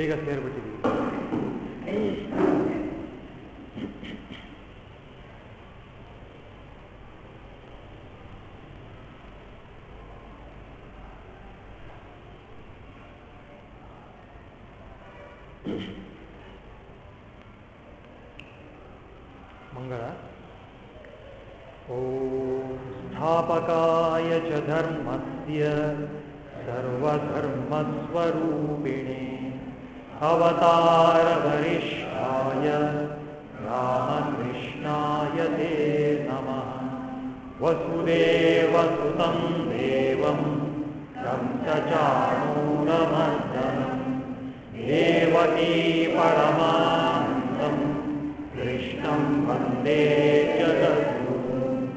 ಬೇಗ ಸೇರ್ಬಿಟ್ಟಿದ್ವಿ. मंगल ओ स्थापकाय धर्म से अवतारवरिष्ठाय रामकृष्णाय ते नमः। वसुदेवसुतं देवं तं चाणूरमर्दनं देवकी परमानन्दं कृष्णं वंदे जगद्गुरुम्।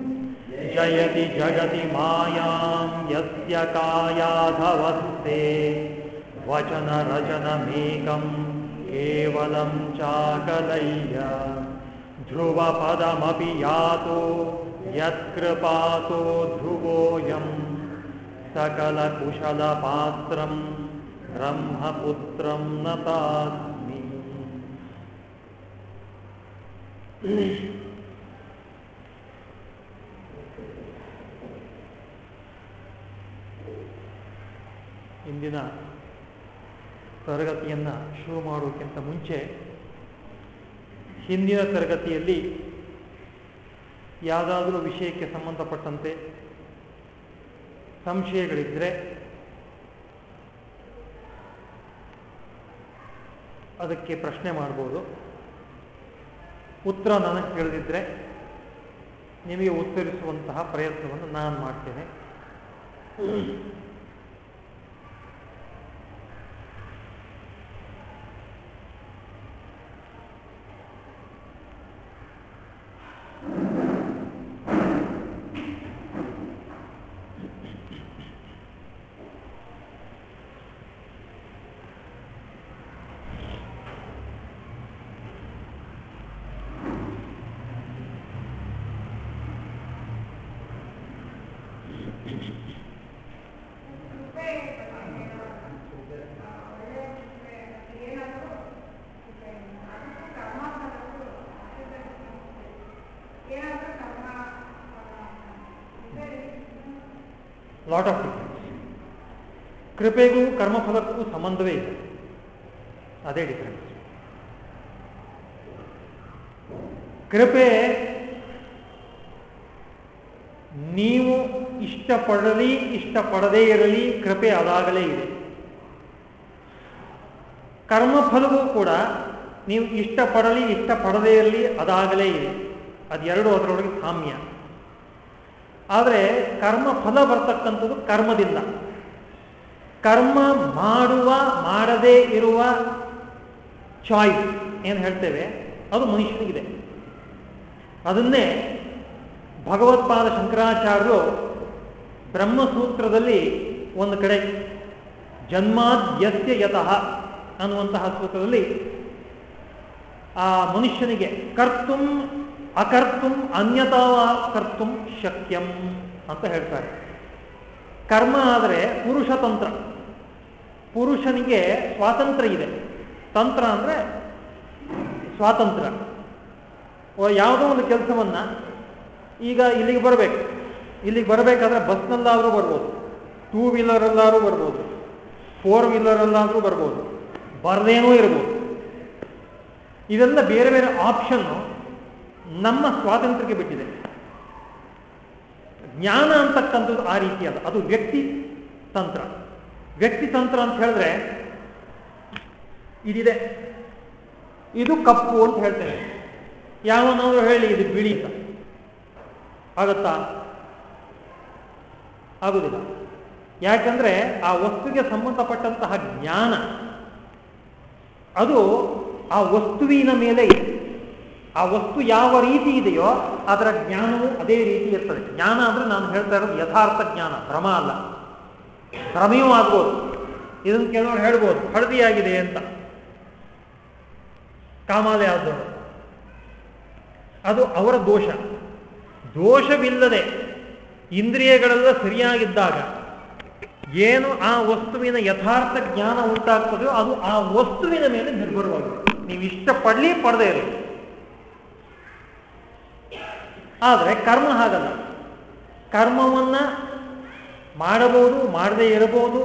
जयति जगति मायां यस्य कायाधवस्ते। वचनरचनमेकं केवलं चाकलय्य ध्रुवपदमपि यातो यत्कृपातो ध्रुवोऽयं सकलकुशलपात्रं ब्रह्मपुत्रं नतास्मि ಇಂದಿನ ತರಗತಿಯನ್ನು ಶುರು ಮಾಡೋಕ್ಕಿಂತ ಮುಂಚೆ ಹಿಂದಿನ ತರಗತಿಯಲ್ಲಿ ಯಾವುದಾದ್ರೂ ವಿಷಯಕ್ಕೆ ಸಂಬಂಧಪಟ್ಟಂತೆ ಸಂಶಯಗಳಿದ್ದರೆ ಅದಕ್ಕೆ ಪ್ರಶ್ನೆ ಮಾಡ್ಬೋದು. ಉತ್ತರ ನನಗೆ ತಿಳಿದಿದ್ದರೆ ನಿಮಗೆ ಉತ್ತರಿಸುವಂತಹ ಪ್ರಯತ್ನವನ್ನು ನಾನು ಮಾಡ್ತೇನೆ ಲಾಟ್ ಆಫ್ ಡಿಫರೆನ್ಸ್ ಕೃಪೆಗೂ ಕರ್ಮಫಲಕ್ಕೂ ಸಂಬಂಧವೇ ಇದೆ ಅದೇ ಡಿಫರೆನ್ಸ್ ಕೃಪೆ ನೀವು ಇಷ್ಟಪಡಲಿ, ಇಷ್ಟಪಡದೇ ಇರಲಿ, ಕೃಪೆ ಅದಾಗಲೇ ಇದೆ. ಕರ್ಮಫಲವೂ ಕೂಡ ನೀವು ಇಷ್ಟಪಡಲಿ, ಇಷ್ಟಪಡದೇ ಇರಲಿ, ಅದಾಗಲೇ ಇದೆ. ಅದೆರಡು ಅದರೊಳಗೆ ಸಾಮ್ಯ. ಆದರೆ ಕರ್ಮಫಲ ಬರ್ತಕ್ಕಂಥದ್ದು ಕರ್ಮದಿಂದ. ಕರ್ಮ ಮಾಡುವ, ಮಾಡದೇ ಇರುವ ಚಾಯ್ಸ್ ಏನು ಹೇಳ್ತೇವೆ? ಅದು ಮನುಷ್ಯನಿಗಿದೆ. ಅದನ್ನೇ ಭಗವತ್ಪಾದ ಶಂಕರಾಚಾರ್ಯರು ಬ್ರಹ್ಮಸೂತ್ರದಲ್ಲಿ ಒಂದು ಕಡೆ ಜನ್ಮಾದ್ಯಸ್ಯ ಯತಃ ಅನ್ನುವಂತಹ ಸೂತ್ರದಲ್ಲಿ ಆ ಮನುಷ್ಯನಿಗೆ ಕರ್ತುಂ ಅಕರ್ತುಂ ಅನ್ಯತಾವ ಕರ್ತುಂ ಶಕ್ಯಂ ಅಂತ ಹೇಳ್ತಾರೆ. ಕರ್ಮ ಆದರೆ ಪುರುಷ ತಂತ್ರ ಪುರುಷನಿಗೆ ಸ್ವಾತಂತ್ರ್ಯ ಇದೆ. ತಂತ್ರ ಅಂದರೆ ಸ್ವಾತಂತ್ರ್ಯ. ಯಾವುದೋ ಒಂದು ಕೆಲಸವನ್ನ ಈಗ ಇಲ್ಲಿಗೆ ಬರಬೇಕು. ಇಲ್ಲಿಗೆ ಬರಬೇಕಾದ್ರೆ ಬಸ್ನಲ್ಲಾದರೂ ಬರ್ಬೋದು. ಟೂ ವೀಲರಲ್ಲಾದರೂ ಬರ್ಬೋದು. ಫೋರ್ ವೀಲರಲ್ಲಾದರೂ ಬರ್ಬೋದು. ಬರದೇನೂ ಇರ್ಬೋದು. ಇದೆಲ್ಲ ಬೇರೆ ಬೇರೆ ಆಪ್ಷನ್ನು ನಮ್ಮ ಸ್ವಾತಂತ್ರ್ಯಕ್ಕೆ ಬಿಟ್ಟಿದೆ. ಜ್ಞಾನ ಅಂತಕ್ಕಂಥದ್ದು ಆ ರೀತಿಯಲ್ಲ ಅದು ವ್ಯಕ್ತಿ ತಂತ್ರ. ವ್ಯಕ್ತಿ ತಂತ್ರ ಅಂತ ಹೇಳಿದ್ರೆ ಇದಿದೆ. ಇದು ಕಪ್ಪು ಅಂತ ಹೇಳ್ತೇನೆ. ಯಾವನಾದ್ರೂ ಹೇಳಿ ಇದು ಬಿಳಿ ಅಂತ. ಆಗತ್ತಾ? ಆಗುದಿಲ್ಲ. ಯಾಕಂದ್ರೆ ಆ ವಸ್ತುವಿಗೆ ಸಂಬಂಧಪಟ್ಟಂತಹ ಜ್ಞಾನ, ಅದು ಆ ವಸ್ತುವಿನ ಮೇಲೆ ಇದೆ. ಆ ವಸ್ತು ಯಾವ ರೀತಿ ಇದೆಯೋ ಅದರ ಜ್ಞಾನವು ಅದೇ ರೀತಿ ಇರ್ತದೆ. ಜ್ಞಾನ ಅಂದ್ರೆ ನಾನು ಹೇಳ್ತಾ ಇರೋದು ಯಥಾರ್ಥ ಜ್ಞಾನ, ಭ್ರಮ ಅಲ್ಲ. ಭ್ರಮೆಯೂ ಆಗ್ಬೋದು. ಇದನ್ನು ಕೆಲವರು ಹೇಳ್ಬೋದು, ಹಳದಿಯಾಗಿದೆ ಅಂತ. ಕಾಮಾಲೆ ಆದವರು. ಅದು ಅವರ ದೋಷ. ದೋಷವಿಲ್ಲದೆ ಇಂದ್ರಿಯಗಳೆಲ್ಲ ಸರಿಯಾಗಿದ್ದಾಗ ಏನು ಆ ವಸ್ತುವಿನ ಯಥಾರ್ಥ ಜ್ಞಾನ ಉಂಟಾಗ್ತದೆಯೋ ಅದು ಆ ವಸ್ತುವಿನ ಮೇಲೆ ನಿರ್ಭರವಾಗಿದೆ. ನೀವು ಇಷ್ಟಪಡಲಿ ಪಡದೇ ಇರಲಿ ಆದರೆ ಕರ್ಮ ಹಾಗಲ್ಲ. ಕರ್ಮವನ್ನ ಮಾಡಬಹುದು, ಮಾಡದೇ ಇರಬಹುದು,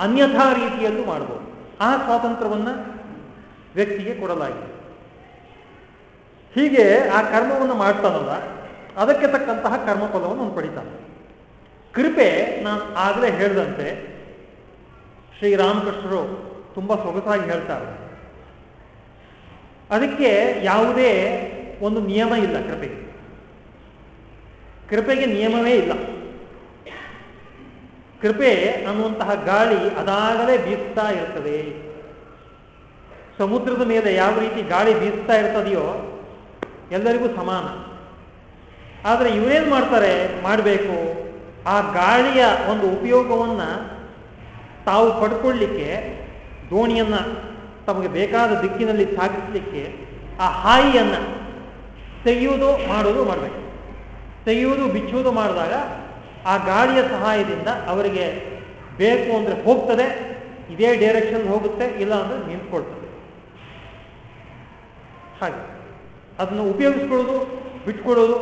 ಅನ್ಯಥಾ ರೀತಿಯಲ್ಲೂ ಮಾಡಬಹುದು. ಆ ಸ್ವಾತಂತ್ರ್ಯವನ್ನ ವ್ಯಕ್ತಿಗೆ ಕೊಡಲಾಗಿದೆ. ಹೀಗೆ ಆ ಕರ್ಮವನ್ನು ಮಾಡ್ತಾನಲ್ಲ, ಅದಕ್ಕೆ ತಕ್ಕಂತಹ ಕರ್ಮಫಲವನ್ನು ಅವನು ಪಡಿತಾನೆ. ಕೃಪೆ ನಾನು ಆಗಲೇ ಹೇಳಿದಂತೆ, ಶ್ರೀರಾಮಕೃಷ್ಣರು ತುಂಬ ಸೊಗಸಾಗಿ ಹೇಳ್ತಾರೆ. ಅದಕ್ಕೆ ಯಾವುದೇ ಒಂದು ನಿಯಮ ಇಲ್ಲ ಕೃಪೆಗೆ. ಕೃಪೆಗೆ ನಿಯಮವೇ ಇಲ್ಲ. ಕೃಪೆ ಅನ್ನುವಂತಹ ಗಾಳಿ ಅದಾಗಲೇ ಬೀಸ್ತಾ ಇರ್ತದೆ. ಸಮುದ್ರದ ಮೇಲೆ ಯಾವ ರೀತಿ ಗಾಳಿ ಬೀಸ್ತಾ ಇರ್ತದೆಯೋ ಎಲ್ಲರಿಗೂ ಸಮಾನ. ಆದರೆ ಇವರೇನು ಮಾಡ್ತಾರೆ? ಮಾಡಬೇಕು. ಆ ಗಾಳಿಯ ಒಂದು ಉಪಯೋಗವನ್ನು ತಾವು ಪಡ್ಕೊಳ್ಳಿಕ್ಕೆ, ದೋಣಿಯನ್ನು ತಮಗೆ ಬೇಕಾದ ದಿಕ್ಕಿನಲ್ಲಿ ಸಾಗಿಸಲಿಕ್ಕೆ ಆ ಹಾಯಿಯನ್ನು ತೆಗೆಯುವುದು ಮಾಡೋದು ಮಾಡಬೇಕು. ತೆಗೆಯುವುದು, ಬಿಚ್ಚುವುದು ಮಾಡಿದಾಗ ಆ ಗಾಳಿಯ ಸಹಾಯದಿಂದ ಅವರಿಗೆ ಬೇಕು ಅಂದರೆ ಹೋಗ್ತದೆ, ಇದೇ ಡೈರೆಕ್ಷನ್ ಹೋಗುತ್ತೆ, ಇಲ್ಲ ಅಂದರೆ ನಿಂತ್ಕೊಳ್ತದೆ. ಹಾಗೆ. ಅದನ್ನು ಉಪಯೋಗಿಸ್ಕೊಳ್ಳೋದು ಬಿಟ್ಕೊಳ್ಳೋದು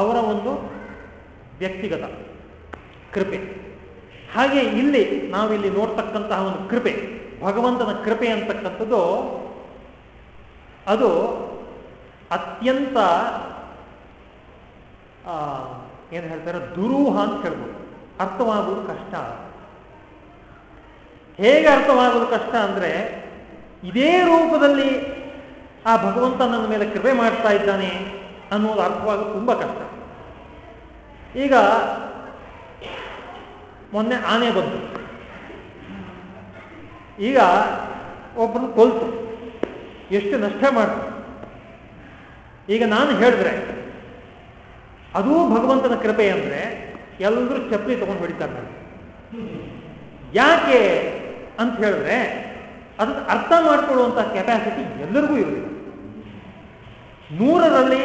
ಅವರ ಒಂದು ವ್ಯಕ್ತಿಗತ ಕೃಪೆ. ಹಾಗೆ ಇಲ್ಲಿ ನಾವಿಲ್ಲಿ ನೋಡ್ತಕ್ಕಂತಹ ಒಂದು ಕೃಪೆ, ಭಗವಂತನ ಕೃಪೆ ಅಂತಕ್ಕಂಥದ್ದು, ಅದು ಅತ್ಯಂತ ಏನು ಹೇಳ್ತಾರೆ? ದುರೂಹ ಅಂತ ಹೇಳ್ಬೋದು. ಅರ್ಥವಾಗುವುದು ಕಷ್ಟ. ಹೇಗೆ ಅರ್ಥವಾಗುವುದು ಕಷ್ಟ ಅಂದ್ರೆ, ಇದೇ ರೂಪದಲ್ಲಿ ಆ ಭಗವಂತ ನನ್ನ ಮೇಲೆ ಕೃಪೆ ಮಾಡ್ತಾ ಇದ್ದಾನೆ ಅನ್ನೋದು ಅರ್ಥವಾಗೋದು ತುಂಬ ಕಷ್ಟ. ಈಗ ಮೊನ್ನೆ ಆನೆ ಬಂತು. ಈಗ ಒಬ್ಬನು ಕೊಲ್ತು. ಎಷ್ಟು ನಷ್ಟ ಮಾಡ್ತು. ಈಗ ನಾನು ಹೇಳಿದ್ರೆ ಅದೂ ಭಗವಂತನ ಕೃಪೆ ಅಂದ್ರೆ ಎಲ್ಲರೂ ಚಪ್ಪಲಿ ತಗೊಂಡು ಹೊಡಿತಾರೆ ನಾನು ಯಾಕೆ ಅಂತ ಹೇಳಿದ್ರೆ ಅದನ್ನ ಅರ್ಥ ಮಾಡಿಕೊಳ್ಳುವಂಥ ಕೆಪಾಸಿಟಿ ಎಲ್ಲರಿಗೂ ಇರಲಿಲ್ಲ ನೂರರಲ್ಲಿ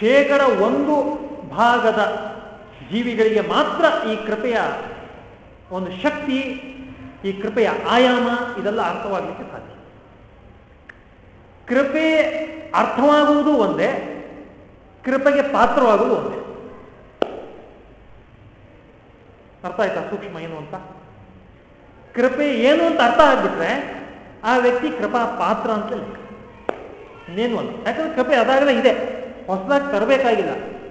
ಶೇಕಡ ಒಂದು ಭಾಗದ ಜೀವಿಗಳಿಗೆ ಮಾತ್ರ ಈ ಕೃಪೆಯ ಒಂದು ಶಕ್ತಿ, ಈ ಕೃಪೆಯ ಆಯಾಮ ಇದೆಲ್ಲ ಅರ್ಥವಾಗಲಿಕ್ಕೆ ಸಾಧ್ಯ. ಕೃಪೆ ಅರ್ಥವಾಗುವುದು ಒಂದೇ ಕೃಪೆಗೆ ಪಾತ್ರವಾಗುವುದು ಒಂದೇ ಅರ್ಥ ಆಯ್ತಾ ಸೂಕ್ಷ್ಮ ಏನು ಅಂತ? ಕೃಪೆ ಏನು ಅಂತ ಅರ್ಥ ಆಗ್ಬಿಟ್ರೆ ಆ ವ್ಯಕ್ತಿ ಕೃಪಾ ಪಾತ್ರ ಅಂತ ಇನ್ನೇನು ಅಲ್ಲ. ಯಾಕಂದ್ರೆ ಕೃಪೆ ಅದಾಗಲೇ ಇದೆ. ಹೊಸದಾಗಿ ತರಬೇಕಾಗಿಲ್ಲ.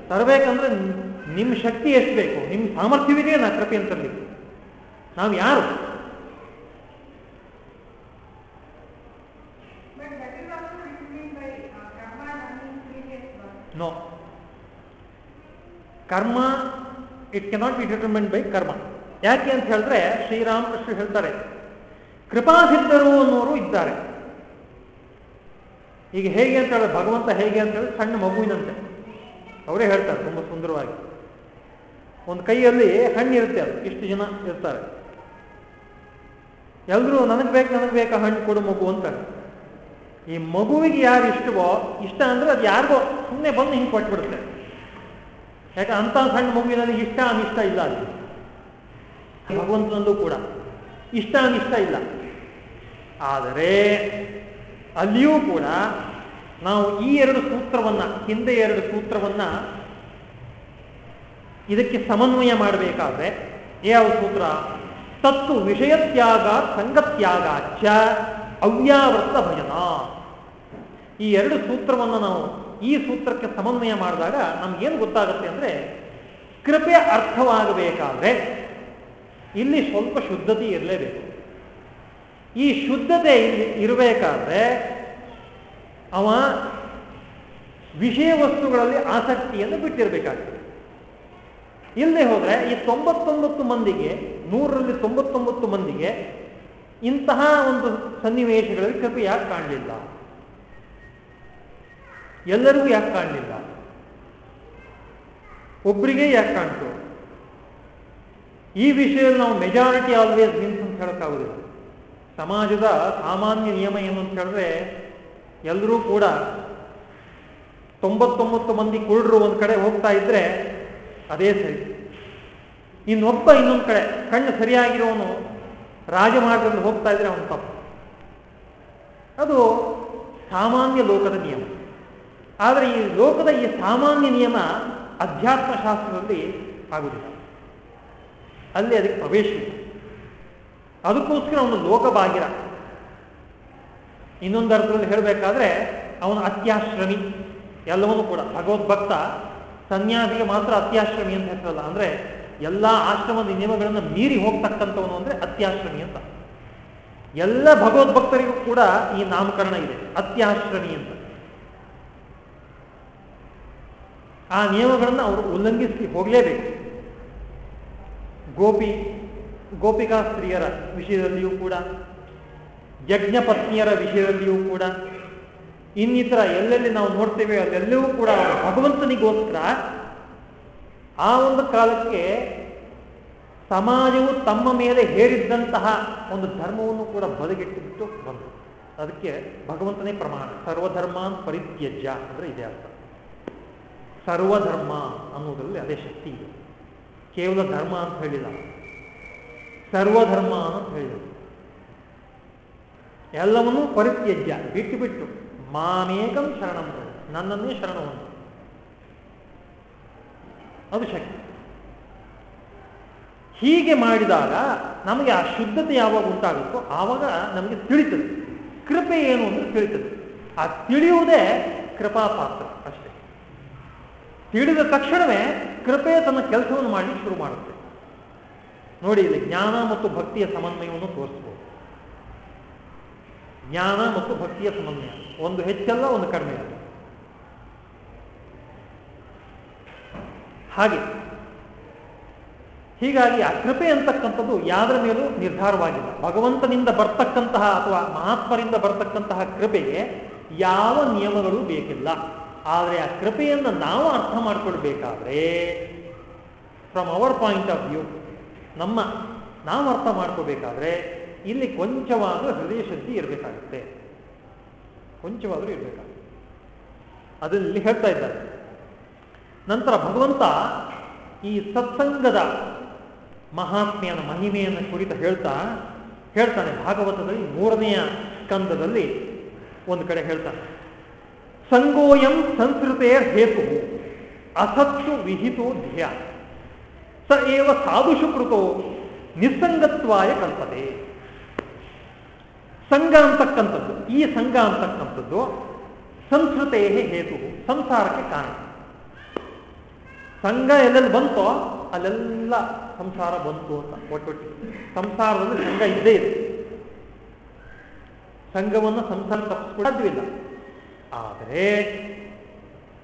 ತರಬೇಕಂದ್ರೆ ನಿಮ್ಮ ಶಕ್ತಿ ಎಷ್ಟು ಬೇಕು? ನಿಮ್ಮ ಸಾಮರ್ಥ್ಯವಿದೆಯೇ ನಾ ಕೃಪೆ ಅಂತ ನಾವು ಯಾರು no karma it cannot be determined by karma ಯಾಕೆ ಅಂತ ಹೇಳಿದ್ರೆ ಶ್ರೀರಾಮಕೃಷ್ಣ ಹೇಳ್ತಾರೆ, ಕೃಪಾಸಿದ್ಧರು ಅನ್ನೋರು ಇದ್ದಾರೆ. ಈಗ ಹೇಗೆ ಅಂತ ಹೇಳಿದ್ರೆ, ಭಗವಂತ ಹೇಗೆ ಅಂತ ಹೇಳಿದ್ರೆ ಸಣ್ಣ ಮಗುವಿನಂತೆ. ಅವರೇ ಹೇಳ್ತಾರೆ ತುಂಬ ಸುಂದರವಾಗಿ. ಒಂದು ಕೈಯಲ್ಲಿ ಹಣ್ಣಿರುತ್ತೆ ಅದು, ಇಷ್ಟು ಜನ ಇರ್ತಾರೆ. ಎಲ್ಲರೂ ನನಗೆ ಬೇಕು, ನನಗೆ ಬೇಕಾ ಹಣ್ಣು ಕೊಡು ಮಗು ಅಂತಾರೆ. ಈ ಮಗುವಿಗೆ ಯಾರು ಇಷ್ಟವೋ, ಇಷ್ಟ ಅಂದ್ರೆ ಅದು ಯಾರಿಗೋ ಸುಮ್ಮನೆ ಬಂದು ಹಿಂಗೆ ಕೊಟ್ಬಿಡುತ್ತೆ. ಯಾಕೆ ಅಂತ ಸಣ್ಣ ಮಗುವಿನಲ್ಲಿ ಇಷ್ಟ ಅನಿಷ್ಟ ಇಲ್ಲ ಅಲ್ಲಿ ಭಗವಂತನಲ್ಲೂ ಕೂಡ ಇಷ್ಟ ಅನಿಷ್ಟ ಇಲ್ಲ. ಆದರೆ ಅಲ್ಲಿಯೂ ಕೂಡ ನಾವು ಈ ಎರಡು ಸೂತ್ರವನ್ನ, ಹಿಂದೆ ಎರಡು ಸೂತ್ರವನ್ನ ಇದಕ್ಕೆ ಸಮನ್ವಯ ಮಾಡಬೇಕಾದ್ರೆ ಯಾವ ಸೂತ್ರ? ತತ್ತು ವಿಷಯತ್ಯಾಗ ಸಂಗತ್ಯಾಗಾಚ ಅವ್ಯಾವೃತ್ತ ಭಜನ. ಈ ಎರಡು ಸೂತ್ರವನ್ನು ನಾವು ಈ ಸೂತ್ರಕ್ಕೆ ಸಮನ್ವಯ ಮಾಡಿದಾಗ ನಮ್ಗೇನು ಗೊತ್ತಾಗುತ್ತೆ ಅಂದ್ರೆ ಕೃಪೆ ಅರ್ಥವಾಗಬೇಕಾದ್ರೆ ಇಲ್ಲಿ ಸ್ವಲ್ಪ ಶುದ್ಧತೆ ಇರಲೇಬೇಕು. ಈ ಶುದ್ಧತೆ ಇಲ್ಲಿ ಇರಬೇಕಾದ್ರೆ ಅವ ವಿಷಯ ವಸ್ತುಗಳಲ್ಲಿ ಆಸಕ್ತಿಯನ್ನು ಬಿಟ್ಟಿರಬೇಕಾಗ್ತದೆ. ಇಲ್ಲದೆ ಹೋದ್ರೆ ಈ ತೊಂಬತ್ತೊಂಬತ್ತು ಮಂದಿಗೆ, ನೂರರಲ್ಲಿ ತೊಂಬತ್ತೊಂಬತ್ತು ಮಂದಿಗೆ ಇಂತಹ ಒಂದು ಸನ್ನಿವೇಶಗಳಲ್ಲಿ ಕೃಪೆ ಯಾಕೆ ಕಾಣಲಿಲ್ಲ. ಎಲ್ಲರಿಗೂ ಯಾಕೆ ಕಾಣಲಿಲ್ಲ? ಒಬ್ಬರಿಗೆ ಯಾಕೆ ಕಾಣ್ತು? ಈ ವಿಷಯದಲ್ಲಿ ನಾವು ಮೆಜಾರಿಟಿ ಆಲ್ವೇಸ್ ವಿನ್ಸ್ ಅಂತ ಹೇಳಕ್ಕಾಗುದಿಲ್ಲ ಸಮಾಜದ ಸಾಮಾನ್ಯ ನಿಯಮ ಏನು ಅಂತ ಹೇಳಿದ್ರೆ ಎಲ್ಲರೂ ಕೂಡ ತೊಂಬತ್ತೊಂಬತ್ತು ಮಂದಿ ಕುರುಡರು ಒಂದು ಕಡೆ ಹೋಗ್ತಾ ಇದ್ರೆ ಅದೇ ಸರಿ. ಇನ್ನೊಬ್ಬ ಇನ್ನೊಂದು ಕಡೆ, ಕಣ್ಣು ಸರಿಯಾಗಿರೋನು ರಾಜಮಾರ್ಗದಲ್ಲಿ ಹೋಗ್ತಾ ಇದ್ರೆ ಅವನು ತಪ್ಪು. ಅದು ಸಾಮಾನ್ಯ ಲೋಕದ ನಿಯಮ. ಆದರೆ ಈ ಲೋಕದ ಈ ಸಾಮಾನ್ಯ ನಿಯಮ ಅಧ್ಯಾತ್ಮ ಶಾಸ್ತ್ರದಲ್ಲಿ ಆಗುವುದಿಲ್ಲ. ಅಲ್ಲಿ ಅದಕ್ಕೆ ಪ್ರವೇಶವಿಲ್ಲ ಅದಕ್ಕೋಸ್ಕರ ಅವನು ಲೋಕಬಾಹಿರ ಇನ್ನೊಂದು ಅರ್ಥದಲ್ಲಿ ಹೇಳಬೇಕಾದ್ರೆ ಅವನು ಅತ್ಯಾಶ್ರಮಿ. ಎಲ್ಲವನ್ನೂ ಕೂಡ ಭಗವದ್ಭಕ್ತ ಸನ್ಯಾಸಿಗೆ ಮಾತ್ರ ಅತ್ಯಾಶ್ರಮಿ ಅಂತ ಹೆಸರಲ್ಲ ಅಂದ್ರೆ ಎಲ್ಲ ಆಶ್ರಮದ ನಿಯಮಗಳನ್ನು ಮೀರಿ ಹೋಗ್ತಕ್ಕಂಥವನು ಅಂದ್ರೆ ಅತ್ಯಾಶ್ರಮಿ ಅಂತ. ಎಲ್ಲ ಭಗವದ್ಭಕ್ತರಿಗೂ ಕೂಡ ಈ ನಾಮಕರಣ ಇದೆ, ಅತ್ಯಾಶ್ರಮಿ ಅಂತ. ಆ ನಿಯಮಗಳನ್ನು ಅವರು ಉಲ್ಲಂಘಿಸಿ ಹೋಗಲೇಬೇಕು. ಗೋಪಿ ಗೋಪಿಕಾ ಸ್ತ್ರೀಯರ ವಿಷಯದಲ್ಲಿಯೂ ಕೂಡ ಯಜ್ಞ ಪತ್ನಿಯರ ವಿಷಯದಲ್ಲಿಯೂ ಕೂಡ, ಇನ್ನಿತರ ಎಲ್ಲೆಲ್ಲಿ ನಾವು ನೋಡ್ತೇವೆ ಅದೆಲ್ಲವೂ ಕೂಡ ಭಗವಂತನಿಗೋಸ್ಕರ ಆ ಒಂದು ಕಾಲಕ್ಕೆ ಸಮಾಜವು ತಮ್ಮ ಮೇಲೆ ಹೇರಿದ್ದಂತಹ ಒಂದು ಧರ್ಮವನ್ನು ಕೂಡ ಬದುಗಿಟ್ಟುಬಿಟ್ಟು ಬಂತು. ಅದಕ್ಕೆ ಭಗವಂತನೇ ಪ್ರಮಾಣ. ಸರ್ವಧರ್ಮಾನ್ ಪರಿತ್ಯಜ್ಯ ಅಂದ್ರೆ ಇದೆ ಅರ್ಥ. ಸರ್ವಧರ್ಮ ಅನ್ನೋದರಲ್ಲಿ ಅದೇ ಶಕ್ತಿ ಇದೆ. ಕೇವಲ ಧರ್ಮ ಅಂತ ಹೇಳಿಲ್ಲ. ಸರ್ವಧರ್ಮ ಅಂತ ಹೇಳಿದರು ಎಲ್ಲವನ್ನೂ ಪರಿತ್ಯಜ್ಯ ಬಿಟ್ಟು ಬಿಟ್ಟು ಮಾಮೇಕಂ ಶರಣಂ ನನ್ನನ್ನೇ ಶರಣವನ್ನು ಅದು ಶಕ್ತಿ. ಹೀಗೆ ಮಾಡಿದಾಗ ನಮಗೆ ಆ ಶುದ್ಧತೆ ಯಾವಾಗ ಉಂಟಾಗುತ್ತೋ ಆವಾಗ ನಮಗೆ ತಿಳಿತದೆ. ಕೃಪೆ ಏನು ಅಂತ ತಿಳಿತದೆ. ಆ ತಿಳಿಯುವುದೇ ಕೃಪಾ ಪಾತ್ರ ಅಷ್ಟೇ ತಿಳಿದ ತಕ್ಷಣವೇ ಕೃಪೆ ತನ್ನ ಕೆಲಸವನ್ನು ಮಾಡಲಿಕ್ಕೆ ಶುರು ಮಾಡುತ್ತೆ. ನೋಡಿ, ಇಲ್ಲಿ ಜ್ಞಾನ ಮತ್ತು ಭಕ್ತಿಯ ಸಮನ್ವಯವನ್ನು ತೋರಿಸ್ಬೋದು. ಜ್ಞಾನ ಮತ್ತು ಭಕ್ತಿಯ ಸಮನ್ವಯ. ಒಂದು ಹೆಚ್ಚಲ್ಲ, ಒಂದು ಕಡಿಮೆ ಅಲ್ಲ. ಹಾಗೆ. ಹೀಗಾಗಿ ಆ ಕೃಪೆ ಅಂತಕ್ಕಂಥದ್ದು ಯಾವುದರ ಮೇಲೂ ನಿರ್ಧಾರವಾಗಿಲ್ಲ. ಭಗವಂತನಿಂದ ಬರ್ತಕ್ಕಂತಹ ಅಥವಾ ಮಹಾತ್ಮರಿಂದ ಬರ್ತಕ್ಕಂತಹ ಕೃಪೆಗೆ ಯಾವ ನಿಯಮಗಳು ಬೇಕಿಲ್ಲ. ಆದರೆ ಆ ಕೃಪೆಯನ್ನು ನಾವು ಅರ್ಥ ಮಾಡಿಕೊಳ್ಬೇಕಾದ್ರೆ from our point of view ನಮ್ಮ ನಾವು ಅರ್ಥ ಮಾಡ್ಕೋಬೇಕಾದ್ರೆ ಇಲ್ಲಿ ಕೊಂಚವಾದರೂ ಹೃದಯ ಶುದ್ಧಿ ಇರಬೇಕಾಗುತ್ತೆ. ಕೊಂಚವಾದರೂ ಇರಬೇಕಾಗುತ್ತೆ. ಅದರಲ್ಲಿ ಹೇಳ್ತಾ ಇದ್ದಾರೆ. ನಂತರ ಭಗವಂತ ಈ ಸತ್ಸಂಗದ ಮಹಾತ್ಮೆಯನ್ನು ಮಹಿಮೆಯನ್ನು ಕುರಿತ ಹೇಳ್ತಾ ಹೇಳ್ತಾನೆ. ಭಾಗವತದಲ್ಲಿ ಮೂರನೆಯ ಸ್ಕಂದದಲ್ಲಿ ಒಂದು ಕಡೆ ಹೇಳ್ತಾನೆ. ಸಂಗೋಯಂ ಸಂಸ್ಕೃತೆಯ ಹೇತು ಅಸತ್ತು ವಿಹಿತೋ ಧ್ಯೇಯ. ಸ ಏವ ಸಾಧುಷು ಕೃತೋ ನಿಸ್ಸಂಗತ್ವಾಯ ಕಲ್ಪತೆ. ಸಂಘ ಅಂತಕ್ಕಂಥದ್ದು, ಈ ಸಂಘ ಅಂತಕ್ಕಂಥದ್ದು ಸಂಸ್ಕೃತೆಯೇ ಹೇತು, ಸಂಸಾರಕ್ಕೆ ಕಾರಣ. ಸಂಘ ಎಲ್ಲೆಲ್ಲಿ ಬಂತೋ ಅಲ್ಲೆಲ್ಲ ಸಂಸಾರ ಬಂತು ಅಂತ ಒಟ್ಟೊಟ್ಟಿಗೆ ಸಂಸಾರದಲ್ಲಿ ಸಂಘ ಇದ್ದೇ ಇದೆ. ಸಂಘವನ್ನು ಸಂಸಾರ ತಪ್ಪಿಸ್ಕೊಳ್ಳೋದಿಲ್ಲ ಆದರೆ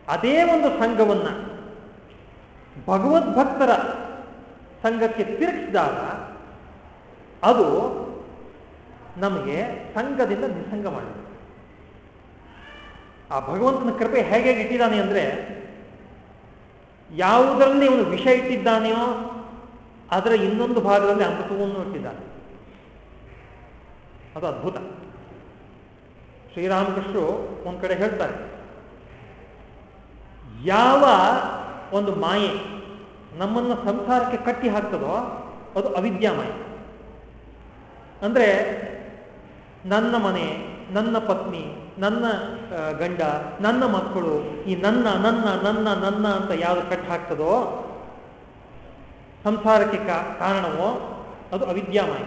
ಅದೇ ಒಂದು ಸಂಘವನ್ನ ಭಗವದ್ಭಕ್ತರ ಸಂಘಕ್ಕೆ ತಿರುಗಿಸಿದಾಗ ಅದು ನಮಗೆ ಸಂಘದಿಂದ ನಿಸಂಗ ಮಾಡಿದೆ. ಆ ಭಗವಂತನ ಕೃಪೆ ಹೇಗೆ ಇಟ್ಟಿದ್ದಾನೆ ಅಂದ್ರೆ ಯಾವುದರಲ್ಲಿ ಅವನು ವಿಷ ಇಟ್ಟಿದ್ದಾನೆಯೋ ಅದರ ಇನ್ನೊಂದು ಭಾಗದಲ್ಲಿ ಅಮೃತವನ್ನು ಇಟ್ಟಿದ್ದಾನೆ. ಅದು ಅದ್ಭುತ. ಶ್ರೀರಾಮಕೃಷ್ಣರು ಒಂದ್ ಕಡೆ ಹೇಳ್ತಾರೆ, ಯಾವ ಒಂದು ಮಾಯೆ ನಮ್ಮನ್ನ ಸಂಸಾರಕ್ಕೆ ಕಟ್ಟಿ ಹಾಕ್ತದೋ ಅದು ಅವಿದ್ಯಾಮಯ ಅಂದ್ರೆ ನನ್ನ ಮನೆ, ನನ್ನ ಪತ್ನಿ, ನನ್ನ ಗಂಡ, ನನ್ನ ಮಕ್ಕಳು, ಈ ನನ್ನ ನನ್ನ ನನ್ನ ನನ್ನ ಅಂತ ಯಾವುದು ಕಟ್ಟಿ ಹಾಕ್ತದೋ ಸಂಸಾರಕ್ಕೆ ಕಾರಣವೋ ಅದು ಅವಿದ್ಯಾಮಯ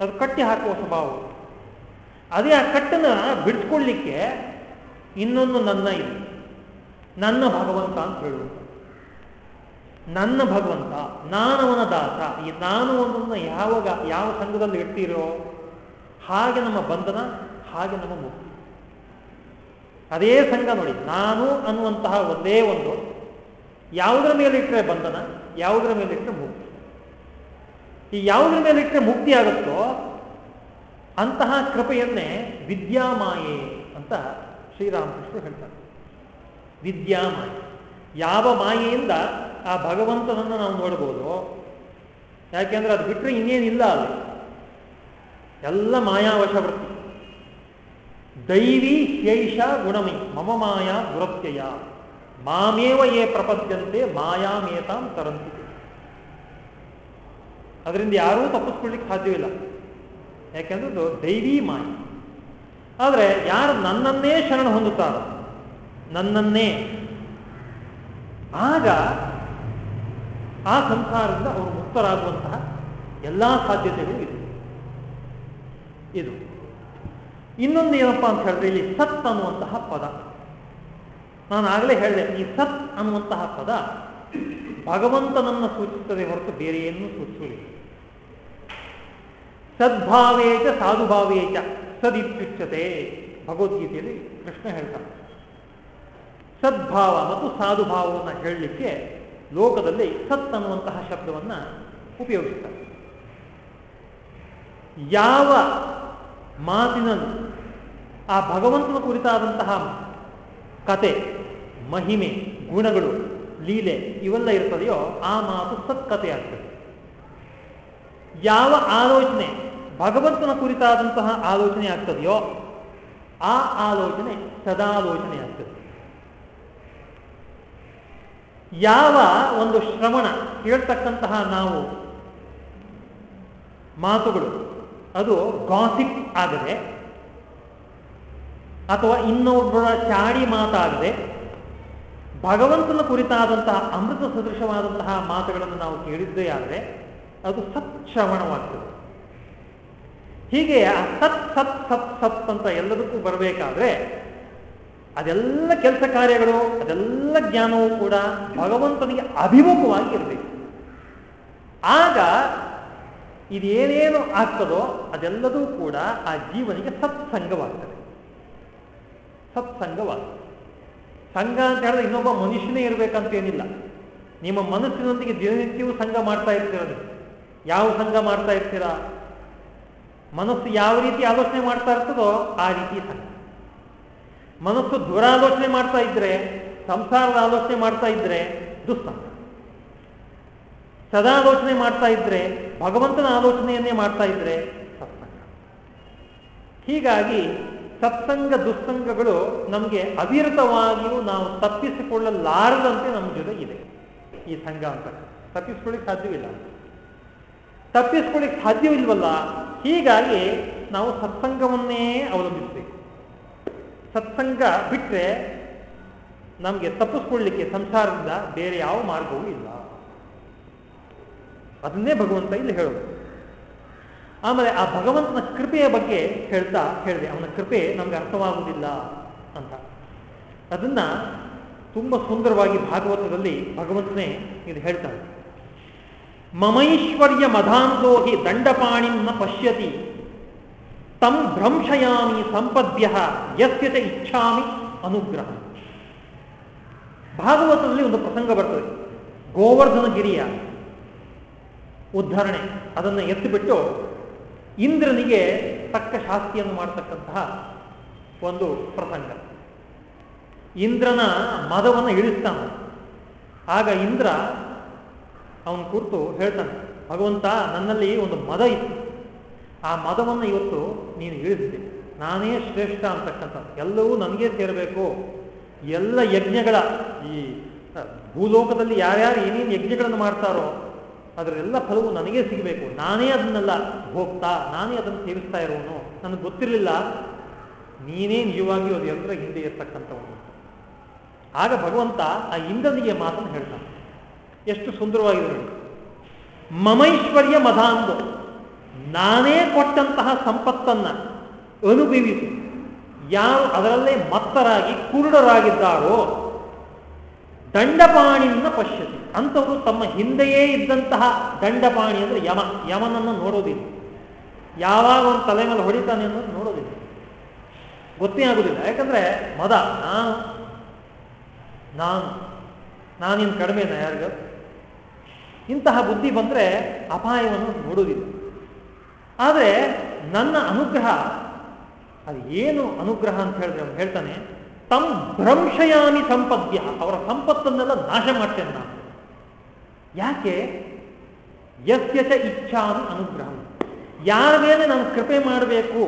ಅದು ಕಟ್ಟಿ ಹಾಕುವ ಸ್ವಭಾವ ಅದೇ ಆ ಕಟ್ಟನ್ನ ಬಿಡಿಸ್ಕೊಳ್ಳಿಕ್ಕೆ ಇನ್ನೊಂದು ನನ್ನ ಇದೆ. ನನ್ನ ಭಗವಂತ ಅಂತ ಹೇಳುವಂತ ನನ್ನ ಭಗವಂತ ನಾನವನ ದಾಸ. ಈ ನಾನು ಒಂದನ್ನು ಯಾವಾಗ, ಯಾವ ಸಂಘದಲ್ಲಿ ಇಡ್ತೀರೋ ಹಾಗೆ ನಮ್ಮ ಬಂಧನ, ಹಾಗೆ ನಮ್ಮ ಮುಕ್ತಿ. ಅದೇ ಸಂಘ ನೋಡಿ, ನಾನು ಅನ್ನುವಂತಹ ಒಂದೇ ಒಂದು, ಯಾವುದರ ಮೇಲೆ ಇಟ್ಟರೆ ಬಂಧನ, ಯಾವುದರ ಮೇಲೆ ಇಟ್ಟರೆ ಮುಕ್ತಿ. ಈ ಯಾವುದರ ಮೇಲೆ ಇಟ್ಟರೆ ಮುಕ್ತಿ ಆಗುತ್ತೋ ಅಂತಹ ಕೃಪೆಯನ್ನೇ ವಿದ್ಯಾಮಾಯೆ ಅಂತ ಶ್ರೀರಾಮಕೃಷ್ಣ ಹೇಳ್ತಾರೆ. ವಿದ್ಯಾಮಾಯೆ. ಯಾವ ಮಾಯೆಯಿಂದ ಆ ಭಗವಂತನನ್ನು ನಾವು ನೋಡ್ಬೋದು? ಯಾಕೆಂದ್ರೆ ಅದು ಬಿಟ್ಟರೆ ಇನ್ನೇನಿಲ್ಲ ಅದು ಎಲ್ಲ ಮಾಯಾವಶವೃತ್ತಿ. ದೈವಿ ಶೇಷ ಗುಣಮಿ ಮಮ ಮಾಯಾ ದುರತ್ಯಯ. ಮಾಮೇವ ಯೇ ಪ್ರಪದ್ಯಂತೆ ಮಾಯಾಮೇತಾಂ ತರಂತಿ ಅದರಿಂದ ಯಾರೂ ತಪ್ಪಿಸ್ಕೊಳ್ಳಿಕ್ಕೆ ಸಾಧ್ಯವಿಲ್ಲ. ಯಾಕೆಂದ್ರೆ ಅದು ದೈವೀ ಮಾಯ. ಆದರೆ ಯಾರು ನನ್ನನ್ನೇ ಶರಣ ಹೊಂದುತ್ತಾರೋ? ನನ್ನನ್ನೇ. ಆಗ ಆ ಸಂಸಾರದಿಂದ ಅವರು ಮುಕ್ತರಾಗುವಂತಹ ಎಲ್ಲ ಸಾಧ್ಯತೆಗಳು ಇದೆ ಇದು. ಇನ್ನೊಂದು ಏನಪ್ಪ ಅಂತ ಹೇಳಿದ್ರೆ ಇಲ್ಲಿ ಸತ್ ಅನ್ನುವಂತಹ ಪದ. ನಾನು ಆಗಲೇ ಹೇಳಿದೆ, ಈ ಸತ್ ಅನ್ನುವಂತಹ ಪದ ಭಗವಂತನನ್ನು ಸೂಚಿಸುತ್ತದೆ ಹೊರತು ಬೇರೆಯನ್ನು ಏನೂ ಸದ್ಭಾವೇಚ ಸಾಧುಭಾವೇಚ ಸದಿತ್ಯುಚ್ಯತೆ. ಭಗವದ್ಗೀತೆಯಲ್ಲಿ ಕೃಷ್ಣ ಹೇಳ್ತಾನೆ. ಸದ್ಭಾವ ಮತ್ತು ಸಾಧುಭಾವವನ್ನು ಹೇಳಲಿಕ್ಕೆ ಲೋಕದಲ್ಲಿ ಸತ್ ಅನ್ನುವಂತಹ ಶಬ್ದವನ್ನು ಉಪಯೋಗಿಸ್ತಾರೆ. ಯಾವ ಮಾತಿನಲ್ಲಿ ಆ ಭಗವಂತನ ಕುರಿತಾದಂತಹ ಕತೆ, ಮಹಿಮೆ, ಗುಣಗಳು, ಲೀಲೆ ಇವೆಲ್ಲ ಇರ್ತದೆಯೋ ಆ ಮಾತು ಸತ್ಕತೆ ಆಗ್ತದೆ. ಯಾವ ಆಲೋಚನೆ ಭಗವಂತನ ಕುರಿತಾದಂತಹ ಆಲೋಚನೆ ಆಗ್ತದೆಯೋ ಆ ಆಲೋಚನೆ ಸದಾಲೋಚನೆ ಆಗ್ತದೆ. ಯಾವ ಒಂದು ಶ್ರವಣ ಕೇಳ್ತಕ್ಕಂತಹ ನಾವು ಮಾತುಗಳು, ಅದು ಗಾಸಿಪ್ ಆಗದೆ ಅಥವಾ ಇನ್ನೊಬ್ಬರ ಚಾಡಿ ಮಾತಾಗದೆ ಭಗವಂತನ ಕುರಿತಾದಂತಹ ಅಮೃತ ಸದೃಶವಾದಂತಹ ಮಾತುಗಳನ್ನು ನಾವು ಕೇಳಿದ್ದೇ ಆದರೆ ಅದು ಸತ್ ಶ್ರವಣವಾಗ್ತದೆ. ಹೀಗೆ ಆ ಸತ್ ಸತ್ ಸತ್ ಸತ್ ಅಂತ ಎಲ್ಲದಕ್ಕೂ ಬರಬೇಕಾದ್ರೆ ಅದೆಲ್ಲ ಕೆಲಸ ಕಾರ್ಯಗಳು, ಅದೆಲ್ಲ ಜ್ಞಾನವೂ ಕೂಡ ಭಗವಂತನಿಗೆ ಅಭಿಮುಖವಾಗಿ ಇರಬೇಕು. ಆಗ ಇದೇನೇನು ಆಗ್ತದೋ ಅದೆಲ್ಲದೂ ಕೂಡ ಆ ಜೀವನಿಗೆ ಸತ್ಸಂಗವಾಗ್ತದೆ. ಸತ್ಸಂಗವಾಗ್ತದೆ. ಸಂಘ ಅಂತ ಹೇಳಿದ್ರೆ ಇನ್ನೊಬ್ಬ ಮನುಷ್ಯನೇ ಇರಬೇಕಂತೇನಿಲ್ಲ. ನಿಮ್ಮ ಮನಸ್ಸಿನೊಂದಿಗೆ ದಿನನಿತ್ಯವೂ ಸಂಘ ಮಾಡ್ತಾ ಇರ್ತೀರ ಯಾವ ಸಂಘ ಮಾಡ್ತಾ ಇರ್ತೀರಾ? ಮನಸ್ಸು ಯಾವ ರೀತಿ ಆಲೋಚನೆ ಮಾಡ್ತಾ ಇರ್ತದೋ ಆ ರೀತಿ ಸಂಘ ಮನಸ್ಸು ದುರಾಲೋಚನೆ ಮಾಡ್ತಾ ಇದ್ರೆ, ಸಂಸಾರದ ಆಲೋಚನೆ ಮಾಡ್ತಾ ಇದ್ರೆ ದುಸ್ಸಂಗ. ಸದಾಲೋಚನೆ ಮಾಡ್ತಾ ಇದ್ರೆ, ಭಗವಂತನ ಆಲೋಚನೆಯನ್ನೇ ಮಾಡ್ತಾ ಇದ್ರೆ ಸತ್ಸಂಗ. ಹೀಗಾಗಿ ಸತ್ಸಂಗ, ದುಸ್ಸಂಗಗಳು ನಮಗೆ ಅವಿರತವಾಗಿಯೂ ನಾವು ತಪ್ಪಿಸಿಕೊಳ್ಳಲಾರದಂತೆ ನಮ್ಮ ಜೊತೆ ಇದೆ. ಈ ಸಂಘ ಅಂತ. ತಪ್ಪಿಸ್ಕೊಳ್ಳಿಕ್ಕೆ ಸಾಧ್ಯವಿಲ್ಲ ತಪ್ಪಿಸ್ಕೊಳ್ಳಿಕ್ಕೆ ಸಾಧ್ಯವಿಲ್ವಲ್ಲ? ಹೀಗಾಗಿ ನಾವು ಸತ್ಸಂಗವನ್ನೇ ಅವಲಂಬಿಸಬೇಕು. ಸತ್ಸಂಗ ಬಿಟ್ಟರೆ ನಮಗೆ ತಪ್ಪಿಸ್ಕೊಳ್ಳಿಕ್ಕೆ ಸಂಸಾರದಿಂದ ಬೇರೆ ಯಾವ ಮಾರ್ಗವೂ ಇಲ್ಲ. ಅದನ್ನೇ ಭಗವಂತ ಇಲ್ಲಿ ಹೇಳೋದು. ಆಮೇಲೆ ಆ ಭಗವಂತನ ಕೃಪೆಯ ಬಗ್ಗೆ ಹೇಳ್ತಾ ಹೇಳಿದೆ. ಅವನ ಕೃಪೆ ನಮ್ಗೆ ಅರ್ಥವಾಗುವುದಿಲ್ಲ ಅಂತ. ಅದನ್ನ ತುಂಬ ಸುಂದರವಾಗಿ ಭಾಗವತದಲ್ಲಿ ಭಗವಂತನೇ ಇದು ಹೇಳ್ತಾನೆ. ಮಮೈಶ್ವರ್ಯ ಮಧಾಂತೋಹಿ ನ ಪಶ್ಯತಿ. ತಂ ಭ್ರಂಶಯಾಮಿ ಸಂಪದ್ಯ ಯಸ್ಯತ ಇಚ್ಛಾಮಿ ಅನುಗ್ರಹ. ಭಾಗವತದಲ್ಲಿ ಒಂದು ಪ್ರಸಂಗ ಬರ್ತದೆ. ಗೋವರ್ಧನ ಗಿರಿಯ ಉದ್ಧರಣೆ. ಅದನ್ನು ಎತ್ತಿಬಿಟ್ಟು ಇಂದ್ರನಿಗೆ ತಕ್ಕ ಶಾಸ್ತಿಯನ್ನು ಮಾಡತಕ್ಕಂತಹ ಒಂದು ಪ್ರಸಂಗ. ಇಂದ್ರನ ಮದವನ್ನು ಇಳಿಸ್ತಾನೆ. ಆಗ ಇಂದ್ರ ಅವನ ಕುರಿತು ಹೇಳ್ತಾನೆ, ಭಗವಂತ, ನನ್ನಲ್ಲಿ ಒಂದು ಮದ ಇತ್ತು. ಆ ಮದವನ್ನು ಇವತ್ತು ನೀನು ಇಳಿಸಿದೆ ನಾನೇ ಶ್ರೇಷ್ಠ ಅಂತಕ್ಕಂಥದ್ದು. ಎಲ್ಲವೂ ನನಗೇ ಸೇರಬೇಕು. ಎಲ್ಲ ಯಜ್ಞಗಳ ಈ ಭೂಲೋಕದಲ್ಲಿ ಯಾರ್ಯಾರು ಏನೇನು ಯಜ್ಞಗಳನ್ನು ಮಾಡ್ತಾರೋ ಅದರೆಲ್ಲ ಫಲವು ನನಗೇ ಸಿಗಬೇಕು. ನಾನೇ ಅದನ್ನೆಲ್ಲ ಹೋಗ್ತಾ ನಾನೇ ಅದನ್ನು ಸೇವಿಸ್ತಾ ಇರೋನು. ನನಗೆ ಗೊತ್ತಿರಲಿಲ್ಲ. ನೀನೇ ನಿಜವಾಗಿಯೂ ಅದು ಎಲ್ಲರ ಹಿಂದೆ ಇರ್ತಕ್ಕಂಥವನು ಆಗ ಭಗವಂತ ಆ ಇಂದ್ರನಿಗೆ ಮಾತನ್ನು ಹೇಳ್ತಾನೆ ಎಷ್ಟು ಸುಂದರವಾಗಿದೆ ನೋಡಿ. ಮಮೈಶ್ವರ್ಯ ಮಧಾಂದು ನಾನೇ ಕೊಟ್ಟಂತಹ ಸಂಪತ್ತನ್ನ ಅನುಭವಿಸಿ ಯಾರು ಅದರಲ್ಲೇ ಮತ್ತರಾಗಿ ಕುರುಡರಾಗಿದ್ದಾರೋ ದಂಡಪಾಣಿಯನ್ನ ಪಶ್ಯತಿ ಅಂಥವರು ತಮ್ಮ ಹಿಂದೆಯೇ ಇದ್ದಂತಹ ದಂಡಪಾಣಿ ಅಂದ್ರೆ ಯಮ. ಯಮನನ್ನು ನೋಡೋದಿಲ್ಲ. ಯಾವಾಗ ಒಂದು ತಲೆ ಮೇಲೆ ಹೊಡಿತಾನೆ ಅನ್ನೋದು ನೋಡೋದಿಲ್ಲ. ಗೊತ್ತೇ ಆಗುದಿಲ್ಲ. ಯಾಕಂದ್ರೆ ಮದ ನಾನು ನಾನು ನಾನಿನ್ ಕಡಿಮೆನ ಯಾರಿಗ ಇಂತಹ ಬುದ್ಧಿ ಬಂದರೆ ಅಪಾಯವನ್ನು ನೋಡುವುದಿಲ್ಲ. ಆದರೆ ನನ್ನ ಅನುಗ್ರಹ, ಅದು ಏನು ಅನುಗ್ರಹ ಅಂತ ಹೇಳಿದ್ರೆ ಅವನು ಹೇಳ್ತಾನೆ, ತಂ ಭ್ರಂಶಯಾಮಿ ಸಂಪದ್ಯ, ಅವರ ಸಂಪತ್ತನ್ನೆಲ್ಲ ನಾಶ ಮಾಡ್ತೇನೆ ನಾನು. ಯಾಕೆ? ಯಸ್ಯಚ ಇಚ್ಛಾಮಿ ಅನುಗ್ರಹ. ಯಾರ ಮೇಲೆ ನಾನು ಕೃಪೆ ಮಾಡಬೇಕು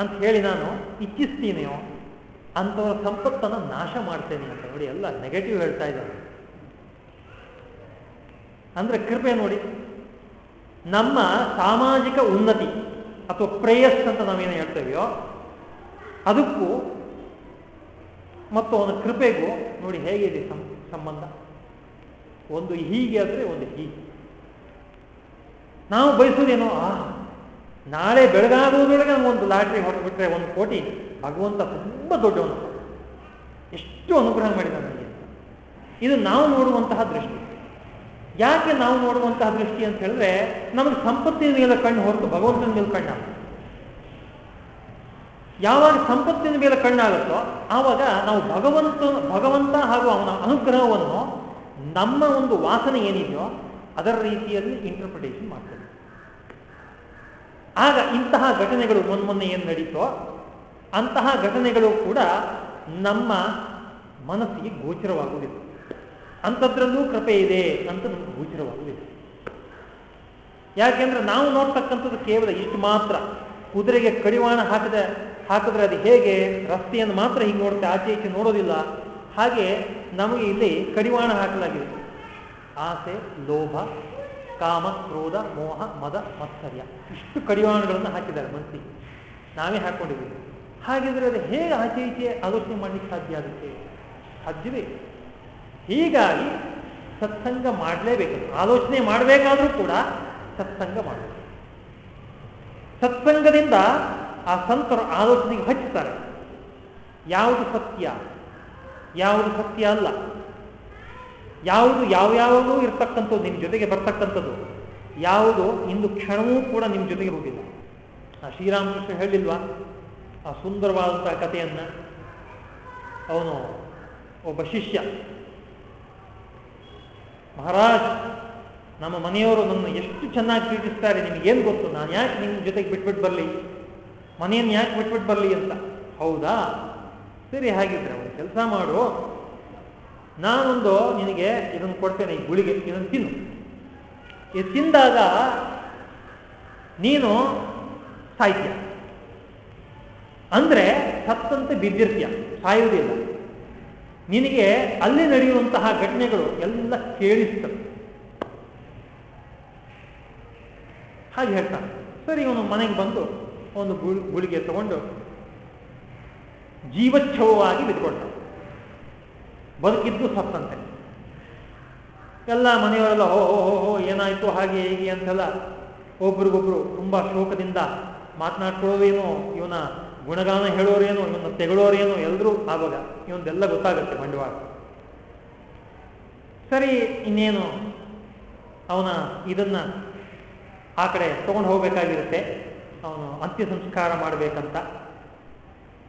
ಅಂತ ಹೇಳಿ ನಾನು ಇಚ್ಛಿಸ್ತೀನೆಯೋ, ಅಂಥವರ ಸಂಪತ್ತನ್ನು ನಾಶ ಮಾಡ್ತೇನೆ ಅಂತ ನೋಡಿ ಎಲ್ಲ ನೆಗೆಟಿವ್ ಹೇಳ್ತಾ ಇದ್ದಾರೆ. ಅಂದ್ರೆ ಕೃಪೆ ನೋಡಿ. ನಮ್ಮ ಸಾಮಾಜಿಕ ಉನ್ನತಿ ಅಥವಾ ಪ್ರೇಯಸ್ ಅಂತ ನಾವೇನು ಹೇಳ್ತೇವೆಯೋ, ಅದಕ್ಕೂ ಮತ್ತು ಅವನ ಕೃಪೆಗೂ ನೋಡಿ ಹೇಗಿದೆ ಸಂಬಂಧ. ಒಂದು ಹೀಗೆ ಆದರೆ ಒಂದು ಹೀಗೆ. ನಾವು ಬಯಸೋದೇನೋ ಆ, ನಾಳೆ ಬೆಳಗಾಗುವುದರೊಳಗೆ ಒಂದು ಲಾಟ್ರಿ ಹೊರಬಿಟ್ರೆ ಒಂದು ಕೋಟಿ, ಭಗವಂತ ತುಂಬ ದೊಡ್ಡವನು. ಎಷ್ಟು ಅನುಗ್ರಹ ಮಾಡಿದ ನನಗೆ ಇದು ನಾವು ನೋಡುವಂತಹ ದೃಷ್ಟಿ. ಯಾಕೆ ನಾವು ನೋಡುವಂತಹ ದೃಷ್ಟಿ ಅಂತ ಹೇಳಿದ್ರೆ, ನಮಗೆ ಸಂಪತ್ತಿನ ಮೇಲೆ ಕಣ್ಣು ಹೊರತು ಭಗವಂತನ ಮೇಲೆ ಕಣ್ಣ ಯಾವಾಗ ಸಂಪತ್ತಿನ ಮೇಲೆ ಕಣ್ಣಾಗುತ್ತೋ, ಆವಾಗ ನಾವು ಭಗವಂತ ಭಗವಂತ ಹಾಗೂ ಅವನ ಅನುಗ್ರಹವನ್ನು ನಮ್ಮ ಒಂದು ವಾಸನೆ ಏನಿದೆಯೋ, ಅದರ ರೀತಿಯಲ್ಲಿ ಇಂಟರ್ಪ್ರಿಟೇಷನ್ ಮಾಡ್ತೇವೆ. ಆಗ ಇಂತಹ ಘಟನೆಗಳು ಮೊನ್ನೆ ಏನು ನಡೀತೋ, ಅಂತಹ ಘಟನೆಗಳು ಕೂಡ ನಮ್ಮ ಮನಸ್ಸಿಗೆ ಗೋಚರವಾಗುವುದಿಲ್ಲ. ಅಂಥದ್ರಲ್ಲೂ ಕೃಪೆ ಇದೆ ಅಂತ ನಮ್ಗೆ ಗೋಚರವಾಗುವುದಿಲ್ಲ ಯಾಕೆಂದ್ರೆ ನಾವು ನೋಡ್ತಕ್ಕಂಥದ್ದು ಕೇವಲ ಇಷ್ಟು ಮಾತ್ರ. ಕುದುರೆಗೆ ಕಡಿವಾಣ ಹಾಕದ, ಹಾಕಿದ್ರೆ ಅದು ಹೇಗೆ? ರಸ್ತೆಯನ್ನು ಮಾತ್ರ ಹೀಗೆ ನೋಡುತ್ತೆ, ಆಚೆ ಈಚೆ ನೋಡೋದಿಲ್ಲ. ಹಾಗೆ ನಮಗೆ ಇಲ್ಲಿ ಕಡಿವಾಣ ಹಾಕಲಾಗಿದೆ. ಆಸೆ, ಲೋಭ, ಕಾಮ, ಕ್ರೋಧ, ಮೋಹ, ಮದ, ಮತ್ಸರ್ಯ. ಇಷ್ಟು ಕಡಿವಾಣಗಳನ್ನು ಹಾಕಿದ್ದಾರೆ ಮನಸ್ಸಿಗೆ. ನಾವೇ ಹಾಕೊಂಡಿದ್ದೀವಿ. ಹಾಗಿದ್ರೆ ಅದು ಹೇಗೆ ಆಚೆ ಈಚೆ ಆಲೋಚನೆ ಮಾಡಲಿಕ್ಕೆ ಸಾಧ್ಯ ಆಗುತ್ತೆ? ಸಾಧ್ಯವೇ ಹೀಗಾಗಿ ಸತ್ಸಂಗ ಮಾಡಲೇಬೇಕು. ಆಲೋಚನೆ ಮಾಡಬೇಕಾದ್ರೂ ಕೂಡ ಸತ್ಸಂಗ ಮಾಡಬೇಕು. ಸತ್ಸಂಗದಿಂದ ಆ ಸಂತರು ಆಲೋಚನೆಗೆ ಹಚ್ಚುತ್ತಾರೆ. ಯಾವುದು ಸತ್ಯ? ಯಾವುದು ಸತ್ಯ ಅಲ್ಲ? ಯಾವುದು ಯಾವ್ಯಾವೂ ಇರ್ತಕ್ಕಂಥದ್ದು ನಿಮ್ಮ ಜೊತೆಗೆ ಬರ್ತಕ್ಕಂಥದ್ದು? ಯಾವುದು ಇಂದು ಕ್ಷಣವೂ ಕೂಡ ನಿಮ್ಮ ಜೊತೆಗೆ ಹೋಗಿಲ್ಲ. ಆ ಶ್ರೀರಾಮಕೃಷ್ಣ ಹೇಳಿಲ್ವಾ? ಆ ಸುಂದರವಾದಂತಹ ಕಥೆಯನ್ನ. ಅವನು ಒಬ್ಬ ಶಿಷ್ಯ. ಮಹಾರಾಜ್, ನಮ್ಮ ಮನೆಯವರು ನನ್ನ ಎಷ್ಟು ಚೆನ್ನಾಗಿ ಪ್ರೀತಿಸ್ತಾರೆ ನಿಮಗೇನು ಗೊತ್ತು? ನಾನು ಯಾಕೆ ನಿಮ್ಮ ಜೊತೆಗೆ ಬಿಟ್ಬಿಟ್ಟು ಬರಲಿ? ಮನೆಯನ್ನು ಯಾಕೆ ಬಿಟ್ಬಿಟ್ಟು ಬರಲಿ ಅಂತ. ಹೌದಾ? ಸರಿ, ಹಾಗಿದ್ರೆ ಒಂದು ಕೆಲಸ ಮಾಡು. ನಾನೊಂದು ನಿನಗೆ ಇದನ್ನು ಕೊಡ್ತೇನೆ, ಈ ಗುಳಿಗೆ ಇದನ್ನು ತಿನ್ನು. ಇದು ತಿಂದಾಗ ನೀನು ಸಾಹಿತ್ಯ ಅಂದರೆ ಸತ್ತಂತೆ ಬಿದ್ದಿರ್ತೀಯ. ಸಾಯುವುದಿಲ್ಲ. ನಿನಗೆ ಅಲ್ಲಿ ನಡೆಯುವಂತಹ ಘಟನೆಗಳು ಎಲ್ಲ ಕೇಳಿಸ್ತವೆ ಹಾಗೆ ಹೇಳ್ತಾನೆ. ಸರಿ, ಇವನು ಮನೆಗೆ ಬಂದು ಒಂದು ಗುಳಿಗೆ ತಗೊಂಡು ಜೀವಚ್ಛವವಾಗಿ ಬಿದ್ದುಕೊಳ್ತ ಬದುಕಿದ್ದು ಸತ್ತಂತೆ. ಎಲ್ಲ ಮನೆಯವರೆಲ್ಲ, ಓ ಹೋ ಹೋ ಏನಾಯ್ತು? ಹಾಗೆ, ಹೇಗೆ ಅಂತೆಲ್ಲ ಒಬ್ರಿಗೊಬ್ರು ತುಂಬಾ ಶೋಕದಿಂದ ಮಾತನಾಡ್ಕೊಳ್ಳೋದೇನೋ ಇವನ ಗುಣಗಾನ ಹೇಳೋರೇನು ಇವನ್ನ ತೆಗಳೋರೇನು ಎಲ್ಲರೂ ಆಗೋಗ ಇವನ್ನೆಲ್ಲ ಗೊತ್ತಾಗುತ್ತೆ ಬಂಡವಾಳ ಸರಿ, ಇನ್ನೇನು? ಅವನ ಇದನ್ನ ಆ ಕಡೆ ತಗೊಂಡು ಹೋಗ್ಬೇಕಾಗಿರುತ್ತೆ. ಅವನು ಅಂತ್ಯ ಸಂಸ್ಕಾರ ಮಾಡಬೇಕಂತ.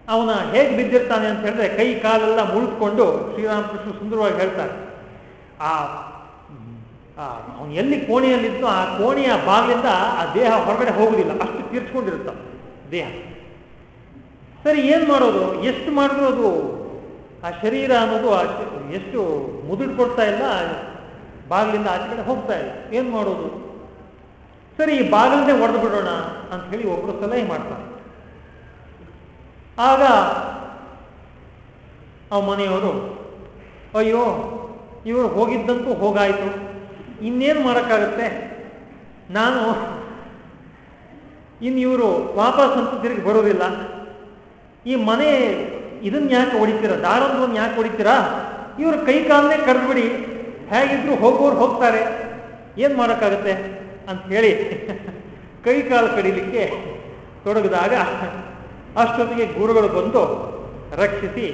ಅವನ ಹೇಗೆ ಬಿದ್ದಿರ್ತಾನೆ ಅಂತ ಹೇಳಿದ್ರೆ ಕೈ ಕಾಲೆಲ್ಲ ಮುಳುಗ್ಕೊಂಡು ಶ್ರೀರಾಮಕೃಷ್ಣ ಸುಂದರವಾಗಿ ಹೇಳ್ತಾರೆ. ಆ ಅವನು ಎಲ್ಲಿ ಕೋಣೆಯಲ್ಲಿದ್ದು ಆ ಕೋಣೆಯ ಬಾಗಿಲಿಂದ ಆ ದೇಹ ಹೊರಗಡೆ ಹೋಗುದಿಲ್ಲ. ಅಷ್ಟು ತೀರ್ಚ್ಕೊಂಡಿರುತ್ತ ದೇಹ. ಸರಿ, ಏನ್ ಮಾಡೋದು? ಎಷ್ಟು ಮಾಡಿದ್ರು ಅದು? ಆ ಶರೀರ ಅನ್ನೋದು ಎಷ್ಟು ಮುದುಡ್ ಕೊಡ್ತಾ ಇಲ್ಲ, ಬಾಗಿಲಿಂದ ಆಚೆ ಕಡೆ ಹೋಗ್ತಾ ಇಲ್ಲ. ಏನ್ ಮಾಡೋದು? ಸರಿ, ಈ ಬಾಗಿಲನ್ನೇ ಒಡೆದು ಬಿಡೋಣ ಅಂತ ಹೇಳಿ ಒಬ್ರು ಸಲಹೆ ಮಾಡ್ತಾರೆ. ಆಗ ಆ ಮನೆಯವರು, ಅಯ್ಯೋ, ಇವರು ಹೋಗಿದ್ದಂತೂ ಹೋಗಾಯ್ತು. ಇನ್ನೇನು ಮಾಡೋಕ್ಕಾಗತ್ತೆ? ನಾನು ಇನ್ನು ಇವರು ವಾಪಸ್ ಅಂತ ತಿರುಗಿ ಬರೋದಿಲ್ಲ. ಈ ಮನೆ ಇದನ್ನ ಯಾಕೆ ಹೊಡಿತೀರ? ದಾರಂದವನ್ನು ಯಾಕೆ ಹೊಡಿತೀರಾ? ಇವರು ಕೈ ಕಾಲನ್ನೇ ಕರೆದ್ಬಿಡಿ. ಹೇಗಿದ್ರು ಹೋಗೋರು ಹೋಗ್ತಾರೆ. ಏನು ಮಾಡೋಕ್ಕಾಗತ್ತೆ? ಅಂತ ಹೇಳಿ ಕೈ ಕಾಲು ಕಡಿಲಿಕ್ಕೆ ತೊಡಗಿದಾಗ ಅಷ್ಟೊತ್ತಿಗೆ ಗುರುಗಳು ಬಂದು ರಕ್ಷಿಸಿ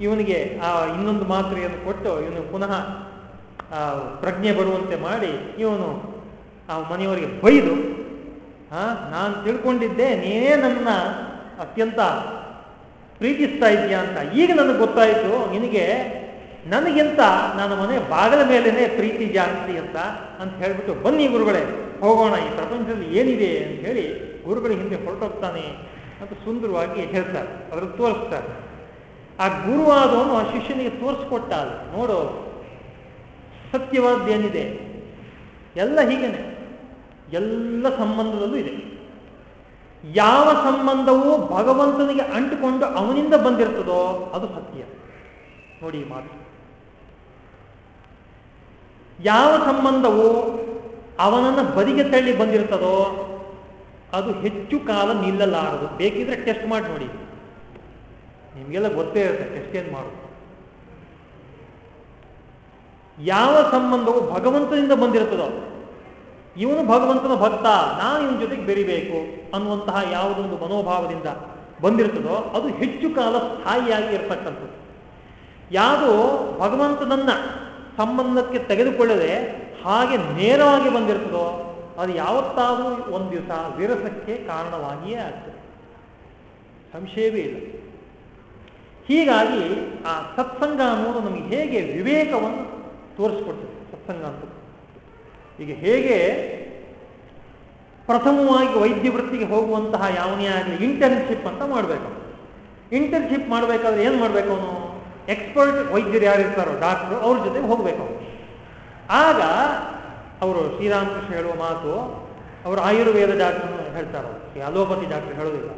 ಇವನಿಗೆ ಆ ಇನ್ನೊಂದು ಮಾತ್ರೆಯನ್ನು ಕೊಟ್ಟು ಇವನು ಪುನಃ ಪ್ರಜ್ಞೆ ಬರುವಂತೆ ಮಾಡಿ ಇವನು ಆ ಮನೆಯವರಿಗೆ ಬೈದು ಹಾ ನಾನು ತಿಳ್ಕೊಂಡಿದ್ದೆ, ನೀನೇ ನನ್ನ ಅತ್ಯಂತ ಪ್ರೀತಿಸ್ತಾ ಇದೆಯಾ ಅಂತ ಈಗ ನನಗೆ ಗೊತ್ತಾಯಿತು, ನಿನಗೆ ನನಗಿಂತ ನನ್ನ ಮನೆ ಬಾಗಿಲ ಮೇಲೇನೆ ಪ್ರೀತಿ ಜಾಸ್ತಿ ಅಂತ ಅಂತ ಹೇಳಿಬಿಟ್ಟು ಬನ್ನಿ ಗುರುಗಳೇ, ಹೋಗೋಣ, ಈ ಪ್ರಪಂಚದಲ್ಲಿ ಏನಿದೆ ಅಂತ ಹೇಳಿ ಗುರುಗಳ ಹಿಂದೆ ಹೊರಟೋಗ್ತಾನೆ ಅಂತ ಸುಂದರವಾಗಿ ಹೇಳ್ತಾರೆ, ಅದ್ರಲ್ಲಿ ತೋರಿಸ್ತಾರೆ. ಆ ಗುರುವಾದವನು ಆ ಶಿಷ್ಯನಿಗೆ ತೋರಿಸ್ಕೊಟ್ಟ ಅದು ನೋಡು ಸತ್ಯವಾದ್ದೇನಿದೆ ಎಲ್ಲ ಹೀಗೇನೆ, ಎಲ್ಲ ಸಂಬಂಧದಲ್ಲೂ ಇದೆ. ಯಾವ ಸಂಬಂಧವೂ ಭಗವಂತನಿಗೆ ಅಂಟಿಕೊಂಡು ಅವನಿಂದ ಬಂದಿರ್ತದೋ ಅದು ಸತ್ಯ. ನೋಡಿ ಮಾತು. ಯಾವ ಸಂಬಂಧವು ಅವನನ್ನು ಬದಿಗೆ ತಳ್ಳಿ ಬಂದಿರ್ತದೋ ಅದು ಹೆಚ್ಚು ಕಾಲ ನಿಲ್ಲಲಾರದು. ಬೇಕಿದ್ರೆ ಟೆಸ್ಟ್ ಮಾಡಿ ನೋಡಿ. ನಿಮಗೆಲ್ಲ ಗೊತ್ತೇ ಇರುತ್ತೆ ಟೆಸ್ಟ್ ಏನು ಮಾಡು ಯಾವ ಸಂಬಂಧವು ಭಗವಂತನಿಂದ ಬಂದಿರುತ್ತದೋ ಇವನು ಭಗವಂತನ ಭಕ್ತ, ನಾನು ಇವನ ಜೊತೆಗೆ ಬೆರಿಬೇಕು ಅನ್ನುವಂತಹ ಯಾವುದೊಂದು ಮನೋಭಾವದಿಂದ ಬಂದಿರ್ತದೋ, ಅದು ಹೆಚ್ಚು ಕಾಲ ಸ್ಥಾಯಿಯಾಗಿ ಇರತಕ್ಕಂಥದ್ದು. ಯಾವುದು ಭಗವಂತನನ್ನ ಸಂಬಂಧಕ್ಕೆ ತೆಗೆದುಕೊಳ್ಳದೆ ಹಾಗೆ ನೇರವಾಗಿ ಬಂದಿರ್ತದೋ, ಅದು ಯಾವತ್ತಾದರೂ ಒಂದು ದಿವಸ ವಿರಸಕ್ಕೆ ಕಾರಣವಾಗಿಯೇ ಆಗ್ತದೆ. ಸಂಶಯವೇ ಇಲ್ಲ. ಹೀಗಾಗಿ ಆ ಸತ್ಸಂಗ ಅನ್ನೋದು ನಮಗೆ ಹೇಗೆ ವಿವೇಕವನ್ನು ತೋರಿಸ್ಕೊಡ್ತದೆ, ಸತ್ಸಂಗ ಅಂತ ಈಗ ಹೇಗೆ ಪ್ರಥಮವಾಗಿ ವೈದ್ಯ ವೃತ್ತಿಗೆ ಹೋಗುವಂತಹ ಯಾವನೇ ಆಗಲಿ ಇಂಟರ್ನ್ಶಿಪ್ ಅಂತ ಮಾಡಬೇಕು. ಇಂಟರ್ನ್ಶಿಪ್ ಮಾಡಬೇಕಾದ್ರೆ ಏನು ಮಾಡಬೇಕು ಅವನು? ಎಕ್ಸ್ಪರ್ಟ್ ವೈದ್ಯರು ಯಾರಿರ್ತಾರೋ ಡಾಕ್ಟ್ರು ಅವ್ರ ಜೊತೆಗೆ ಹೋಗಬೇಕು ಆಗ ಅವರು ಶ್ರೀರಾಮಕೃಷ್ಣ ಹೇಳುವ ಮಾತು, ಅವರು ಆಯುರ್ವೇದ ಡಾಕ್ಟರ್ ಹೇಳ್ತಾರೋ? ಅಲೋಪತಿ ಡಾಕ್ಟರ್ ಹೇಳೋದಿಲ್ಲ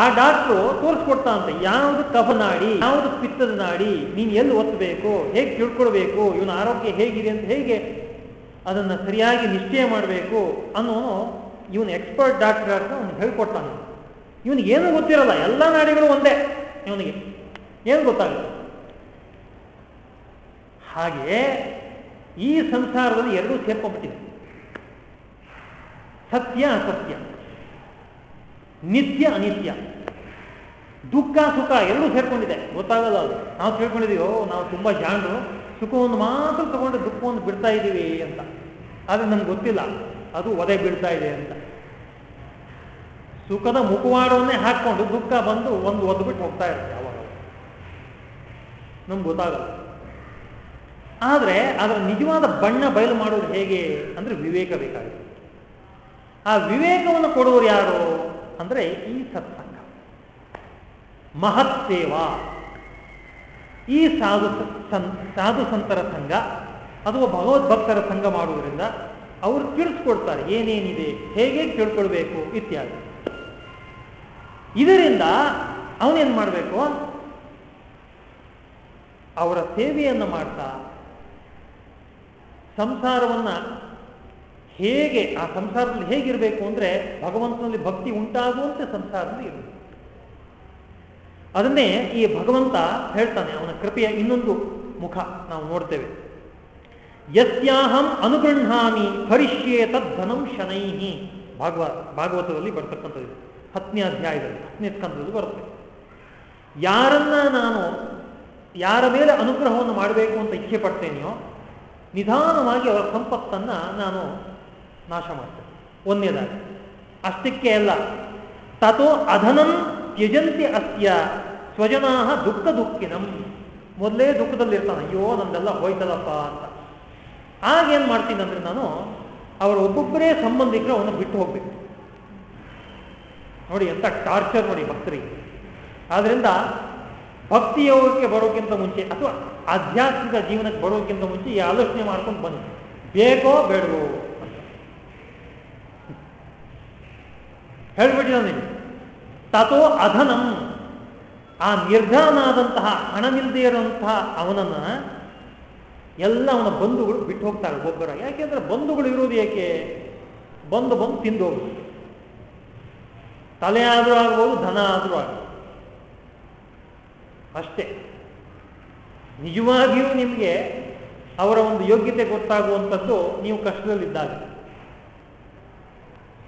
ಆ ಡಾಕ್ಟ್ರು ತೋರಿಸ್ಕೊಡ್ತಾ ಅಂತ, ಯಾವುದು ಕಫ ನಾಡಿ, ಯಾವುದು ಪಿತ್ತದ ನಾಡಿ, ನೀನು ಎಲ್ಲಿ ಒತ್ತಬೇಕು ಹೇಗೆ ತಿಳ್ಕೊಳ್ಬೇಕು, ಇವನ ಆರೋಗ್ಯ ಹೇಗಿದೆ ಅಂತ ಹೇಗೆ ಅದನ್ನು ಸರಿಯಾಗಿ ನಿಶ್ಚಯ ಮಾಡಬೇಕು ಅನ್ನೋನು ಇವನು ಎಕ್ಸ್ಪರ್ಟ್ ಡಾಕ್ಟರ್ ಅಂತ ಅವನು ಹೇಳ್ಕೊಡ್ತಾನೆ. ಇವನಿಗೆ ಏನೂ ಗೊತ್ತಿರಲ್ಲ, ಎಲ್ಲ ನಾಡಿಗಳು ಒಂದೇ ಇವನಿಗೆ. ಏನು ಗೊತ್ತಾಗುತ್ತೆ? ಹಾಗೆ ಈ ಸಂಸಾರದಲ್ಲಿ ಎರಡೂ ಸೇರ್ಕೊಂಡ್ಬಿಟ್ಟಿದೆ. ಸತ್ಯ, ಅಸತ್ಯ. ನಿತ್ಯ, ಅನಿತ್ಯ. ದುಃಖ, ಸುಖ ಎರಡೂ ಸೇರ್ಕೊಂಡಿದೆ. ಗೊತ್ತಾಗಲ್ಲ ಅದು. ನಾವು ತಿಳ್ಕೊಂಡಿದೀವೋ? ನಾವು ತುಂಬಾ ಜಾಣರು. ಸುಖವನ್ನು ಮಾತ್ರ ತಗೊಂಡು ದುಃಖವನ್ನು ಬಿಡ್ತಾ ಇದ್ದೀವಿ ಅಂತ. ಆದ್ರೆ ನಮ್ಗೆ ಗೊತ್ತಿಲ್ಲ. ಅದು ಒದೆ ಬಿಡ್ತಾ ಇದೆ ಅಂತ. ಸುಖದ ಮುಖವಾಡವನ್ನೇ ಹಾಕೊಂಡು ದುಃಖ ಬಂದು ಒಂದು ಒದ್ದು ಬಿಟ್ಟು ಹೋಗ್ತಾ ಇರುತ್ತೆ ಯಾವಾಗ ನಮ್ಗೆ ಗೊತ್ತಾಗಲ್ಲ. ಆದರೆ ಅದರ ನಿಜವಾದ ಬಣ್ಣ ಬಯಲು ಮಾಡೋದು ಹೇಗೆ ಅಂದ್ರೆ ವಿವೇಕ ಬೇಕಾಗುತ್ತೆ. ಆ ವಿವೇಕವನ್ನು ಕೊಡುವರು ಯಾರು ಅಂದ್ರೆ ಈ ಸತ್ಸಂಗ. ಮಹತ್ ಸೇವಾ ಈ ಸಾಧು ಸಾಧು ಸಂತರ ಸಂಘ ಅಥವಾ ಭಗವದ್ಭಕ್ತರ ಸಂಘ ಮಾಡುವುದರಿಂದ ಅವರು ತಿಳಿಸ್ಕೊಡ್ತಾರೆ ಏನೇನಿದೆ, ಹೇಗೆ ತಿಳ್ಕೊಳ್ಬೇಕು ಇತ್ಯಾದಿ. ಇದರಿಂದ ಅವನೇನ್ ಮಾಡಬೇಕು? ಅವರ ಸೇವೆಯನ್ನು ಮಾಡ್ತಾ ಸಂಸಾರವನ್ನ ಹೇಗೆ, ಆ ಸಂಸಾರದಲ್ಲಿ ಹೇಗಿರಬೇಕು ಅಂದ್ರೆ ಭಗವಂತನಲ್ಲಿ ಭಕ್ತಿ ಉಂಟಾಗುವಂತೆ ಸಂಸಾರದಲ್ಲಿ ಇರಬೇಕು. ಅದನ್ನೇ ಈ ಭಗವಂತ ಹೇಳ್ತಾನೆ, ಅವನ ಕೃಪೆಯ ಇನ್ನೊಂದು ಮುಖ ನಾವು ನೋಡ್ತೇವೆ. ಯಸ್ಯಾಹಂ ಅನುಗೃಹಾಮಿ ಹರಿಷ್ಯೇ ತದ್ಧನಂ ಶನೈಹಿ. ಭಾಗವ, ಭಾಗವತದಲ್ಲಿ ಬರ್ತಕ್ಕಂಥದ್ದು ಹತ್ತನೇ ಅಧ್ಯಾಯದಲ್ಲಿ, ಹತ್ತನೇ ಸ್ಕಂದದಲ್ಲಿ ಬರುತ್ತೆ. ಯಾರನ್ನ ನಾನು, ಯಾರ ಮೇಲೆ ಅನುಗ್ರಹವನ್ನು ಮಾಡಬೇಕು ಅಂತ ಇಚ್ಛೆ ಪಡ್ತೇನೆಯೋ ನಿಧಾನವಾಗಿ ಅವರ ಸಂಪತ್ತನ್ನ ನಾನು ನಾಶ ಮಾಡ್ತೇನೆ. ಒಂದನೇದಾಗಿ ಅಷ್ಟಕ್ಕೆ ಅಲ್ಲ. ತಥೋ ಅಧನಂ ತ್ಯಜಂತಿ ಅಸ್ಯ. ಸ್ವಜನಾ ದುಃಖ ದುಃಖಿನಂ. ಮೊದಲೇ ದುಃಖದಲ್ಲಿರ್ತಾನೆ, ಅಯ್ಯೋ ನಮ್ದೆಲ್ಲ ಹೋಯ್ತದಪ್ಪ ಅಂತ. ಆಗೇನು ಮಾಡ್ತೀನಿ ಅಂದ್ರೆ ನಾನು ಅವರ ಒಬ್ಬೊಬ್ಬರೇ ಸಂಬಂಧಿಕರು ಅವನ್ನ ಬಿಟ್ಟು ಹೋಗ್ಬೇಕು. ನೋಡಿ ಎಂತ ಟಾರ್ಚರ್ ನೋಡಿ ಭಕ್ತರಿಗೆ. ಆದ್ರಿಂದ ಭಕ್ತಿ ಬರೋಕ್ಕಿಂತ ಮುಂಚೆ ಅಥವಾ ಆಧ್ಯಾತ್ಮಿಕ ಜೀವನಕ್ಕೆ ಬರೋಕ್ಕಿಂತ ಮುಂಚೆ ಈ ಆಲೋಚನೆ ಮಾಡ್ಕೊಂಡು ಬನ್ನಿ. ಬೇಕೋ ಬೇಡವೋ ಹೇಳ್ಬಿಟ್ಟಿದ್ದಾನೆ ತಥೋ ಅಧನಂ. ಆ ನಿರ್ಧಾನಾದಂತಹ ಹಣವಿಲ್ಲದೆ ಇರುವಂತಹ ಅವನನ್ನ ಎಲ್ಲ ಅವನ ಬಂಧುಗಳು ಬಿಟ್ಟು ಹೋಗ್ತಾರೆ ಒಬ್ಬರ ಯಾಕೆಂದ್ರೆ ಬಂಧುಗಳು ಇರುವುದು ಏಕೆ? ಬಂದು ಬಂದು ತಿಂದು ತಲೆ ಆದರೂ ಆಗ್ಬೋದು, ಧನ ಆದರೂ ಆಗ್ಬೋದು. ಅಷ್ಟೇ. ನಿಜವಾಗಿಯೂ ನಿಮಗೆ ಅವರ ಒಂದು ಯೋಗ್ಯತೆ ಗೊತ್ತಾಗುವಂಥದ್ದು ನೀವು ಕಷ್ಟದಲ್ಲಿದ್ದಾಗ.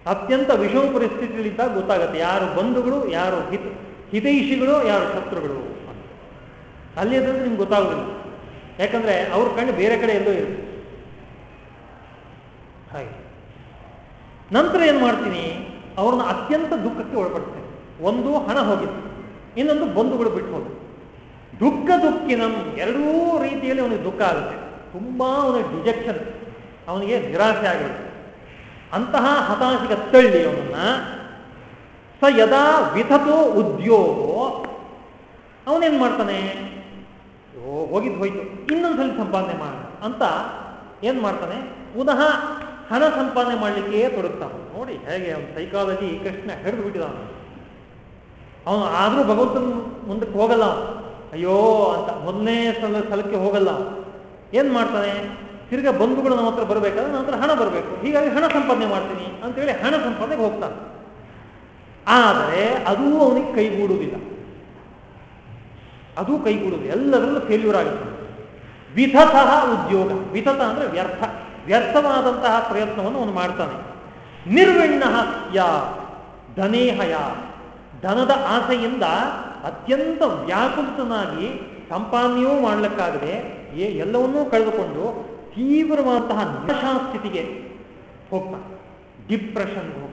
ಅತ್ಯಂತ ವಿಷಮ ಪರಿಸ್ಥಿತಿಯಲ್ಲಿದ್ದಾಗ ಗೊತ್ತಾಗುತ್ತೆ. ಯಾರು ಬಂಧುಗಳು, ಯಾರು ಹಿತ ಹಿತೈಷಿಗಳು ಯಾರು? ಶತ್ರುಗಳು. ಅಲ್ಲಿ ಅದಂದ್ರೆ ನಿಮ್ಗೆ ಗೊತ್ತಾಗೋದಿಲ್ಲ. ಯಾಕಂದ್ರೆ ಅವ್ರ ಕಣ್ಣು ಬೇರೆ ಕಡೆ ಎಲ್ಲೋ ಇರುತ್ತೆ. ಹಾಗೆ. ನಂತರ ಏನು ಮಾಡ್ತೀನಿ? ಅವ್ರನ್ನ ಅತ್ಯಂತ ದುಃಖಕ್ಕೆ ಒಳಪಡ್ತೇನೆ ಒಂದು ಹಣ ಹೋಗಿತ್ತು. ಇನ್ನೊಂದು ಬಂಧುಗಳು ಬಿಟ್ಟು ಹೋದ್ರು. ದುಃಖ ದುಃಖಿನಂ ಎರಡೂ ರೀತಿಯಲ್ಲಿ ಅವನಿಗೆ ದುಃಖ ಆಗುತ್ತೆ. ತುಂಬಾ ಅವನಿಗೆ ಡಿಜೆಕ್ಷನ್. ಅವನಿಗೆ ನಿರಾಸೆ ಆಗಿರುತ್ತೆ ಅಂತಹ ಹತಾಶಿಗೆ ತಳ್ಳಿ ಅವನನ್ನ ಸ ಯದಾ ವಿಧತೋ ಉದ್ಯೋಗೋ. ಅವನೇನ್ ಮಾಡ್ತಾನೆ? ಹೋಗಿದ್ದು ಹೋಯ್ತು. ಇನ್ನೊಂದ್ಸಲ ಸಂಪಾದನೆ ಮಾಡ ಅಂತ ಏನ್ ಮಾಡ್ತಾನೆ? ಪುನಃ ಹಣ ಸಂಪಾದನೆ ಮಾಡಲಿಕ್ಕೆ ತೊಡಗ್ತಾನೆ. ನೋಡಿ ಹೇಗೆ ಅವನ ಸೈಕಾಲಜಿ ಕೃಷ್ಣ ಹಿಡಿದು ಬಿಟ್ಟಿದ ಅವನು ಆದ್ರೂ ಭಗವಂತನ ಮುಂದಕ್ಕೆ ಹೋಗಲ್ಲ ಅಯ್ಯೋ, ಅಂತ ಮೊದಲನೇ ಸಲ ಸ್ಥಳಕ್ಕೆ ಹೋಗಲ್ಲ ಏನ್ ಮಾಡ್ತಾನೆ? ತಿರ್ಗಾ ಬಂಧುಗಳು ನಮ್ಮ ಹತ್ರ ಬರಬೇಕಾದ್ರೆ ನನ್ನ ಹತ್ರ ಹಣ ಬರಬೇಕು. ಹೀಗಾಗಿ ಹಣ ಸಂಪಾದನೆ ಮಾಡ್ತೀನಿ ಅಂತೇಳಿ ಹಣ ಸಂಪಾದನೆಗೆ ಹೋಗ್ತಾನೆ. ಆದರೆ ಅದೂ ಅವನಿಗೆ ಕೈಗೂಡುವುದಿಲ್ಲ ಅದು ಕೈಗೂಡುವುದು ಎಲ್ಲದರಲ್ಲೂ ಫೇಲ್ಯೂರ್ ಆಗುತ್ತೆ. ವಿಧತಃ ಉದ್ಯೋಗ. ವಿಧತ ಅಂದ್ರೆ ವ್ಯರ್ಥ. ವ್ಯರ್ಥವಾದಂತಹ ಪ್ರಯತ್ನವನ್ನು ಅವನು ಮಾಡ್ತಾನೆ. ನಿರ್ವಿಣ್ಣ ಯಾ ಧನೇಹಯ ಧನದ ಆಸೆಯಿಂದ ಅತ್ಯಂತ ವ್ಯಾಕುಲಿತನಾಗಿ ಸಂಪಾದನೆಯೂ ಮಾಡಲಿಕ್ಕಾಗದೆ ಎಲ್ಲವನ್ನೂ ಕಳೆದುಕೊಂಡು ತೀವ್ರವಾದಂತಹ ನಶಾಸ್ಥಿತಿಗೆ ಹೋಗ್ತಾನೆ. ಡಿಪ್ರೆಷನ್ಗೆ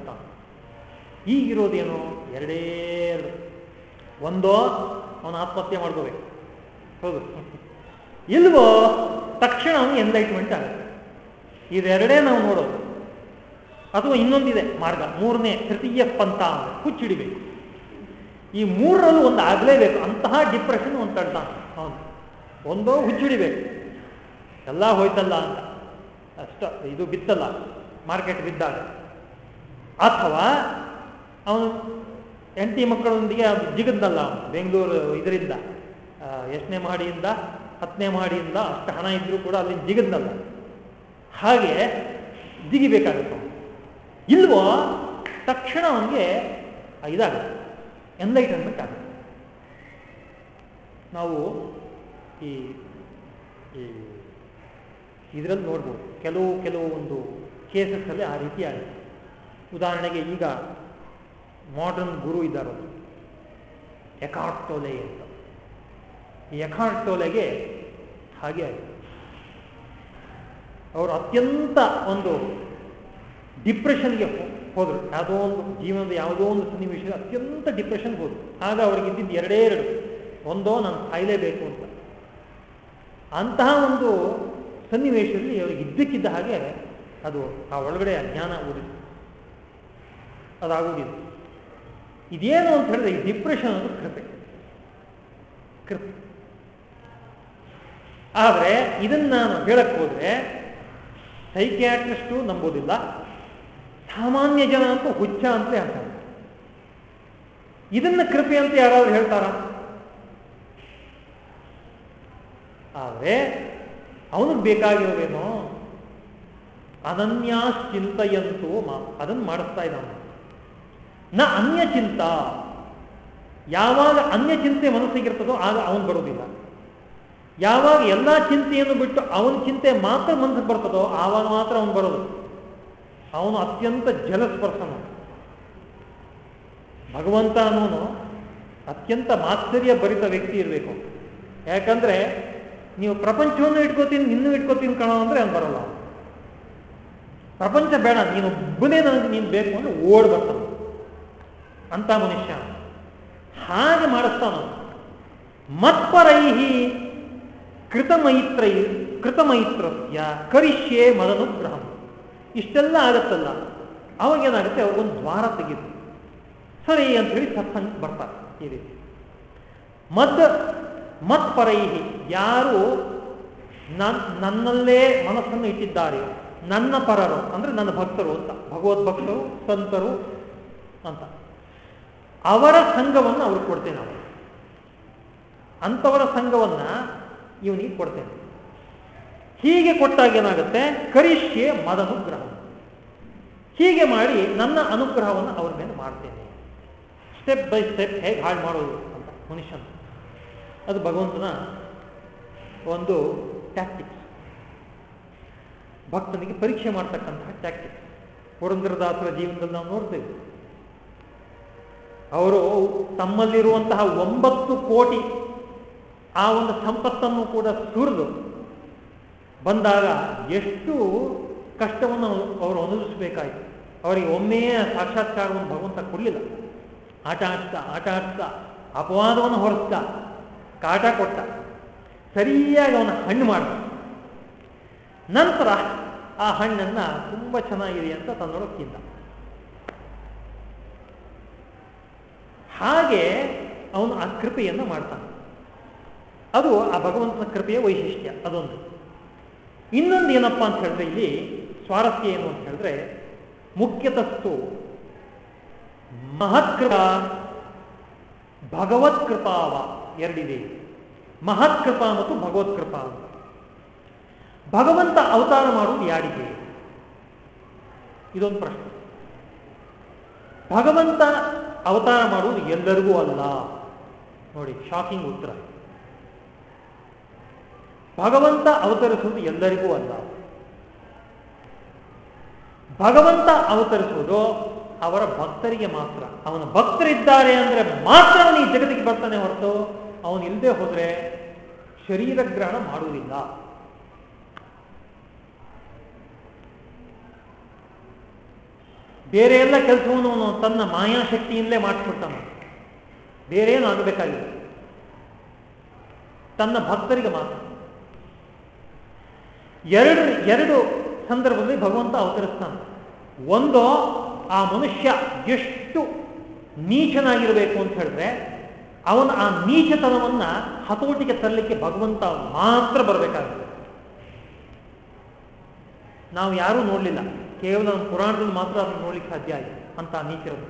ಈಗಿರೋದೇನು ಎರಡೇ ಎರಡು. ಒಂದೋ ಅವನು ಆತ್ಮಹತ್ಯೆ ಮಾಡ್ಕೋಬೇಕು. ಹೌದು. ಇಲ್ವೋ ತಕ್ಷಣ ಅವನು ಎನ್ಲೈಟ್ಮೆಂಟ್ ಆಗುತ್ತೆ. ಇದೆರಡೇ ನಾವು ನೋಡೋದು. ಅಥವಾ ಇನ್ನೊಂದಿದೆ ಮಾರ್ಗ. ಮೂರನೇ ತೃತೀಯ ಪಂಥ ಹುಚ್ಚಿಡಿಬೇಕು ಈ ಮೂರರಲ್ಲೂ ಒಂದು ಆಗಲೇಬೇಕು. ಅಂತಹ ಡಿಪ್ರೆಷನ್ ಒಂದು ತಡ್ತ ಅವನು. ಒಂದೋ ಹುಚ್ಚಿಡಿಬೇಕು. ಎಲ್ಲ ಹೋಯ್ತಲ್ಲ ಅಂತ. ಅಷ್ಟ. ಇದು ಬಿತ್ತಲ್ಲ. ಮಾರ್ಕೆಟ್ ಬಿದ್ದಾಗ. ಅಥವಾ ಅವನು ಹೆಂಡತಿ ಮಕ್ಕಳೊಂದಿಗೆ ಜಿಗದ್ನಲ್ಲ ಅವನು. ಬೆಂಗಳೂರು ಇದರಿಂದ ಎಷ್ಟನೇ ಮಹಡಿಯಿಂದ, ಹತ್ತನೇ ಮಹಡಿಯಿಂದ ಅಷ್ಟು ಹಣ ಇದ್ರೂ ಕೂಡ ಅಲ್ಲಿ ಜಿಗದ್ನಲ್ಲ. ಹಾಗೆ ಜಿಗಿಬೇಕಾಗುತ್ತೆ ಇಲ್ವೋ, ತಕ್ಷಣ ಅವನಿಗೆ ಇದಾಗುತ್ತೆ. ಎನ್ಲೈಟನ್ಮೆಂಟ್ ಆಗುತ್ತೆ. ನಾವು ಈ ಇದರಲ್ಲಿ ನೋಡ್ಬೋದು. ಕೆಲವು ಕೆಲವು ಒಂದು ಕೇಸಸ್ಸಲ್ಲಿ ಆ ರೀತಿ ಆಗಿದೆ. ಉದಾಹರಣೆಗೆ ಈಗ ಮಾಡರ್ನ್ ಗುರು ಇದ್ದಾರೆ ಎಕಾರ್ಟ್ ಟೋಲೆ ಅಂತ. ಈ ಎಕಾರ್ಟ್ ಹಾಗೆ ಆಯಿತು. ಅವರು ಅತ್ಯಂತ ಒಂದು ಡಿಪ್ರೆಷನ್ಗೆ ಹೋದರು. ಯಾವುದೋ ಒಂದು ಜೀವನದ ಯಾವುದೋ ಒಂದು ಸನ್ನಿವೇಶ ಅತ್ಯಂತ ಡಿಪ್ರೆಷನ್ಗೆ ಹೋದರು. ಆಗ ಅವ್ರಿಗೆ ಇದ್ದಿದ್ದು ಎರಡೇ ಎರಡು. ಒಂದೋ ನಾನು ಸಾಯಲೇಬೇಕು ಅಂತ. ಅಂತಹ ಒಂದು ಸನ್ನಿವೇಶದಲ್ಲಿ ಅವ್ರಿಗೆ ಇದ್ದಕ್ಕಿದ್ದ ಹಾಗೆ ಅದು ಆ ಒಳಗಡೆ ಅಜ್ಞಾನ ಓದಿತು ಅದಾಗುವುದಿಲ್ಲ ಇದೇನು ಅಂತ ಹೇಳಿದ್ರೆ ಈ ಡಿಪ್ರೆಷನ್ ಅದು ಕೃತೆ ಕೃಪೆ. ಆದರೆ ಇದನ್ನ ನಾನು ಹೇಳಕ್ಕೆ ಹೋದ್ರೆ ಸೈಕ್ಯಾಟ್ರಿಸ್ಟು ನಂಬೋದಿಲ್ಲ. ಸಾಮಾನ್ಯ ಜನ ಅಂತೂ ಹುಚ್ಚ ಅಂತ ಹೇಳ್ತಾರೆ ಇದನ್ನ ಕೃಪೆ ಅಂತ ಯಾರಾದರೂ ಹೇಳ್ತಾರ? ಆದರೆ ಅವನಿಗೆ ಬೇಕಾಗಿರೋದೇನೋ? ಅನನ್ಯಾಶ್ಚಿಂತೆಯಂತೂ ಮಾ ಅದನ್ನು ಮಾಡಿಸ್ತಾ ಇದ್ದಾನೆ. ನ ಅನ್ಯ ಚಿಂತ ಯಾವಾಗ ಅನ್ಯ ಚಿಂತೆ ಮನಸ್ಸಿಗಿರ್ತದೋ ಆಗ ಅವನು ಬರೋದಿಲ್ಲ ಯಾವಾಗ ಎಲ್ಲ ಚಿಂತೆಯನ್ನು ಬಿಟ್ಟು ಅವನ ಚಿಂತೆ ಮಾತ್ರ ಮನಸ್ಸಿಗೆ ಬರ್ತದೋ ಆವಾಗ ಮಾತ್ರ ಅವನು ಬರೋದು. ಅವನು ಅತ್ಯಂತ ಜಲಸ್ಪರ್ಶನ. ಭಗವಂತ ಅನ್ನೋನು ಅತ್ಯಂತ ಮಾತ್ಸರ್ಯ ಭರಿತ ವ್ಯಕ್ತಿ ಇರಬೇಕು. ಯಾಕಂದ್ರೆ ನೀವು ಪ್ರಪಂಚವನ್ನು ಇಟ್ಕೋತೀನಿ ನಿನ್ನೂ ಇಟ್ಕೋತೀನಿ ಕಣೋ ಅಂದ್ರೆ ಅವ್ನು ಬರಲ್ಲ. ಪ್ರಪಂಚ ಬೇಡ, ನೀನು ಒಬ್ಬನೇ ನನಗೆ ನೀನು ಬೇಕು ಅಂದ್ರೆ ಓಡ್ ಬರ್ತಾನೆ. ಅಂತ ಮನುಷ್ಯ ಹಾಗೆ ಮಾಡಿಸ್ತಾನ. ಮತ್ಪರೈಹಿ ಕೃತಮೈತ್ರೈ, ಕೃತಮೈತ್ರಸ್ಯ ಕರಿಷ್ಯೆ ಮದನುಗ್ರಹಂ. ಇಷ್ಟೆಲ್ಲ ಆಗತ್ತಲ್ಲ. ಅವಾಗೇನಾಗುತ್ತೆ ಅವ್ರಿಗೊಂದು ದ್ವಾರ ತೆಗೆದು ಸರಿ ಅಂತ ಹೇಳಿ ಸತ್ಸಂಗ ಬರ್ತಾರೆ ಈ ರೀತಿ. ಮದ್ ಮತ್ಪರೈಹಿ ಯಾರು ನನ್ನಲ್ಲೇ ಮನಸ್ಸನ್ನು ಇಟ್ಟಿದ್ದಾರೆ. ನನ್ನ ಪರರು, ಅಂದ್ರೆ ನನ್ನ ಭಕ್ತರು ಅಂತ. ಭಗವದ್ ಭಕ್ತರು ಸಂತರು ಅಂತ. ಅವರ ಸಂಘವನ್ನು ಅವ್ರಿಗೆ ಕೊಡ್ತೇನೆ ನಾವು ಅಂಥವರ ಸಂಘವನ್ನು ಇವನಿಗೆ ಕೊಡ್ತೇನೆ. ಹೀಗೆ ಕೊಟ್ಟಾಗ ಏನಾಗುತ್ತೆ? ಕರಿಷ್ಯೆ ಮದನುಗ್ರಹ. ಹೀಗೆ ಮಾಡಿ ನನ್ನ ಅನುಗ್ರಹವನ್ನು ಅವ್ರ ಮೇಲೆ ಮಾಡ್ತೇನೆ. ಸ್ಟೆಪ್ ಬೈ ಸ್ಟೆಪ್ ಹೇಗೆ ಹಾಳು ಮಾಡೋದು ಅಂತ, ಮನುಷ್ಯನ. ಅದು ಭಗವಂತನ ಒಂದು ಟ್ಯಾಕ್ಟಿಕ್ಸ್ ಭಕ್ತನಿಗೆ ಪರೀಕ್ಷೆ ಮಾಡ್ತಕ್ಕಂತಹ ಟ್ಯಾಕ್ಟಿಕ್ಸ್ ಪುರಂದ್ರದಾಸರ ಜೀವನದಲ್ಲಿ ನಾವು ನೋಡ್ತೇವೆ. ಅವರು ತಮ್ಮಲ್ಲಿರುವಂತಹ ಒಂಬತ್ತು ಕೋಟಿ ಆ ಒಂದು ಸಂಪತ್ತನ್ನು ಕೂಡ ಸುರಿದು ಬಂದಾಗ ಎಷ್ಟು ಕಷ್ಟವನ್ನು ಅವರು ಅನುಭವಿಸಬೇಕಾಯಿತು. ಅವರಿಗೆ ಒಮ್ಮೆಯೇ ಸಾಕ್ಷಾತ್ಕಾರವನ್ನು ಭಗವಂತ ಕೊಡಲಿಲ್ಲ. ಆಟ ಆಡ್ತಾ ಆಟ ಆಡ್ತಾ ಅಪವಾದವನ್ನು ಹೊರಸ್ತಾ ಕಾಟ ಕೊಟ್ಟ, ಸರಿಯಾಗಿ ಅವನ ಹಣ್ಣು ಮಾಡಿದ. ನಂತರ ಆ ಹಣ್ಣನ್ನು ತುಂಬ ಚೆನ್ನಾಗಿದೆ ಅಂತ ತನ್ನೊಳಗೆ ಹಾಗೆ ಅವನು ಆ ಕೃಪೆಯನ್ನು ಮಾಡ್ತಾನೆ. ಅದು ಆ ಭಗವಂತನ ಕೃಪೆಯ ವೈಶಿಷ್ಟ್ಯ, ಅದೊಂದು. ಇನ್ನೊಂದು ಏನಪ್ಪ ಅಂತ ಹೇಳಿದ್ರೆ ಇಲ್ಲಿ ಸ್ವಾರಸ್ಯ ಏನು ಅಂತ ಹೇಳಿದ್ರೆ ಮುಖ್ಯತಸ್ತು ಮಹತ್ಕೃಪ ಭಗವತ್ಕೃಪಾವ ಎರಡಿದೆ. ಮಹತ್ಕೃಪಾ ಮತ್ತು ಭಗವತ್ಕೃಪಾ. ಭಗವಂತ ಅವತಾರ ಮಾಡುವುದು ಯಾರಿಗೆ? ಇದೊಂದು ಪ್ರಶ್ನೆ. ಭಗವಂತ ಅವತಾರ ಮಾಡುವುದು ಎಲ್ಲರಿಗೂ ಅಲ್ಲ. ನೋಡಿ ಶಾಕಿಂಗ್ ಉತ್ತರ. ಭಗವಂತ ಅವತರಿಸುವುದು ಎಲ್ಲರಿಗೂ ಅಲ್ಲ. ಭಗವಂತ ಅವತರಿಸುವುದು ಅವರ ಭಕ್ತರಿಗೆ ಮಾತ್ರ. ಅವನ ಭಕ್ತರಿದ್ದಾರೆ ಅಂದ್ರೆ ಮಾತ್ರ ಅವನು ಈ ಜಗತ್ತಿಗೆ ಬರ್ತಾನೆ ಹೊರತು ಅವನು ಇಲ್ಲದೆ ಹೋದ್ರೆ ಶರೀರ ಗ್ರಹಣ ಮಾಡುವುದಿಲ್ಲ. ಬೇರೆ ಎಲ್ಲ ಕೆಲಸವನ್ನು ಅವನು ತನ್ನ ಮಾಯಾಶಕ್ತಿಯಿಂದಲೇ ಮಾಡಿಸ್ಬಿಡ್ತಾನೆ ಬೇರೆ ಏನು ಆಗಬೇಕಾಗಿಲ್ಲ. ತನ್ನ ಭಕ್ತರಿಗೆ ಮಾತ್ರ. ಎರಡು ಎರಡು ಸಂದರ್ಭದಲ್ಲಿ ಭಗವಂತ ಅವತರಿಸ್ತಾನೆ. ಒಂದು, ಆ ಮನುಷ್ಯ ಎಷ್ಟು ನೀಚನಾಗಿರಬೇಕು ಅಂತ ಹೇಳಿದ್ರೆ, ಅವನ ಆ ನೀಚತನವನ್ನ ಹತೋಟಿಗೆ ತರಲಿಕ್ಕೆ ಭಗವಂತ ಮಾತ್ರ ಬರಬೇಕಾಗುತ್ತೆ. ನಾವು ಯಾರೂ ನೋಡಲಿಲ್ಲ. ಕೇವಲ ಒಂದು ಪುರಾಣದಲ್ಲಿ ಮಾತ್ರ ಅದನ್ನು ನೋಡ್ಲಿಕ್ಕೆ ಸಾಧ್ಯ ಆಗಿದೆ ಅಂತ ನೀಚರದು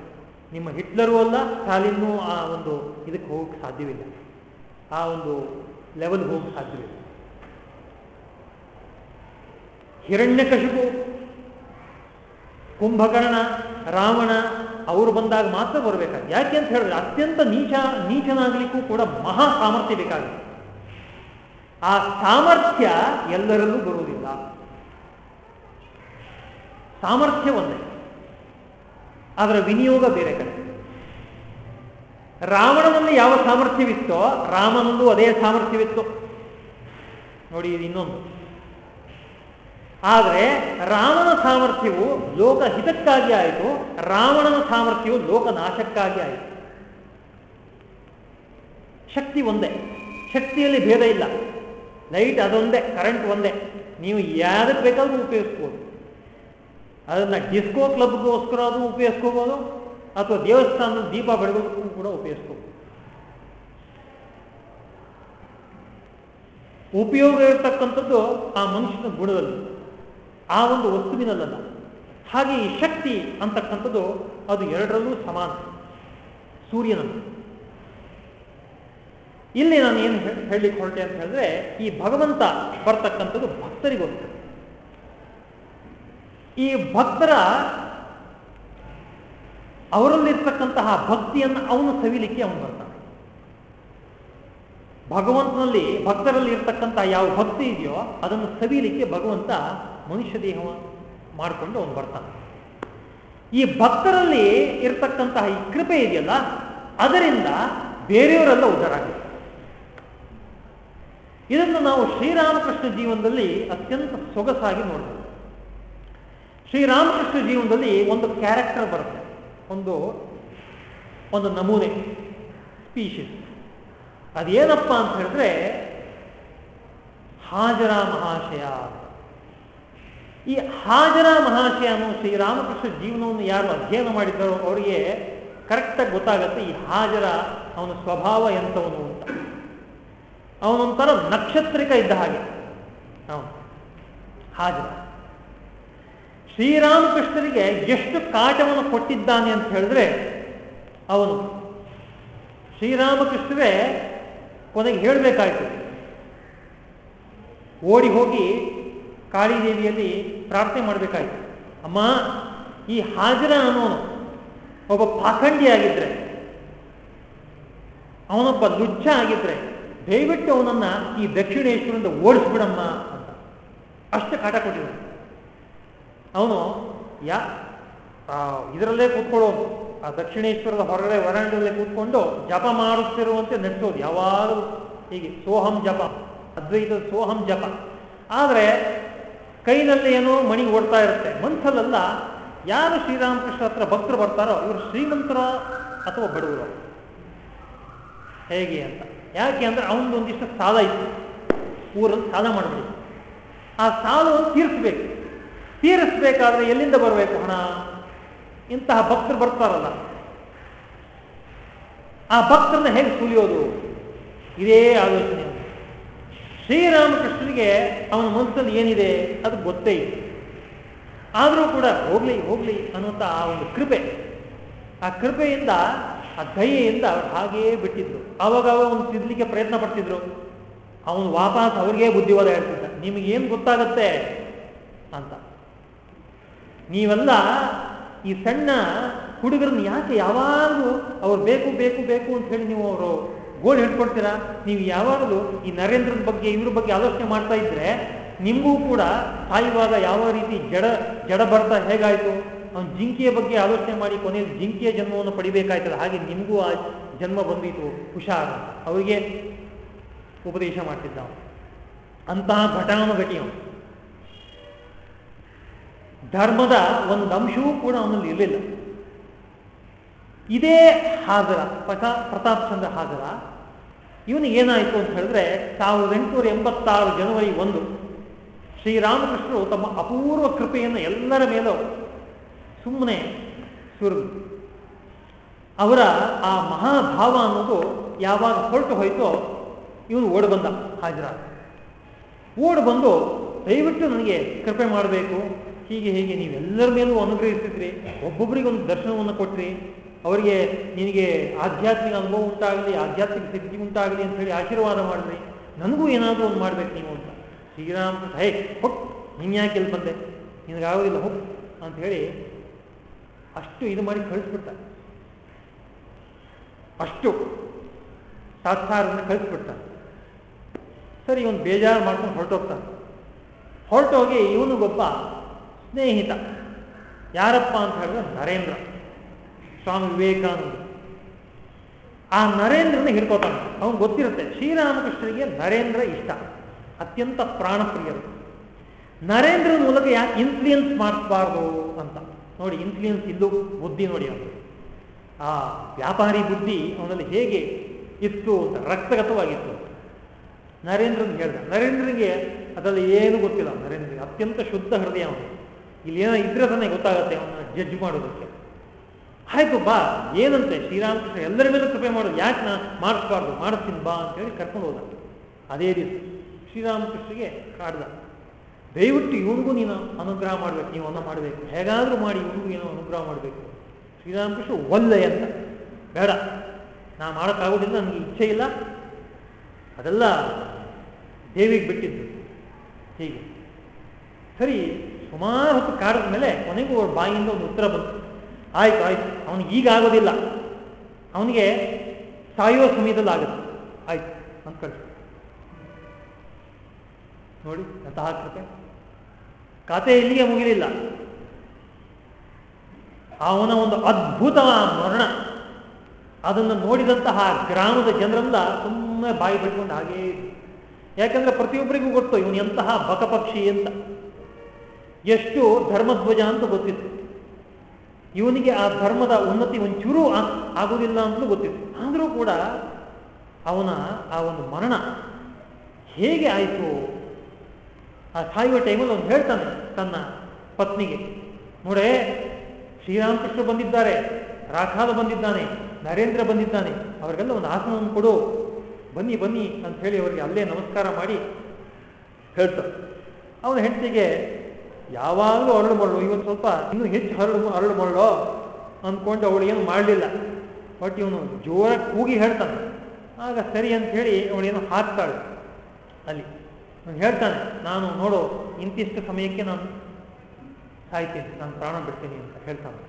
ನಿಮ್ಮ ಹಿಟ್ಲರು ಅಲ್ಲ, ಸ್ಟಾಲಿನ್ನು ಆ ಒಂದು ಇದಕ್ಕೆ ಹೋಗಕ್ಕೆ ಸಾಧ್ಯವಿಲ್ಲ. ಆ ಒಂದು ಲೆವೆಲ್ ಹೋಗಕ್ಕೆ ಸಾಧ್ಯವಿಲ್ಲ. ಹಿರಣ್ಯಕಶಿಪು ಕುಂಭಕರ್ಣ, ರಾವಣ, ಅವರು ಬಂದಾಗ ಮಾತ್ರ ಬರಬೇಕಾಗಿ ಯಾಕೆ ಅಂತ ಹೇಳಿದ್ರೆ ಅತ್ಯಂತ ನೀಚ, ನೀಚನಾಗಲಿಕ್ಕೂ ಕೂಡ ಮಹಾ ಸಾಮರ್ಥ್ಯ ಬೇಕಾಗುತ್ತೆ. ಆ ಸಾಮರ್ಥ್ಯ ಎಲ್ಲರಲ್ಲೂ ಬರುವುದಿಲ್ಲ. ಸಾಮರ್ಥ್ಯ ಒಂದೇ. ಅದರ ವಿನಿಯೋಗ ಬೇರೆ ಕಡೆ. ರಾವಣನಲ್ಲಿ ಯಾವ ಸಾಮರ್ಥ್ಯವಿತ್ತೋ, ರಾಮನಲ್ಲೂ ಅದೇ ಸಾಮರ್ಥ್ಯವಿತ್ತು. ನೋಡಿ ಇದು ಇನ್ನೊಂದು. ಆದರೆ ರಾಮನ ಸಾಮರ್ಥ್ಯವು ಲೋಕ ಹಿತಕ್ಕಾಗಿ ಆಯಿತು, ರಾವಣನ ಸಾಮರ್ಥ್ಯವು ಲೋಕನಾಶಕ್ಕಾಗಿ ಆಯಿತು. ಶಕ್ತಿ ಒಂದೇ. ಶಕ್ತಿಯಲ್ಲಿ ಭೇದ ಇಲ್ಲ. ಲೈಟ್ ಅದೊಂದೇ, ಕರೆಂಟ್ ಒಂದೇ. ನೀವು ಯಾವ್ದಕ್ಕೆ ಬೇಕಾದ್ರೂ ಉಪಯೋಗಿಸ್ಬೋದು. ಅದನ್ನ ಡಿಸ್ಕೋ ಕ್ಲಬ್ಗೋಸ್ಕರ ಅದು ಉಪಯೋಗಿಸ್ಕೋಬೋದು, ಅಥವಾ ದೇವಸ್ಥಾನದ ದೀಪ ಬೆಳಗೋದಕ್ಕೂ ಕೂಡ ಉಪಯೋಗಿಸ್ಕೋಬೋದು. ಉಪಯೋಗ ಇರ್ತಕ್ಕಂಥದ್ದು ಆ ಮನುಷ್ಯನ ಗುಣದಲ್ಲಿ, ಆ ಒಂದು ವಸ್ತುವಿನಲ್ಲ ಹಾಗೆ ಈ ಶಕ್ತಿ ಅಂತಕ್ಕಂಥದ್ದು ಅದು ಎರಡರಲ್ಲೂ ಸಮಾನ. ಸೂರ್ಯನಂತೆ ಇಲ್ಲಿ ನಾನು ಏನು ಹೇಳಲಿಕ್ಕೆ ಹೊರಟೆ ಅಂತ ಹೇಳಿದ್ರೆ, ಈ ಭಗವಂತ ಬರ್ತಕ್ಕಂಥದ್ದು ಭಕ್ತರಿಗೋಸ್ಕರ. ಈ ಭಕ್ತರ ಅವರಲ್ಲಿರ್ತಕ್ಕಂತಹ ಭಕ್ತಿಯನ್ನು ಅವನು ಸವಿಲಿಕ್ಕೆ ಅವನು ಬರ್ತಾನೆ. ಭಗವಂತನಲ್ಲಿ ಭಕ್ತರಲ್ಲಿ ಇರ್ತಕ್ಕಂತಹ ಯಾವ ಭಕ್ತಿ ಇದೆಯೋ ಅದನ್ನು ಸವಿಲಿಕ್ಕೆ ಭಗವಂತ ಮನುಷ್ಯ ದೇಹ ಮಾಡಿಕೊಂಡು ಅವನು ಬರ್ತಾನೆ. ಈ ಭಕ್ತರಲ್ಲಿ ಇರ್ತಕ್ಕಂತಹ ಈ ಕೃಪೆ ಇದೆಯಲ್ಲ, ಅದರಿಂದ ಬೇರೆಯವರೆಲ್ಲ ಉದ್ಧಾರ ಆಗುತ್ತೆ ಇದನ್ನು ನಾವು ಶ್ರೀರಾಮಕೃಷ್ಣ ಜೀವನದಲ್ಲಿ ಅತ್ಯಂತ ಸೊಗಸಾಗಿ ನೋಡ್ಬೋದು. ಶ್ರೀರಾಮಕೃಷ್ಣ ಜೀವನದಲ್ಲಿ ಒಂದು ಕ್ಯಾರೆಕ್ಟರ್ ಬರುತ್ತೆ. ಒಂದು ಒಂದು ನಮೂನೆ ಸ್ಪೀಷಿಸ್ ಅದೇನಪ್ಪ ಅಂತ ಹೇಳಿದ್ರೆ, ಹಾಜರ ಮಹಾಶಯ. ಈ ಹಾಜರ ಮಹಾಶಯ ಅನ್ನೋ ಶ್ರೀರಾಮಕೃಷ್ಣ ಜೀವನವನ್ನು ಯಾರು ಅಧ್ಯಯನ ಮಾಡಿದ್ದಾರೋ ಅವರಿಗೆ ಕರೆಕ್ಟಾಗಿ ಗೊತ್ತಾಗುತ್ತೆ ಈ ಹಾಜರ ಅವನ ಸ್ವಭಾವ ಎಂಥವನು ಅಂತ. ಅವನೊಂಥರ ನಕ್ಷತ್ರಿಕ ಇದ್ದ ಹಾಗೆ. ಅವನು ಹಾಜರ. ಶ್ರೀರಾಮಕೃಷ್ಣರಿಗೆ ಎಷ್ಟು ಕಾಟವನ್ನು ಕೊಟ್ಟಿದ್ದಾನೆ ಅಂತ ಹೇಳಿದ್ರೆ, ಅವನು ಶ್ರೀರಾಮಕೃಷ್ಣವೇ ಕೊನೆಗೆ ಹೇಳಬೇಕಾಯ್ತು. ಓಡಿ ಹೋಗಿ ಕಾಳಿದೇವಿಯಲ್ಲಿ ಪ್ರಾರ್ಥನೆ ಮಾಡಬೇಕಾಯ್ತು. ಅಮ್ಮ, ಈ ಹಾಜರ ಅನ್ನೋನು ಒಬ್ಬ ಪಾಖಂಡಿ ಆಗಿದ್ರೆ, ಅವನೊಬ್ಬ ಲುಚ್ಚ ಆಗಿದ್ರೆ ದಯವಿಟ್ಟು ಅವನನ್ನ ಈ ದಕ್ಷಿಣೇಶ್ವರಿಂದ ಓಡಿಸ್ಬಿಡಮ್ಮ ಅಂತ. ಅಷ್ಟು ಕಾಟ ಕೊಟ್ಟಿದ್ದಾನೆ. ಅವನು, ಯಾ ಇದರಲ್ಲೇ ಕೂತ್ಕೊಳ್ಳೋದು. ಆ ದಕ್ಷಿಣೇಶ್ವರದ ಹೊರಗಡೆ ವರಾಂಡದಲ್ಲೇ ಕೂತ್ಕೊಂಡು ಜಪ ಮಾಡುತ್ತಿರುವಂತೆ ನಡೆಸೋದು. ಯಾವಾಗಲೂ ಹೀಗೆ ಸೋಹಂ ಜಪ, ಅದ್ವೈತ ಸೋಹಂ ಜಪ. ಆದರೆ ಕೈನಲ್ಲಿ ಏನೋ ಮಣಿ ಓಡ್ತಾ ಇರುತ್ತೆ. ಮನ್ಸಲ್ಲೆಲ್ಲ ಯಾರು ಶ್ರೀರಾಮಕೃಷ್ಣ ಹತ್ರ ಭಕ್ತರು ಬರ್ತಾರೋ ಇವರು ಶ್ರೀಮಂತರ ಅಥವಾ ಬಡವರು? ಹೇಗೆ ಅಂತ. ಯಾಕೆ ಅಂದ್ರೆ ಅವನದೊಂದಿಷ್ಟು ಸಾಲ ಇತ್ತು. ಊರಲ್ಲಿ ಸಾಲ ಮಾಡಬೇಕು. ಆ ಸಾಲವನ್ನು ತೀರಿಸ್ಬೇಕು. ತೀರಿಸ್ಬೇಕಾದ್ರೆ ಎಲ್ಲಿಂದ ಬರಬೇಕು ಹಣ? ಇಂತಹ ಭಕ್ತರು ಬರ್ತಾರಲ್ಲ. ಆ ಭಕ್ತರನ್ನ ಹೇಗೆ ಸುಲಿಯೋದು? ಇದೇ ಆಲೋಚನೆ. ಶ್ರೀರಾಮಕೃಷ್ಣನಿಗೆ ಅವನ ಮನಸ್ಸಲ್ಲಿ ಏನಿದೆ, ಅದು ಗೊತ್ತೇ ಇದೆ ಆದರೂ ಕೂಡ ಹೋಗ್ಲಿ ಹೋಗ್ಲಿ ಅನ್ನುವಂಥ ಆ ಒಂದು ಕೃಪೆ. ಆ ಕೃಪೆಯಿಂದ, ಆ ದಯೆಯಿಂದ ಹಾಗೇ ಬಿಟ್ಟಿದ್ರು ಅವಾಗ ಅವನು ತಿದ್ದಲಿಕ್ಕೆ ಪ್ರಯತ್ನ ಪಡ್ತಿದ್ರು. ಅವನು ವಾಪಸ್ ಅವ್ರಿಗೆ ಬುದ್ಧಿವಾದ ಹೇಳ್ತಿದ್ದ. ನಿಮಗೇನು ಗೊತ್ತಾಗತ್ತೆ? ಅಂತ. ನೀವೆಲ್ಲ ಈ ಸಣ್ಣ ಹುಡುಗರನ್ನ ಯಾಕೆ ಯಾವಾಗಲೂ ಅವ್ರು ಬೇಕು ಬೇಕು ಬೇಕು ಅಂತ ಹೇಳಿ ನೀವು ಅವರು ಗೋಲ್ ಹಿಡ್ಕೊಡ್ತೀರಾ ನೀವು ಯಾವಾಗಲೂ ಈ ನರೇಂದ್ರನ ಬಗ್ಗೆ, ಇವ್ರ ಬಗ್ಗೆ ಆಲೋಚನೆ ಮಾಡ್ತಾ ಇದ್ರೆ ನಿಮಗೂ ಕೂಡ ಸಾಯುವಾಗ ಯಾವ ರೀತಿ ಜಡ ಜಡ ಬರ್ತಾ ಹೇಗಾಯ್ತು? ಅವನು ಜಿಂಕೆಯ ಬಗ್ಗೆ ಆಲೋಚನೆ ಮಾಡಿ ಕೊನೆಯಲ್ಲಿ ಜಿಂಕೆಯ ಜನ್ಮವನ್ನು ಪಡಿಬೇಕಾಯ್ತಲ್ಲ ಹಾಗೆ ನಿಮಗೂ ಆ ಜನ್ಮ ಬಂದಿತ್ತು ಹುಷಾರ. ಅವರಿಗೆ ಉಪದೇಶ ಮಾಡ್ತಿದ್ದ ಅಂತಹ ಘಟಾನುಘಟಿ ಅವನು. ಧರ್ಮದ ಒಂದು ಅಂಶವೂ ಕೂಡ ಅವನಲ್ಲಿ ಇರಲಿಲ್ಲ. ಇದೇ ಹಾಜರ, ಪ್ರಕಾ, ಪ್ರತಾಪ್ ಚಂದ್ರ ಹಾಜರ. ಇವನು ಏನಾಯಿತು ಅಂತ ಹೇಳಿದ್ರೆ, ಸಾವಿರದ ಎಂಟುನೂರ ಎಂಬತ್ತಾರು ಜನವರಿ ಒಂದು, ಶ್ರೀರಾಮಕೃಷ್ಣರು ತಮ್ಮ ಅಪೂರ್ವ ಕೃಪೆಯನ್ನು ಎಲ್ಲರ ಮೇಲೂ ಸುಮ್ಮನೆ ಸುರಿದು. ಅವರ ಆ ಮಹಾಭಾವ ಅನ್ನೋದು ಯಾವಾಗ ಹೊರಟು ಹೋಯ್ತೋ, ಇವನು ಓಡಿ ಬಂದ ಹಾಜರ. ಓಡಿ ಬಂದು ದಯವಿಟ್ಟು ನನಗೆ ಕೃಪೆ ಮಾಡಬೇಕು. ಹೀಗೆ ಹೀಗೆ ನೀವೆಲ್ಲರ ಮೇಲೂ ಅನುಗ್ರಹಿಸಿದ್ರಿ ಒಬ್ಬೊಬ್ಬರಿಗೆ ಒಂದು ದರ್ಶನವನ್ನು ಕೊಟ್ರಿ. ಅವರಿಗೆ ನಿನಗೆ ಆಧ್ಯಾತ್ಮಿಕ ಅನುಭವ ಉಂಟಾಗಲಿ, ಆಧ್ಯಾತ್ಮಿಕ ಸಿದ್ಧಿ ಉಂಟಾಗಲಿ ಅಂತ ಹೇಳಿ ಆಶೀರ್ವಾದ ಮಾಡಿದ್ರಿ. ನನಗೂ ಏನಾದರೂ ಒಂದು ಮಾಡ್ಬೇಕು ನೀವು ಅಂತ. ಶ್ರೀರಾಮ್ ಹೇ ಹೊಕ್ ನಿನ್ಯಾಕೆ ಯಾಕೆ ಎಲ್ಲಿ ಬಂದೆ. ನಿನಗಾಗೋದಿಲ್ಲ ಹೊಕ್ ಅಂತ ಹೇಳಿ ಅಷ್ಟು ಇದು ಮಾಡಿ ಕಳಿಸ್ಬಿಡ್ತ ಅಷ್ಟು ಸಾತ್ಸಾರನ್ನು ಕಳಿಸ್ಬಿಟ್ಟ. ಸರಿ, ಇವನು ಬೇಜಾರು ಮಾಡ್ಕೊಂಡು ಹೊರಟೋಗ್ತಾನೆ. ಹೊರಟೋಗಿ ಇವನಿಗೊಬ್ಬ ಸ್ನೇಹಿತ. ಯಾರಪ್ಪ ಅಂತ ಹೇಳಿದ್ರೆ ನರೇಂದ್ರ. ಸ್ವಾಮಿ ವಿವೇಕಾನಂದ. ಆ ನರೇಂದ್ರನ ಹಿಡ್ಕೋತಾನೆ. ಅವನು ಗೊತ್ತಿರುತ್ತೆ ಶ್ರೀರಾಮಕೃಷ್ಣರಿಗೆ ನರೇಂದ್ರ ಇಷ್ಟ. ಅತ್ಯಂತ ಪ್ರಾಣಪ್ರಿಯರು. ನರೇಂದ್ರ ಮೂಲಕ ಯಾಕೆ ಇನ್ಫ್ಲೂಯೆನ್ಸ್ ಮಾಡಿಸಬಾರ್ದು ಅಂತ. ನೋಡಿ ಇನ್ಫ್ಲೂಯೆನ್ಸ್ ಇಲ್ಲೂ ಬುದ್ಧಿ ನೋಡಿ ಅವನು ಆ ವ್ಯಾಪಾರಿ ಬುದ್ಧಿ ಅವನಲ್ಲಿ ಹೇಗೆ ಇತ್ತು ಅಂತ, ರಕ್ತಗತವಾಗಿತ್ತು. ನರೇಂದ್ರನ್ ಹೇಳ್ದ. ನರೇಂದ್ರನಿಗೆ ಅದರಲ್ಲಿ ಏನು ಗೊತ್ತಿಲ್ಲ. ನರೇಂದ್ರಿಗೆ ಅತ್ಯಂತ ಶುದ್ಧ ಹೃದಯ ಅವನು ಇಲ್ಲಿ ಏನೋ ಇದ್ರೆ ತಾನೇ ಗೊತ್ತಾಗತ್ತೆ ಅವನ ಜಡ್ಜ್ ಮಾಡೋದಕ್ಕೆ. ಆಯ್ತು, ಬಾ. ಏನಂತೆ? ಶ್ರೀರಾಮಕೃಷ್ಣ ಎಲ್ಲರ ಮೇಲೆ ಕೃಪೆ ಮಾಡೋದು ಯಾಕೆ ನಾ ಮಾಡಿಸ್ಬಾರ್ದು? ಮಾಡಿಸ್ತೀನಿ, ಬಾ ಅಂತ ಹೇಳಿ ಕರ್ಕೊಂಡು ಹೋದ. ಅದೇ ರೀತಿ ಶ್ರೀರಾಮಕೃಷ್ಣಗೆ ಕಾಡ್ದ. ದಯವಿಟ್ಟು ಇವನಿಗೂ ನೀನು ಅನುಗ್ರಹ ಮಾಡಬೇಕು. ನೀವು ಅನ್ನ ಮಾಡಬೇಕು. ಹೇಗಾದರೂ ಮಾಡಿ ಇವನಿಗೂ ಏನೋ ಅನುಗ್ರಹ ಮಾಡಬೇಕು. ಶ್ರೀರಾಮಕೃಷ್ಣ ಒಲ್ಲೆ ಅಂತ. ಬೇಡ. ನಾ ಮಾಡೋಕ್ಕಾಗೋದಿಲ್ಲ, ನನಗೆ ಇಚ್ಛೆ ಇಲ್ಲ. ಅದೆಲ್ಲ ದೇವಿಗೆ ಬಿಟ್ಟಿದ್ದು. ಹೀಗೆ. ಸರಿ ಸುಮಾರು ಹೊತ್ತು ಕಾಡಿದ ಮೇಲೆ ಕೊನೆಗೂ ಬಾಯಿಯಿಂದ ಒಂದು ಉತ್ತರ ಬಂತು. ಆಯ್ತು ಆಯ್ತು. ಅವನಿಗೆ ಈಗ ಆಗೋದಿಲ್ಲ. ಅವನಿಗೆ ಸಾಯೋ ಸಮಯದಲ್ಲಿ ಆಗುತ್ತೆ. ಆಯ್ತು ಅಂತ ಕಳಿಸ್ ನೋಡಿ, ಅಂತಹ ಕತೆ. ಕತೆ ಇಲ್ಲಿಗೆ ಮುಗಿಲಿಲ್ಲ. ಅವನ ಒಂದು ಅದ್ಭುತ ಮರಣ ಅದನ್ನು ನೋಡಿದಂತಹ ಗ್ರಾಮದ ಜನರೆಲ್ಲ ಸುಮ್ಮನೆ ಬಾಯಿ ಬಿಟ್ಕೊಂಡು ಹಾಗೇ ಯಾಕಂದ್ರೆ ಪ್ರತಿಯೊಬ್ಬರಿಗೂ ಗೊತ್ತು, ಇವನು ಎಂತಹ ಬಕಪಕ್ಷಿ ಅಂತ. ಎಷ್ಟು ಧರ್ಮಧ್ವಜ ಅಂತ ಗೊತ್ತಿತ್ತು. ಇವನಿಗೆ ಆ ಧರ್ಮದ ಉನ್ನತಿ ಒಂಚೂರು ಆಗುವುದಿಲ್ಲ ಅಂತಲೂ ಗೊತ್ತಿತ್ತು. ಆದರೂ ಕೂಡ ಅವನ ಆ ಒಂದು ಮರಣ ಹೇಗೆ ಆಯಿತು? ಆ ಸಾಯುವ ಟೈಮಲ್ಲಿ ಅವನು ಹೇಳ್ತಾನೆ ತನ್ನ ಪತ್ನಿಗೆ, ನೋಡೇ, ಶ್ರೀರಾಮಕೃಷ್ಣ ಬಂದಿದ್ದಾರೆ ರಾಖಾದ ಬಂದಿದ್ದಾನೆ, ನರೇಂದ್ರ ಬಂದಿದ್ದಾನೆ, ಅವರಿಗೆಲ್ಲ ಒಂದು ಆಸನವನ್ನು ಕೊಡು. ಬನ್ನಿ ಬನ್ನಿ ಅಂತ ಹೇಳಿ ಅವರಿಗೆ ಅಲ್ಲೇ ನಮಸ್ಕಾರ ಮಾಡಿ ಹೇಳ್ತಾರೆ ಅವನ ಹೆಂಡತಿಗೆ ಯಾವಾಗಲೂ ಅರಳು ಮರಳು, ಇವತ್ತು ಸ್ವಲ್ಪ ಇನ್ನೂ ಹೆಚ್ಚು ಹರಳು ಅರಳು ಮರಳು ಅಂದ್ಕೊಂಡು ಅವಳು ಏನು ಮಾಡಲಿಲ್ಲ. ಬಟ್ ಇವನು ಜೋರ ಕೂಗಿ ಹೇಳ್ತಾನೆ. ಆಗ ಸರಿ ಅಂತ ಹೇಳಿ ಅವಳೇನು ಹಾಕ್ತಾಳೆ. ಅಲ್ಲಿ ಹೇಳ್ತಾನೆ, ನಾನು ನೋಡು, ಇಂತಿಷ್ಟು ಸಮಯಕ್ಕೆ ನಾನು ಸಾಯ್ತೀನಿ, ನಾನು ಪ್ರಾಣ ಬಿಡ್ತೀನಿ ಅಂತ ಹೇಳ್ತಾನೆ.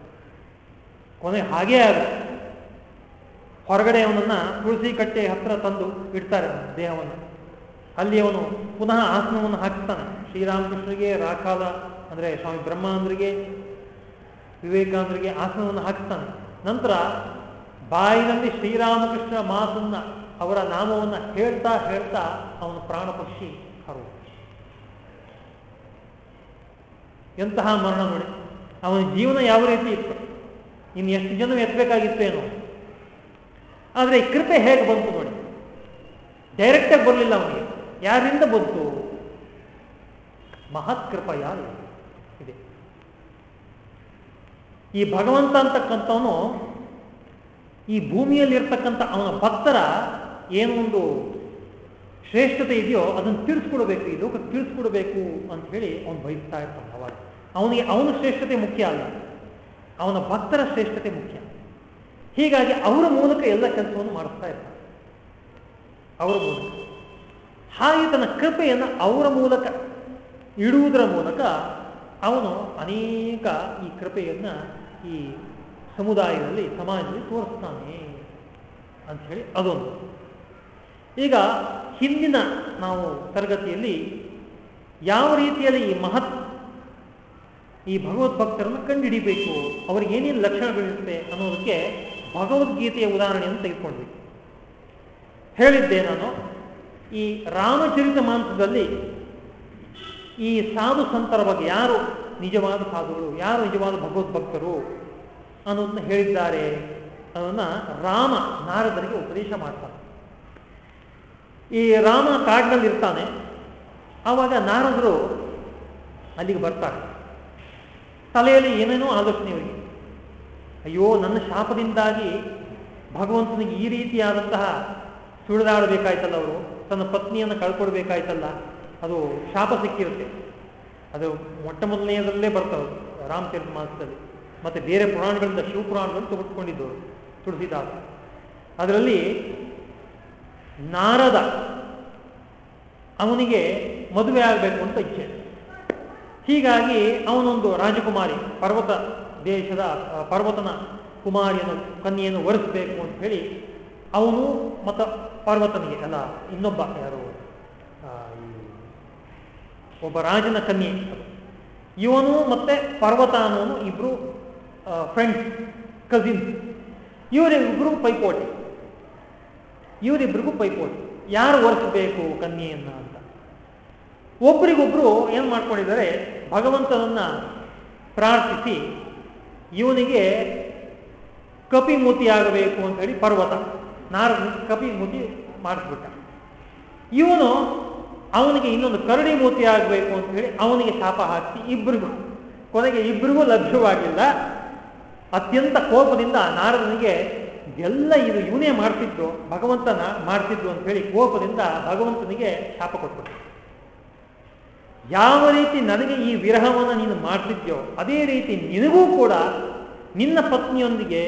ಕೊನೆ ಹಾಗೇ ಆಗುತ್ತೆ ಹೊರಗಡೆ ಅವನನ್ನ ತುಳಸಿ ಕಟ್ಟೆ ಹತ್ರ ತಂದು ಇಡ್ತಾರೆ ದೇಹವನ್ನು. ಅಲ್ಲಿ ಅವನು ಪುನಃ ಆಸನವನ್ನು ಹಾಕ್ತಾನೆ. ಶ್ರೀರಾಮಕೃಷ್ಣರಿಗೆ, ರಾಕಾಲ, ಅಂದರೆ ಸ್ವಾಮಿ ಬ್ರಹ್ಮಾಂದ್ರಿಗೆ, ವಿವೇಕಾನಂದರಿಗೆ ಆಸನವನ್ನು ಹಾಕ್ತಾನೆ. ನಂತರ ಬಾಯಿನಲ್ಲಿ ಶ್ರೀರಾಮಕೃಷ್ಣ ಮಾತನ್ನ, ಅವರ ನಾಮವನ್ನು ಹೇಳ್ತಾ ಹೇಳ್ತಾ ಅವನು ಪ್ರಾಣ ಪಕ್ಷಿ ಹರು ಎಂತಹ ಮರಣ ನೋಡಿ. ಅವನ ಜೀವನ ಯಾವ ರೀತಿ ಇತ್ತು? ಇನ್ನು ಎಷ್ಟು ಜನ ಎತ್ತಬೇಕಾಗಿತ್ತು ಏನೋ. ಆದರೆ ಕೃಪೆ ಹೇಗೆ ಬಂತು ನೋಡಿ? ಡೈರೆಕ್ಟಾಗಿ ಬರಲಿಲ್ಲ ಅವನಿಗೆ. ಯಾರಿಂದ ಬಂತು? ಮಹತ್ಕೃಪ ಯಾರು? ಇದೆ. ಈ ಭಗವಂತ ಅಂತಕ್ಕಂಥವನು ಈ ಭೂಮಿಯಲ್ಲಿರ್ತಕ್ಕಂಥ ಅವನ ಭಕ್ತರ ಏನೊಂದು ಶ್ರೇಷ್ಠತೆ ಇದೆಯೋ ಅದನ್ನು ತಿಳಿಸ್ಕೊಡ್ಬೇಕು ಈ ಲೋಕಕ್ಕೆ ತಿಳಿಸ್ಕೊಡ್ಬೇಕು ಅಂತ ಹೇಳಿ ಅವನು ಬಯಸ್ತಾ ಇರ್ತಾನೆ ಅವಾಗ ಅವನಿಗೆ ಅವನ ಶ್ರೇಷ್ಠತೆ ಮುಖ್ಯ ಅಲ್ಲ. ಅವನ ಭಕ್ತರ ಶ್ರೇಷ್ಠತೆ ಮುಖ್ಯ. ಹೀಗಾಗಿ ಅವರ ಮೂಲಕ ಎಲ್ಲ ಕೆಲಸವನ್ನು ಮಾಡಿಸ್ತಾ ಇರ್ತಾನೆ. ಅವರ ಮೂಲಕ. ಹಾಗೆ ತನ್ನ ಕೃಪೆಯನ್ನು ಅವರ ಮೂಲಕ ಇಡುವುದರ ಮೂಲಕ ಅವನು ಅನೇಕ ಈ ಕೃಪೆಯನ್ನು ಈ ಸಮುದಾಯದಲ್ಲಿ, ಸಮಾಜದಲ್ಲಿ ತೋರಿಸ್ತಾನೆ ಅಂತ ಹೇಳಿ ಅದೊಂದು. ಈಗ ಹಿಂದಿನ ನಾವು ತರಗತಿಯಲ್ಲಿ ಯಾವ ರೀತಿಯಲ್ಲಿ ಈ ಮಹತ್, ಈ ಭಗವದ್ಭಕ್ತರನ್ನು ಕಂಡುಹಿಡಿಬೇಕು, ಅವ್ರಿಗೆ ಏನೇನು ಲಕ್ಷಣಗಳಿರುತ್ತೆ ಅನ್ನೋದಕ್ಕೆ ಭಗವದ್ಗೀತೆಯ ಉದಾಹರಣೆಯನ್ನು ತೆಗೆದುಕೊಂಡ್ವಿ. ಹೇಳಿದ್ದೆ ನಾನು ಈ ರಾಮಚರಿತ ಮಾಂಸದಲ್ಲಿ ಈ ಸಾಧು ಸಂತರ ಬಗ್ಗೆ ಯಾರು ನಿಜವಾದ ಸಾಧುಗಳು, ಯಾರು ನಿಜವಾದ ಭಗವದ್ಭಕ್ತರು ಅನ್ನೋದನ್ನ ಹೇಳಿದ್ದಾರೆ ಅದನ್ನ ರಾಮ ನಾರದರಿಗೆ ಉಪದೇಶ ಮಾಡ್ತಾನೆ. ಈ ರಾಮ ಕಾಡಿನಲ್ಲಿ ಇರ್ತಾನೆ, ಆವಾಗ ನಾರದರು ಅಲ್ಲಿಗೆ ಬರ್ತಾರೆ. ತಲೆಯಲ್ಲಿ ಏನೇನೋ ಆಲೋಚನೆ ಇವರಿಗೆ. ಅಯ್ಯೋ, ನನ್ನ ಶಾಪದಿಂದಾಗಿ ಭಗವಂತನಿಗೆ ಈ ರೀತಿಯಾದಂತಹ ಸುಳಿದಾಡಬೇಕಾಯ್ತಲ್ಲ ಅವರು? ತನ್ನ ಪತ್ನಿಯನ್ನು ಕಳ್ಕೊಡ್ಬೇಕಾಯ್ತಲ್ಲ? ಅದು ಶಾಪ ಸಿಕ್ಕಿರುತ್ತೆ. ಅದು ಮೊಟ್ಟ ಮೊದಲನೆಯದರಲ್ಲೇ ಬರ್ತವೆ ರಾಮಚರಿತ ಮಾಸದಲ್ಲಿ. ಮತ್ತೆ ಬೇರೆ ಪುರಾಣಗಳಿಂದ ಶಿವಪುರಾಣಗಳನ್ನು ತೆಗೆದುಕೊಂಡಿದ್ದವರು ತುಳಸಿದಾಸ. ಅದರಲ್ಲಿ ನಾರದ ಅವನಿಗೆ ಮದುವೆ ಆಗಬೇಕು ಅಂತ ಇಚ್ಛೆ. ಹೀಗಾಗಿ ಅವನೊಂದು ರಾಜಕುಮಾರಿ, ಪರ್ವತ ದೇಶದ ಪರ್ವತನ ಕುಮಾರಿಯನ್ನು, ಕನ್ಯೆಯನ್ನು ಒರೆಸಬೇಕು ಅಂತ ಹೇಳಿ ಅವನು ಮತ್ತು ಪರ್ವತನಿಗೆ, ಅಲ್ಲ, ಇನ್ನೊಬ್ಬ ಯಾರು? ಒಬ್ಬ ರಾಜನ ಕನ್ಯೆ. ಇವನು ಮತ್ತೆ ಪರ್ವತ ಅನ್ನೋನು ಇಬ್ರು ಫ್ರೆಂಡ್ಸ್ ಕಸಿನ್ಸ್ ಇವರಿಬ್ರು ಪೈಪೋಟಿ. ಇವರಿಬ್ರಿಗೂ ಪೈಪೋಟಿ. ಯಾರು ಒರೆಸಬೇಕು ಕನ್ಯೆಯನ್ನ ಅಂತ. ಒಬ್ರಿಗೊಬ್ರು ಏನು ಮಾಡ್ಕೊಂಡಿದ್ದಾರೆ, ಭಗವಂತನನ್ನ ಪ್ರಾರ್ಥಿಸಿ, ಇವನಿಗೆ ಕಪಿಮೂತಿ ಆಗಬೇಕು ಅಂತ ಹೇಳಿ ಪರ್ವತ ನಾರದ ಕಪಿಮೂತಿ ಮಾಡಿಸ್ಬಿಟ್ಟ. ಇವನು ಅವನಿಗೆ ಇನ್ನೊಂದು ಕರಡಿ ಮೂತಿ ಆಗಬೇಕು ಅಂತ ಹೇಳಿ ಅವನಿಗೆ ಶಾಪ ಹಾಕಿ ಇಬ್ಬರಿಗೂ ಕೊನೆಗೆ ಇಬ್ಬರಿಗೂ ಲಭ್ಯವಾಗಿಲ್ಲ. ಅತ್ಯಂತ ಕೋಪದಿಂದ ನಾರದನಿಗೆ ಎಲ್ಲ ಇದು ಇವನೇ ಮಾಡ್ತಿದ್ದು, ಭಗವಂತನ ಮಾಡ್ತಿದ್ದು ಅಂತ ಹೇಳಿ ಕೋಪದಿಂದ ಭಗವಂತನಿಗೆ ಶಾಪ ಕೊಟ್ಬಿಟ್ಟು. ಯಾವ ರೀತಿ ನನಗೆ ಈ ವಿರಹವನ್ನು ನೀನು ಮಾಡ್ತಿದ್ಯೋ, ಅದೇ ರೀತಿ ನಿನಗೂ ಕೂಡ ನಿನ್ನ ಪತ್ನಿಯೊಂದಿಗೆ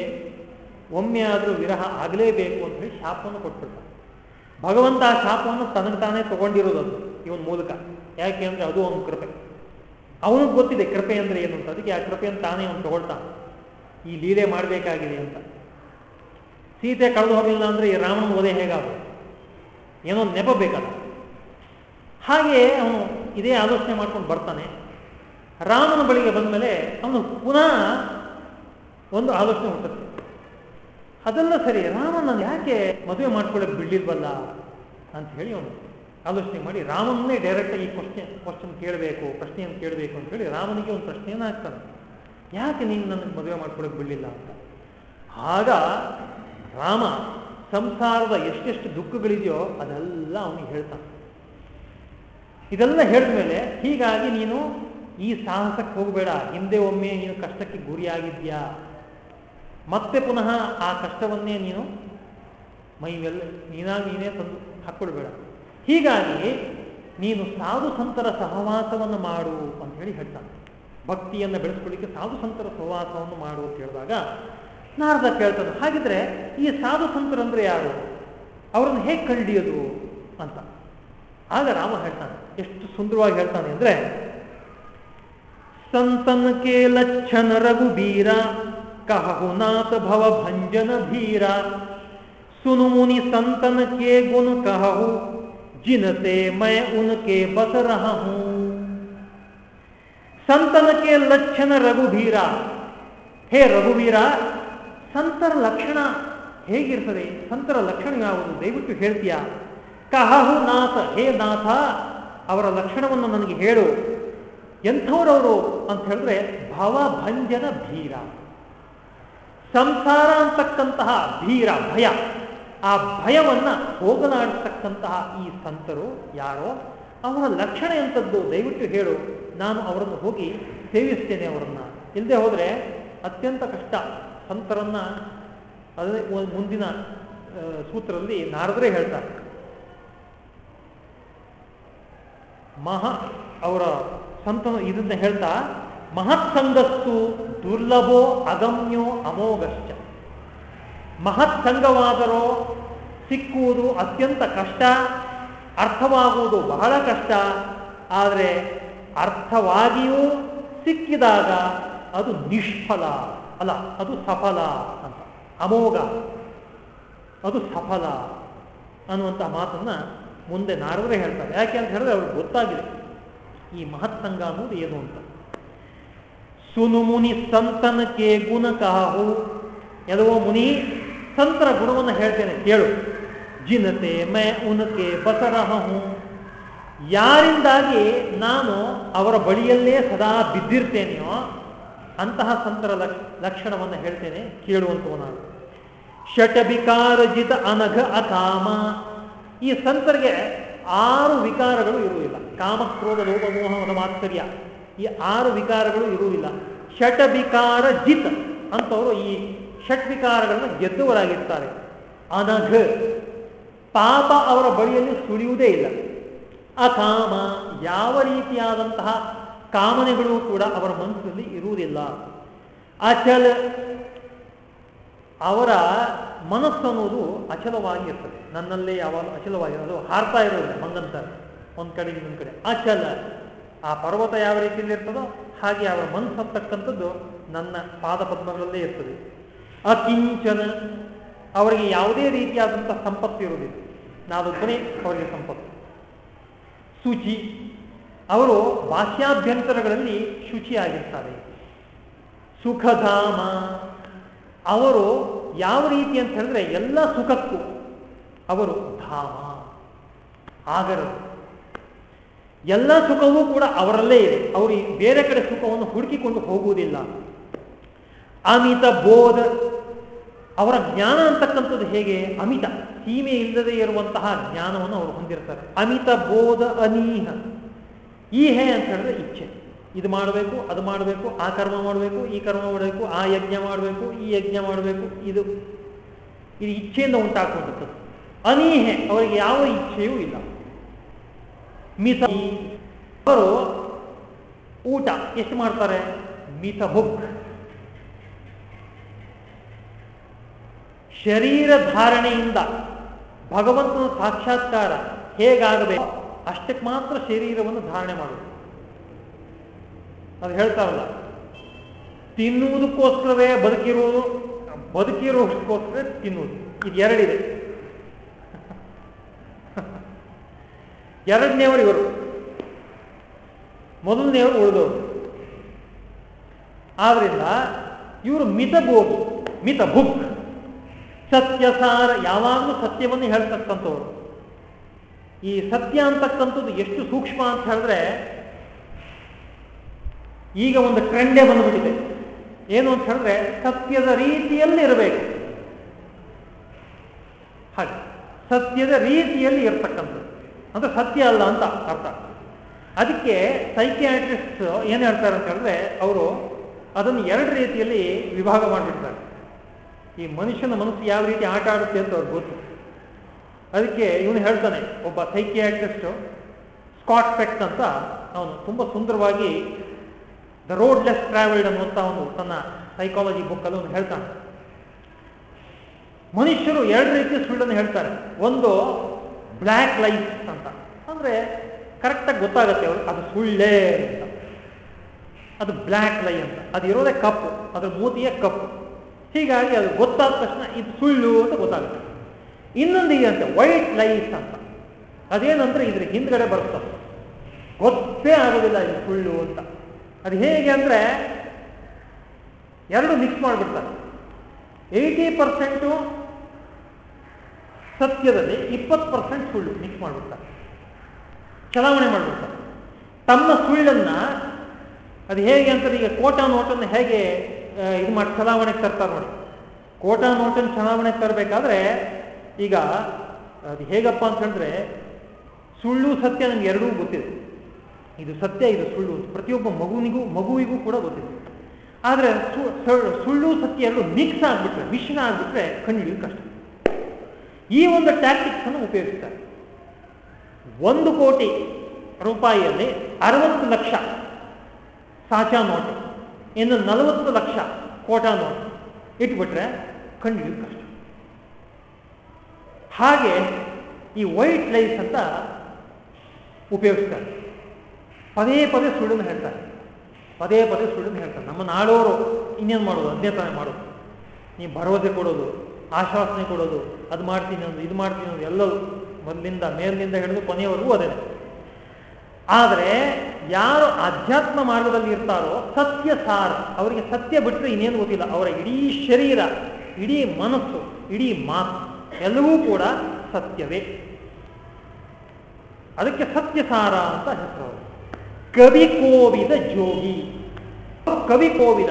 ಒಮ್ಮೆ ಆದರೂ ವಿರಹ ಆಗಲೇಬೇಕು ಅಂತ ಹೇಳಿ ಶಾಪವನ್ನು ಕೊಟ್ಬಿಡ್ತಾನೆ ಭಗವಂತ ಆ ಶಾಪವನ್ನು ತನಗೆ ತಾನೇ ತಗೊಂಡಿರೋದು ಇವನ್ ಮೂಲಕ. ಯಾಕೆ ಅಂದರೆ ಅದು ಅವನ ಕೃಪೆ. ಅವನಿಗೆ ಗೊತ್ತಿದೆ ಕೃಪೆ ಅಂದ್ರೆ ಏನು ಅಂತ. ಅದಕ್ಕೆ ಆ ಕೃಪೆಯನ್ನು ತಾನೇ ಅವನು ತಗೊಳ್ತಾನೆ. ಈ ಲೀಲೆ ಮಾಡಬೇಕಾಗಿದೆ ಅಂತ. ಸೀತೆ ಕಳೆದು ಹೋಗಲಿಲ್ಲ ಅಂದ್ರೆ ಈ ರಾಮನ ಓದೆ ಹೇಗಾಗ ಏನೋ ನೆಪ ಬೇಕಲ್ಲ. ಹಾಗೆ ಅವನು ಇದೇ ಆಲೋಚನೆ ಮಾಡ್ಕೊಂಡು ಬರ್ತಾನೆ. ರಾಮನ ಬಳಿಗೆ ಬಂದ ಮೇಲೆ ಅವನು ಪುನಃ ಒಂದು ಆಲೋಚನೆ ಹುಟ್ಟುತ್ತೆ. ಅದೆಲ್ಲ ಸರಿ ರಾಮನ ಯಾಕೆ ಮದುವೆ ಮಾಡ್ಕೊಳ್ಳೋಕೆ ಬಿಡ್ಲಿಲ್ವಲ್ಲ ಅಂತ ಹೇಳಿ ಅವನು ಆಲೋಚನೆ ಮಾಡಿ ರಾಮನ್ನೇ ಡೈರೆಕ್ಟ್ ಈ ಕ್ವಶನ್ ಕ್ವಶನ್ ಕೇಳಬೇಕು, ಪ್ರಶ್ನೆಯನ್ನು ಕೇಳಬೇಕು ಅಂತ ಹೇಳಿ ರಾಮನಿಗೆ ಒಂದು ಪ್ರಶ್ನೆಯನ್ನು ಹಾಕ್ತಾನೆ. ಯಾಕೆ ನೀನು ನನಗೆ ಮದುವೆ ಮಾಡ್ಕೊಳ್ಳೋಕೆ ಬಿಡಲಿಲ್ಲ ಅಂತ? ಆಗ ರಾಮ ಸಂಸಾರದ ಎಷ್ಟೆಷ್ಟು ದುಃಖಗಳಿದೆಯೋ ಅದೆಲ್ಲ ಅವನಿಗೆ ಹೇಳ್ತಾನೆ. ಇದೆಲ್ಲ ಹೇಳಿದ ಮೇಲೆ ಹೀಗಾಗಿ ನೀನು ಈ ಸಾಹಸಕ್ಕೆ ಹೋಗಬೇಡ, ಹಿಂದೆ ಒಮ್ಮೆ ನೀನು ಕಷ್ಟಕ್ಕೆ ಗುರಿಯಾಗಿದ್ಯಾ ಮತ್ತೆ ಪುನಃ ಆ ಕಷ್ಟವನ್ನೇ ನೀನು ಮೈವೆಲ್ಲ ನೀನಾಗಿ ನೀನೇ ತಂದು ಹಾಕ್ಕೊಳ್ಬೇಡ ಹೀಗಾಗಿ ನೀನು ಸಾಧು ಸಂತರ ಸಹವಾಸವನ್ನು ಮಾಡು ಅಂತ ಹೇಳಿ ಹೇಳ್ತಾನೆ. ಭಕ್ತಿಯನ್ನು ಬೆಳೆಸ್ಕೊಳ್ಳಿಕ್ಕೆ ಸಾಧು ಸಂತರ ಸಹವಾಸವನ್ನು ಮಾಡು ಅಂತ ಹೇಳಿದಾಗ ನಾರದ ಕೇಳ್ತಾನೆ, ಹಾಗಿದ್ರೆ ಈ ಸಾಧು ಸಂತರಂದ್ರೆ ಯಾರು? ಅವರನ್ನು ಹೇಗೆ ಕಂಡಿಯೋದು ಅಂತ. ಆಗ ರಾಮ ಹೇಳ್ತಾನೆ, ಎಷ್ಟು ಸುಂದರವಾಗಿ ಹೇಳ್ತಾನೆ ಅಂದ್ರೆ ಸಂತನ ಕೆ ಲಕ್ಷಣ ರಘುಬೀರ कहु ಭವ ಭಂಜನ ಭೀರ ಸುನು ಮುನಿ ಸಂತನ ಕೇ ಗುಣ ಕಹು ಜಿನತೆ ಮೈ ಉನಕೆ ಬಸ ರಹ ಸಂತನಕ್ಕೆ ಲಕ್ಷಣ ರಘುಬೀರ. ಹೇ ರಘುವೀರ ಸಂತರ ಲಕ್ಷಣ ಹೇಗಿರ್ತದೆ? ಸಂತರ ಲಕ್ಷಣ ಯಾವುದು? ದಯವಿಟ್ಟು ಹೇಳ್ತೀಯಾ? ಕಹಹು ನಾಥ ಹೇ ನಾಥ, ಅವರ ಲಕ್ಷಣವನ್ನು ನನಗೆ ಹೇಳು. ಎಂಥವ್ರವರು ಅಂತ ಹೇಳಿದ್ರೆ ಭವಭಂಜನ ಭೀರ ಸಂಸಾರ ಅಂತಕ್ಕಂತಹ ಧೀರ ಭಯ, ಆ ಭಯವನ್ನ ಹೋಗಲಾಡಿಸ್ತಕ್ಕಂತಹ ಈ ಸಂತರು ಯಾರೋ ಅವರ ಲಕ್ಷಣ ಎಂಥದ್ದು ದಯವಿಟ್ಟು ಹೇಳು. ನಾನು ಅವರನ್ನು ಹೋಗಿ ಸೇವಿಸ್ತೇನೆ ಅವರನ್ನ. ಇಲ್ಲದೆ ಹೋದ್ರೆ ಅತ್ಯಂತ ಕಷ್ಟ. ಸಂತರನ್ನ ಅದೇ ಮುಂದಿನ ಸೂತ್ರದಲ್ಲಿ ನಾರದ್ರೆ ಹೇಳ್ತಾರೆ. ಮಹಾ ಅವರ ಸಂತನು ಇದನ್ನ ಹೇಳ್ತಾ ಮಹತ್ ಸಂಘಸ್ಸು ದುರ್ಲಭೋ ಅಗಮ್ಯೋ ಅಮೋಘಶ್ಚ. ಮಹತ್ಸಂಗವಾದರೂ ಸಿಕ್ಕುವುದು ಅತ್ಯಂತ ಕಷ್ಟ, ಅರ್ಥವಾಗುವುದು ಬಹಳ ಕಷ್ಟ, ಆದರೆ ಅರ್ಥವಾಗಿಯೂ ಸಿಕ್ಕಿದಾಗ ಅದು ನಿಷ್ಫಲ, ಅಲ್ಲ, ಅದು ಸಫಲ ಅಂತ. ಅಮೋಘ, ಅದು ಸಫಲ ಅನ್ನುವಂಥ ಮಾತನ್ನ ಮುಂದೆ ನಾರದರೆ ಹೇಳ್ತಾರೆ. ಯಾಕೆ ಅಂತ ಹೇಳಿದ್ರೆ ಅವ್ರಿಗೆ ಗೊತ್ತಾಗಿದೆ ಈ ಮಹತ್ಸಂಗ ಅನ್ನೋದು ಏನು ಅಂತ. ಸುನುಮುನಿ ಸಂತನಕ್ಕೆ ಗುಣ ಎಲ್ಲವೋ ಮುನಿ, ಸಂತರ ಗುಣವನ್ನು ಹೇಳ್ತೇನೆ, ಕೇಳು. ಜಿನತೆ ಮೇ ಉನಕೆ ಬಸರಹು. ಯಾರಿಂದಾಗಿ ನಾನು ಅವರ ಬಳಿಯಲ್ಲೇ ಸದಾ ಬಿದ್ದಿರ್ತೇನೆಯೋ, ಅಂತಹ ಸಂತರ ಲಕ್ಷಣವನ್ನು ಹೇಳ್ತೇನೆ ಕೇಳುವಂತವ ನಾನು ಷಟಭಿಕಾರ ಜಿತ ಅನಘ ಅಕಾಮ. ಈ ಸಂತರಿಗೆ ಆರು ವಿಕಾರಗಳು ಇರುವುದಿಲ್ಲ. ಕಾಮಕ್ರೋಧ ಲೋಪ ಮೋಹ ಮಾತ್ಸರ್ಯ ಈ ಆರು ವಿಕಾರಗಳು ಇರುವುದಿಲ್ಲ. ಷಟಭಿಕಾರ ಜಿತ್ ಅಂತವರು ಈ ಷಟ್ ವಿಕಾರಗಳನ್ನು ಗೆದ್ದುವರಾಗಿರ್ತಾರೆ. ಅನಘ, ಪಾಪ ಅವರ ಬಳಿಯಲ್ಲಿ ಸುಳಿಯುವುದೇ ಇಲ್ಲ. ಅಕಾಮ, ಯಾವ ರೀತಿಯಾದಂತಹ ಕಾಮನೆಗಳು ಕೂಡ ಅವರ ಮನಸ್ಸಿನಲ್ಲಿ ಇರುವುದಿಲ್ಲ. ಅಚಲ, ಅವರ ಮನಸ್ಸು ಅನ್ನೋದು ಅಚಲವಾಗಿರ್ತದೆ. ನನ್ನಲ್ಲೇ ಯಾವಾಗ ಅಚಲವಾಗಿರೋದು, ಹಾರ್ತಾ ಇರೋದಿಲ್ಲ, ಮಂಗಂತ. ಒಂದ್ ಕಡೆ ಇನ್ನೊಂದ್ ಕಡೆ. ಅಚಲ. ಆ ಪರ್ವತ ಯಾವ ರೀತಿಯಲ್ಲಿ ಇರ್ತದೋ ಹಾಗೆ ಅವರ ಮನಸ್ಸು ಅಂತಕ್ಕಂಥದ್ದು ನನ್ನ ಪಾದ ಪದ್ಮಗಳಲ್ಲೇ ಇರ್ತದೆ. ಅಕಿಂಚನ ಅವರಿಗೆ ಯಾವುದೇ ರೀತಿಯಾದಂಥ ಸಂಪತ್ತು ಇರುವುದಿಲ್ಲ. ನಾವೊಬ್ಬನೇ ಅವರಿಗೆ ಸಂಪತ್ತು. ಶುಚಿ. ಅವರು ಬಾಹ್ಯಾಭ್ಯಂತರಗಳಲ್ಲಿ ಶುಚಿಯಾಗಿರ್ತಾರೆ. ಸುಖಧಾಮ. ಅವರು ಯಾವ ರೀತಿ ಅಂತ ಹೇಳಿದ್ರೆ ಎಲ್ಲ ಸುಖಕ್ಕೂ ಅವರು ಧಾಮ. ಆಗರದು. ಎಲ್ಲ ಸುಖವೂ ಕೂಡ ಅವರಲ್ಲೇ ಇದೆ. ಅವರು ಬೇರೆ ಕಡೆ ಸುಖವನ್ನು ಹುಡುಕಿಕೊಂಡು ಹೋಗುವುದಿಲ್ಲ. ಅಮಿತ, ಬೋಧ, ಅವರ ಜ್ಞಾನ ಅಂತಕ್ಕಂಥದ್ದು ಹೇಗೆ? ಅಮಿತ, ಸೀಮೆ ಇಲ್ಲದೆ ಇರುವಂತಹ ಜ್ಞಾನವನ್ನು ಅವರು ಹೊಂದಿರ್ತಾರೆ. ಅಮಿತ, ಬೋಧ, ಅನೀಹ. ಈ ಹೇ ಅಂತ ಹೇಳಿದ್ರೆ ಇಚ್ಛೆ. ಇದು ಮಾಡಬೇಕು, ಅದು ಮಾಡಬೇಕು, ಆ ಕರ್ಮ ಮಾಡಬೇಕು, ಈ ಕರ್ಮ ಮಾಡಬೇಕು, ಆ ಯಜ್ಞ ಮಾಡಬೇಕು, ಈ ಯಜ್ಞ ಮಾಡಬೇಕು, ಇದು. ಇದು ಇಚ್ಛೆಯಿಂದ ಉಂಟಾಗುವಂಥದ್ದು. ಅನೀಹೆ, ಅವರಿಗೆ ಯಾವ ಇಚ್ಛೆಯೂ ಇಲ್ಲ. ಮಿತ ಅವರು ಊಟ ಎಷ್ಟು ಮಾಡ್ತಾರೆ? ಮಿತ ಹುಕ್. ಶರೀರ ಧಾರಣೆಯಿಂದ ಭಗವಂತನ ಸಾಕ್ಷಾತ್ಕಾರ ಹೇಗಾಗಬೇಕು? ಅಷ್ಟಕ್ಕೆ ಮಾತ್ರ ಶರೀರವನ್ನು ಧಾರಣೆ ಮಾಡುವುದು. ಅದು ಹೇಳ್ತಾರಲ್ಲ, ತಿನ್ನುವುದಕ್ಕೋಸ್ಕರವೇ ಬದುಕಿರುವುದು ಬದುಕಿರುವುದಕ್ಕೋಸ್ಕರ ತಿನ್ನುವುದು. ಇದು ಎರಡಿದೆ. ಎರಡನೇವರು ಇವರು. ಮೊದಲನೆಯವರು ಉಳಿದವರು. ಆದ್ರಿಂದ ಇವರು ಮಿತಭೋಗಿ ಮಿತ ಬುಕ್ ಸತ್ಯಸಾರ, ಯಾವಾಗಲೂ ಸತ್ಯವನ್ನು ಹೇಳ್ತಕ್ಕಂಥವ್ರು. ಈ ಸತ್ಯ ಅಂತಕ್ಕಂಥದ್ದು ಎಷ್ಟು ಸೂಕ್ಷ್ಮ ಅಂತ ಹೇಳಿದ್ರೆ ಈಗ ಒಂದು ಟ್ರೆಂಡೇ ಬಂದುಬಿಟ್ಟಿದೆ. ಏನು ಅಂತ ಹೇಳಿದ್ರೆ ಸತ್ಯದ ರೀತಿಯಲ್ಲಿ ಇರಬೇಕು. ಹಾಗೆ, ಸತ್ಯದ ರೀತಿಯಲ್ಲಿ ಇರ್ತಕ್ಕಂಥದ್ದು. ಅಂದ್ರೆ ಸತ್ಯ ಅಲ್ಲ ಅಂತ ಅರ್ಥ. ಅದಕ್ಕೆ ಸೈಕಿಯಾಟ್ರಿಸ್ಟ್ ಏನು ಹೇಳ್ತಾರೆ ಅಂತ ಹೇಳಿದ್ರೆ ಅವರು ಅದನ್ನು ಎರಡು ರೀತಿಯಲ್ಲಿ ವಿಭಾಗ ಮಾಡಿಬಿಡ್ತಾರೆ. ಈ ಮನುಷ್ಯನ ಮನಸ್ಸು ಯಾವ ರೀತಿ ಆಟ ಆಡುತ್ತೆ ಅಂತ ಅವ್ರಿಗೆ ಗೊತ್ತು. ಅದಕ್ಕೆ ಇವನು ಹೇಳ್ತಾನೆ, ಒಬ್ಬ ಸೈಕಿಯಾಟ್ರಿಸ್ಟ್ ಸ್ಕಾಟ್ ಪೆಕ್ಟ್ ಅಂತ ಅವನು ತುಂಬ ಸುಂದರವಾಗಿ ದ ರೋಡ್ ಲೆಸ್ ಟ್ರಾವೆಲ್ಡ್ ಅನ್ನುವಂಥ ಒಂದು ತನ್ನ ಸೈಕಾಲಜಿ ಬುಕ್ಕಲ್ಲಿ ಅವನು ಹೇಳ್ತಾನೆ. ಮನುಷ್ಯರು ಎರಡು ರೀತಿಯ ಸುಳ್ಳನ್ನು ಹೇಳ್ತಾರೆ. ಒಂದು ಬ್ಲ್ಯಾಕ್ ಲೈಟ್ ಅಂತ. ಅಂದರೆ ಕರೆಕ್ಟಾಗಿ ಗೊತ್ತಾಗುತ್ತೆ ಅವರು, ಅದು ಸುಳ್ಳೇ ಅಂತ. ಅದು ಬ್ಲ್ಯಾಕ್ ಲೈ ಅಂತ. ಅದು ಇರೋದೇ ಕಪ್ಪು, ಅದರ ಮೂತಿಯೇ ಕಪ್ಪು. ಹೀಗಾಗಿ ಅದು ಗೊತ್ತಾದ ತಕ್ಷಣ ಇದು ಸುಳ್ಳು ಅಂತ ಗೊತ್ತಾಗುತ್ತೆ. ಇನ್ನೊಂದು ಅಂತ ವೈಟ್ ಲೈಸ್ ಅಂತ. ಅದೇನಂದ್ರೆ ಇದ್ರ ಹಿಂದ್ಗಡೆ ಬರ್ತದೆ ಗೊತ್ತೇ ಆಗೋದಿಲ್ಲ ಇದು ಸುಳ್ಳು ಅಂತ. ಅದು ಹೇಗೆ ಅಂದ್ರೆ ಎರಡು ಮಿಕ್ಸ್ ಮಾಡಿಬಿಡ್ತಾರೆ. ಏಯ್ಟಿ ಪರ್ಸೆಂಟು ಸತ್ಯದಲ್ಲಿ ಇಪ್ಪತ್ತು ಪರ್ಸೆಂಟ್ ಸುಳ್ಳು ಮಿಕ್ಸ್ ಮಾಡಿಬಿಡ್ತಾರೆ. ಚಲಾವಣೆ ಮಾಡಿಬಿಡ್ತಾರೆ. ತಮ್ಮ ಸುಳ್ಳನ್ನ ಅದು ಹೇಗೆ ಅಂತ ಈಗ ಕೋಟಾ ನೋಟನ್ನು ಹೇಗೆ ಇದು ಮಾಡಿ ಚಲಾವಣೆಗೆ ತರ್ತಾರೆ ನೋಡಿ. ಕೋಟಾ ನೋಟನ್ನು ಚಲಾವಣೆಗೆ ತರಬೇಕಾದ್ರೆ ಈಗ ಅದು ಹೇಗಪ್ಪ ಅಂತಂದ್ರೆ ಸುಳ್ಳು ಸತ್ಯ ನನಗೆ ಎರಡೂ ಗೊತ್ತಿದೆ ಇದು ಸತ್ಯ, ಇದು ಸುಳ್ಳು ಪ್ರತಿಯೊಬ್ಬ ಮಗುವಿಗೂ ಮಗುವಿಗೂ ಕೂಡ ಗೊತ್ತಿದೆ ಆದರೆ ಸುಳ್ಳು ಸತ್ಯ ಎರಡು ಮಿಕ್ಸ್ ಆಗ್ಬಿಟ್ರೆ ಮಿಶ್ರಣ ಆಗ್ಬಿಟ್ರೆ ಕಂಡುಹಿಡಿಯೋದು ಕಷ್ಟ. ಈ ಒಂದು ಟ್ಯಾಕ್ಟಿಕ್ಸ್ ಅನ್ನು ಉಪಯೋಗಿಸ್ತಾರೆ. ಒಂದು ಕೋಟಿ ರೂಪಾಯಿಯಲ್ಲಿ ಅರವತ್ತು ಲಕ್ಷ ಸಾಚಾ ನೋಟು ಇನ್ನು ನಲವತ್ತು ಲಕ್ಷ ಕೋಟಾ ನೋಟು ಇಟ್ಬಿಟ್ರೆ ಕಂಡು ಕಷ್ಟ. ಹಾಗೆ ಈ ವೈಟ್ ಲೈಸ್ ಅಂತ ಉಪಯೋಗಿಸ್ತಾರೆ. ಪದೇ ಪದೇ ಸುಳ್ಳನ್ನು ಹೇಳ್ತಾರೆ. ಪದೇ ಪದೇ ಸುಳ್ಳನ್ನು ಹೇಳ್ತಾರೆ. ನಮ್ಮ ನಾಡೋರು ಇನ್ನೇನು ಮಾಡೋದು? ಅದನ್ನೇ ತಾನೇ ಮಾಡೋದು. ನೀವು ಭರವಸೆ ಕೊಡೋದು. ಆಶ್ವಾಸನೆ ಕೊಡೋದು, ಅದು ಮಾಡ್ತೀನಿ ಅನ್ನೋದು ಇದು ಮಾಡ್ತೀನಿ ಅನ್ನೋದು ಎಲ್ಲವೂ ಮೊದಲಿಂದ ಮೇಲಿನಿಂದ ಹಿಡಿದು ಕೊನೆಯವರೆಗೂ ಅದೇ. ಆದರೆ ಯಾರು ಅಧ್ಯಾತ್ಮ ಮಾರ್ಗದಲ್ಲಿ ಇರ್ತಾರೋ, ಸತ್ಯ ಸಾರ, ಅವರಿಗೆ ಸತ್ಯ ಬಿಟ್ಟರೆ ಇನ್ನೇನು ಗೊತ್ತಿಲ್ಲ. ಅವರ ಇಡೀ ಶರೀರ, ಇಡೀ ಮನಸ್ಸು, ಇಡೀ ಮಾತು ಎಲ್ಲವೂ ಕೂಡ ಸತ್ಯವೇ. ಅದಕ್ಕೆ ಸತ್ಯ ಸಾರ ಅಂತ ಹೆಸರು ಕವಿ ಕೋವಿದ ಜೋಗಿ. ಕವಿ ಕೋವಿದ.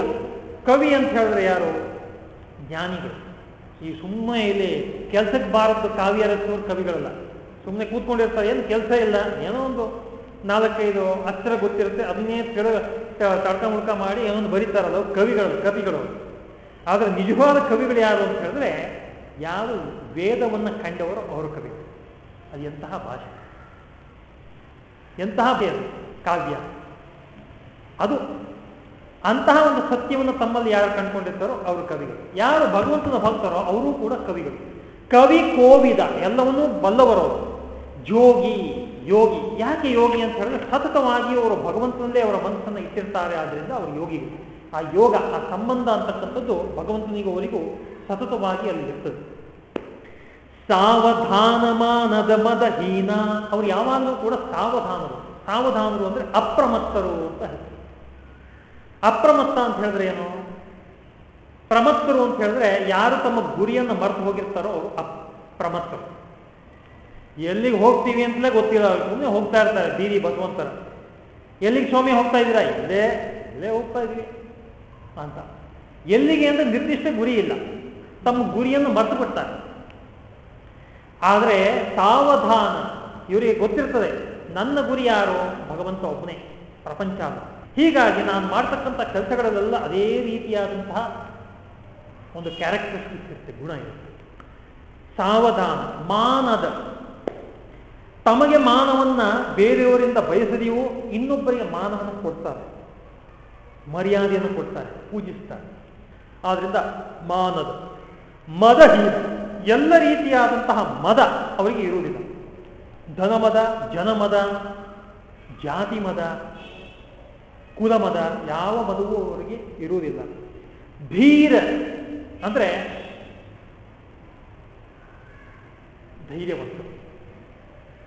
ಕವಿ ಅಂತ ಹೇಳಿದ್ರೆ ಯಾರು? ಜ್ಞಾನಿಗಳು. ಈ ಸುಮ್ಮನೆ ಇಲ್ಲಿ ಕೆಲ್ಸಕ್ಕೆ ಬಾರದ್ದು ಕಾವ್ಯ ರಚಿಸೋರು ಕವಿಗಳಲ್ಲ. ಸುಮ್ಮನೆ ಕೂತ್ಕೊಂಡಿರ್ತಾರೆ, ಏನು ಕೆಲಸ ಇಲ್ಲ, ಏನೋ ಒಂದು ನಾಲ್ಕೈದು ಅಕ್ಷರ ಗೊತ್ತಿರುತ್ತೆ, ಅದನ್ನೇ ಕೆಳ ತಡ್ಕ ಮುಳ್ಕ ಮಾಡಿ ಏನೊಂದು ಬರೀತಾರಲ್ಲ ಕವಿಗಳು ಕವಿಗಳು. ಆದರೆ ನಿಜವಾದ ಕವಿಗಳು ಯಾರು ಅಂತ ಹೇಳಿದ್ರೆ, ಯಾರು ವೇದವನ್ನು ಕಂಡವರು ಅವರು ಕವಿ. ಅದು ಎಂತಹ ಭಾಷೆ. ಎಂತಹ ಭೇದ ಕಾವ್ಯ. ಅದು ಅಂತಹ ಒಂದು ಸತ್ಯವನ್ನು ತಮ್ಮಲ್ಲಿ ಯಾರು ಕಂಡುಕೊಂಡಿರ್ತಾರೋ ಅವರು ಕವಿಗಳು. ಯಾರು ಭಗವಂತನ ಭಕ್ತರೋ ಅವರೂ ಕೂಡ ಕವಿಗಳು. ಕವಿ ಕೋವಿದ ಎಲ್ಲವನ್ನೂ ಬಲ್ಲವರವರು ಜೋಗಿ, ಯೋಗಿ. ಯಾಕೆ ಯೋಗಿ ಅಂತ ಹೇಳಿದ್ರೆ ಸತತವಾಗಿ ಅವರು ಭಗವಂತನಲ್ಲೇ ಅವರ ಮನಸ್ಸನ್ನು ಇಟ್ಟಿರ್ತಾರೆ ಆದ್ರಿಂದ ಅವರು ಯೋಗಿಗಳು. ಆ ಯೋಗ, ಆ ಸಂಬಂಧ ಅಂತಕ್ಕಂಥದ್ದು ಭಗವಂತನಿಗೂ ಅವರಿಗೂ ಸತತವಾಗಿ ಅಲ್ಲಿ ಇರ್ತದೆ. ಸಾವಧಾನ ಮಾನದ ಮದಹೀನ. ಅವ್ರು ಯಾವಾಗಲೂ ಕೂಡ ಸಾವಧಾನರು. ಸಾವಧಾನರು ಅಂದ್ರೆ ಅಪ್ರಮತ್ತರು ಅಂತ ಅಪ್ರಮತ್ತ ಅಂತ ಹೇಳಿದ್ರೆ ಏನು? ಪ್ರಮತ್ತರು ಅಂತ ಹೇಳಿದ್ರೆ ಯಾರು ತಮ್ಮ ಗುರಿಯನ್ನು ಮರೆತು ಹೋಗಿರ್ತಾರೋ ಅವರು ಅಪ್ರಮತ್ತರು. ಎಲ್ಲಿಗೆ ಹೋಗ್ತೀವಿ ಅಂತಲೇ ಗೊತ್ತಿಲ್ಲ. ಸುಮ್ಮನೆ ಹೋಗ್ತಾ ಇರ್ತಾರೆ, ಬೀದಿ ಬಸವಂತರ ಎಲ್ಲಿಗೆ ಸ್ವಾಮಿ ಹೋಗ್ತಾ ಇದ್ದೀರಾ? ಇಲ್ಲೇ ಇಲ್ಲೇ ಹೋಗ್ತಾ ಇದ್ವಿ ಅಂತ. ಎಲ್ಲಿಗೆ ಅಂದ್ರೆ ನಿರ್ದಿಷ್ಟ ಗುರಿ ಇಲ್ಲ. ತಮ್ಮ ಗುರಿಯನ್ನು ಮರೆತು ಬಿಡ್ತಾರೆ. ಆದರೆ ಸಾವಧಾನ, ಇವರಿಗೆ ಗೊತ್ತಿರ್ತದೆ, ನನ್ನ ಗುರಿ ಯಾರು? ಭಗವಂತ ಒಬ್ಬನೇ, ಪ್ರಪಂಚ ಹೀಗಾಗಿ ನಾನು ಮಾಡ್ತಕ್ಕಂಥ ಕೆಲಸಗಳಲ್ಲೆಲ್ಲ ಅದೇ ರೀತಿಯಾದಂತಹ ಒಂದು ಕ್ಯಾರೆಕ್ಟರಿಸ್ಟಿಕ್ಸ್ ಇರುತ್ತೆ ಗುಣ ಇರುತ್ತೆ. ಸಾವಧಾನ, ಮಾನದ. ತಮಗೆ ಮಾನವನ್ನ ಬೇರೆಯವರಿಂದ ಬಯಸದೆಯೂ ಇನ್ನೊಬ್ಬರಿಗೆ ಮಾನವನ್ನು ಕೊಡ್ತಾರೆ. ಮರ್ಯಾದೆಯನ್ನು ಕೊಡ್ತಾರೆ, ಪೂಜಿಸ್ತಾರೆ. ಆದ್ರಿಂದ ಮಾನದ. ಮದ ಎಲ್ಲ ರೀತಿಯಾದಂತಹ ಮದ ಅವರಿಗೆ ಇರುವುದಿಲ್ಲ. ಧನಮದ, ಜನಮದ ಜಾತಿ ಮದ ಕುಲಮದ ಯಾವ ಮದುವೂ ಅವರಿಗೆ ಇರುವುದಿಲ್ಲ. ಧೀರ ಅಂದ್ರೆ ಧೈರ್ಯವಂತರು.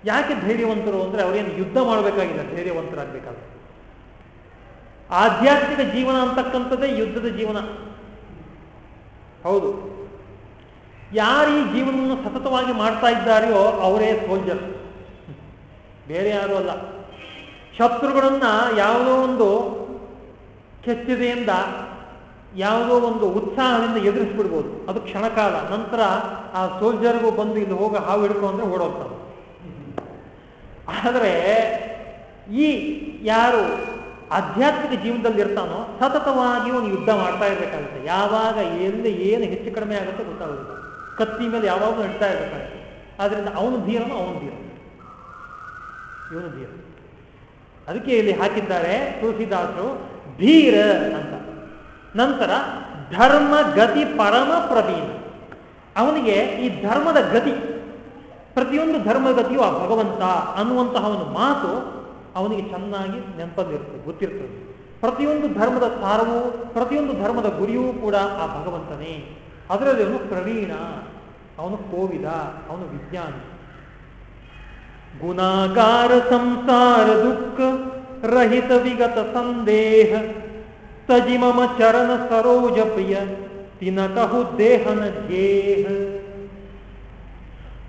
ಯಾಕೆ ಧೈರ್ಯವಂತರು ಅಂದ್ರೆ ಅವರೇನು ಯುದ್ಧ ಮಾಡಬೇಕಾಗಿಲ್ಲ, ಧೈರ್ಯವಂತರಾಗಬೇಕಾದ್ರೆ. ಆಧ್ಯಾತ್ಮಿಕ ಜೀವನ ಅಂತಕ್ಕಂಥದ್ದೇ ಯುದ್ಧದ ಜೀವನ. ಹೌದು. ಯಾರು ಈ ಜೀವನವನ್ನು ಸತತವಾಗಿ ಮಾಡ್ತಾ ಇದ್ದಾರೆಯೋ ಅವರೇ ಸೋಲ್ಜರ್. ಬೇರೆ ಯಾರು ಅಲ್ಲ. ಶತ್ರುಗಳನ್ನ ಯಾವುದೋ ಒಂದು ಕೆಚ್ಚದೆಯಿಂದ ಯಾವುದೋ ಒಂದು ಉತ್ಸಾಹದಿಂದ ಎದುರಿಸ್ಬಿಡ್ಬೋದು. ಅದು ಕ್ಷಣಕಾಲ. ನಂತರ ಆ ಸೋಲ್ಜರ್ಗೂ ಬಂದು ಇಲ್ಲಿ ಹೋಗಿ ಹಾವು ಹಿಡ್ಕೊ ಅಂದ್ರೆ ಓಡೋಗ್ತಾನೆ. ಆದರೆ ಈ ಯಾರು ಆಧ್ಯಾತ್ಮಿಕ ಜೀವನದಲ್ಲಿ ಇರ್ತಾನೋ ಸತತವಾಗಿ ಒಂದು ಯುದ್ಧ ಮಾಡ್ತಾ ಇರ್ಬೇಕಾಗುತ್ತೆ. ಯಾವಾಗ, ಎಲ್ಲಿ, ಏನು ಹೆಚ್ಚು ಕಡಿಮೆ ಆಗುತ್ತೋ ಗೊತ್ತಾಗೋದಿಲ್ಲ. ಕತ್ತಿ ಮೇಲೆ ಯಾವಾಗಲೂ ಹಿಡ್ತಾ ಇರ್ಬೇಕಾಗುತ್ತೆ. ಆದ್ರಿಂದ ಅವನು ಧೀರನು ಅವನು ಧೀರ ಇವನು ಧೀರ ಅದಕ್ಕೆ ಇಲ್ಲಿ ಹಾಕಿದ್ದಾರೆ ತುಳಸಿದಾಸರು ಧೀರ ಅಂತ. ನಂತರ ಧರ್ಮ ಗತಿ ಪರಮ ಪ್ರವೀಣ. ಅವನಿಗೆ ಈ ಧರ್ಮದ ಗತಿ, ಪ್ರತಿಯೊಂದು ಧರ್ಮಗತಿಯು ಆ ಭಗವಂತ ಅನ್ನುವಂತಹ ಒಂದು ಮಾತು ಅವನಿಗೆ ಚೆನ್ನಾಗಿ ನೆನಪಲ್ಲಿರುತ್ತೆ, ಗೊತ್ತಿರ್ತದೆ. ಪ್ರತಿಯೊಂದು ಧರ್ಮದ ಸಾರವು, ಪ್ರತಿಯೊಂದು ಧರ್ಮದ ಗುರಿಯೂ ಕೂಡ ಆ ಭಗವಂತನೇ. ಅದರಲ್ಲಿ ಅವನು ಪ್ರವೀಣ, ಅವನು ಕೋವಿದ, ಅವನು ವಿಜ್ಞಾನಿ. ಗುಣಾಗಾರ ಸಂಸಾರ, ದುಃಖ, ರಹಿತ, ವಿಗತ, ಸಂದೇಹ ತಜಿ ಮಮ ಚರಣ, ಸರೋಜ, ಪ್ರಿಯ ತಿನಕಹು ದೇಹನ ದೇಹ.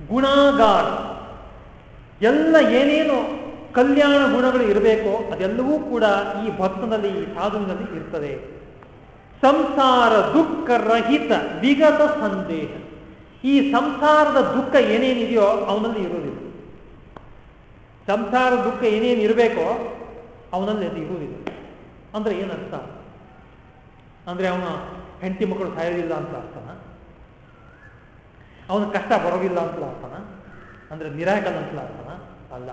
ಗುಣಾಗಾರ, ಎಲ್ಲ ಏನೇನು ಕಲ್ಯಾಣ ಗುಣಗಳು ಇರಬೇಕೋ ಅದೆಲ್ಲವೂ ಕೂಡ ಈ ಭಕ್ತನಲ್ಲಿ, ಈ ಸಾಧುವಿನಲ್ಲಿ ಇರ್ತದೆ. ಸಂಸಾರ, ದುಃಖ, ರಹಿತ, ವಿಗತ, ಸಂದೇಹ. ಈ ಸಂಸಾರದ ದುಃಖ ಏನೇನಿದೆಯೋ ಅವನಲ್ಲಿ ಇರುವುದಿಲ್ಲ. ಸಂಸಾರ ದುಃಖ ಏನೇನು ಇರಬೇಕೋ ಅವನಲ್ಲಿ ಅದು ಇರುವುದಿಲ್ಲ. ಅಂದ್ರೆ ಏನರ್ಥ? ಅಂದ್ರೆ ಅವನ ಹೆಂಡತಿ ಮಕ್ಕಳು ಸಾಯೋದಿಲ್ಲ ಅಂತ ಅರ್ಥನ ಅವನ ಕಷ್ಟ ಬರೋದಿಲ್ಲ ಅಂತ ಅರ್ಥನ ಅಂದ್ರೆ ನಿರಾಕಲ್ ಅಂತ ಅರ್ಥನ ಅಲ್ಲ.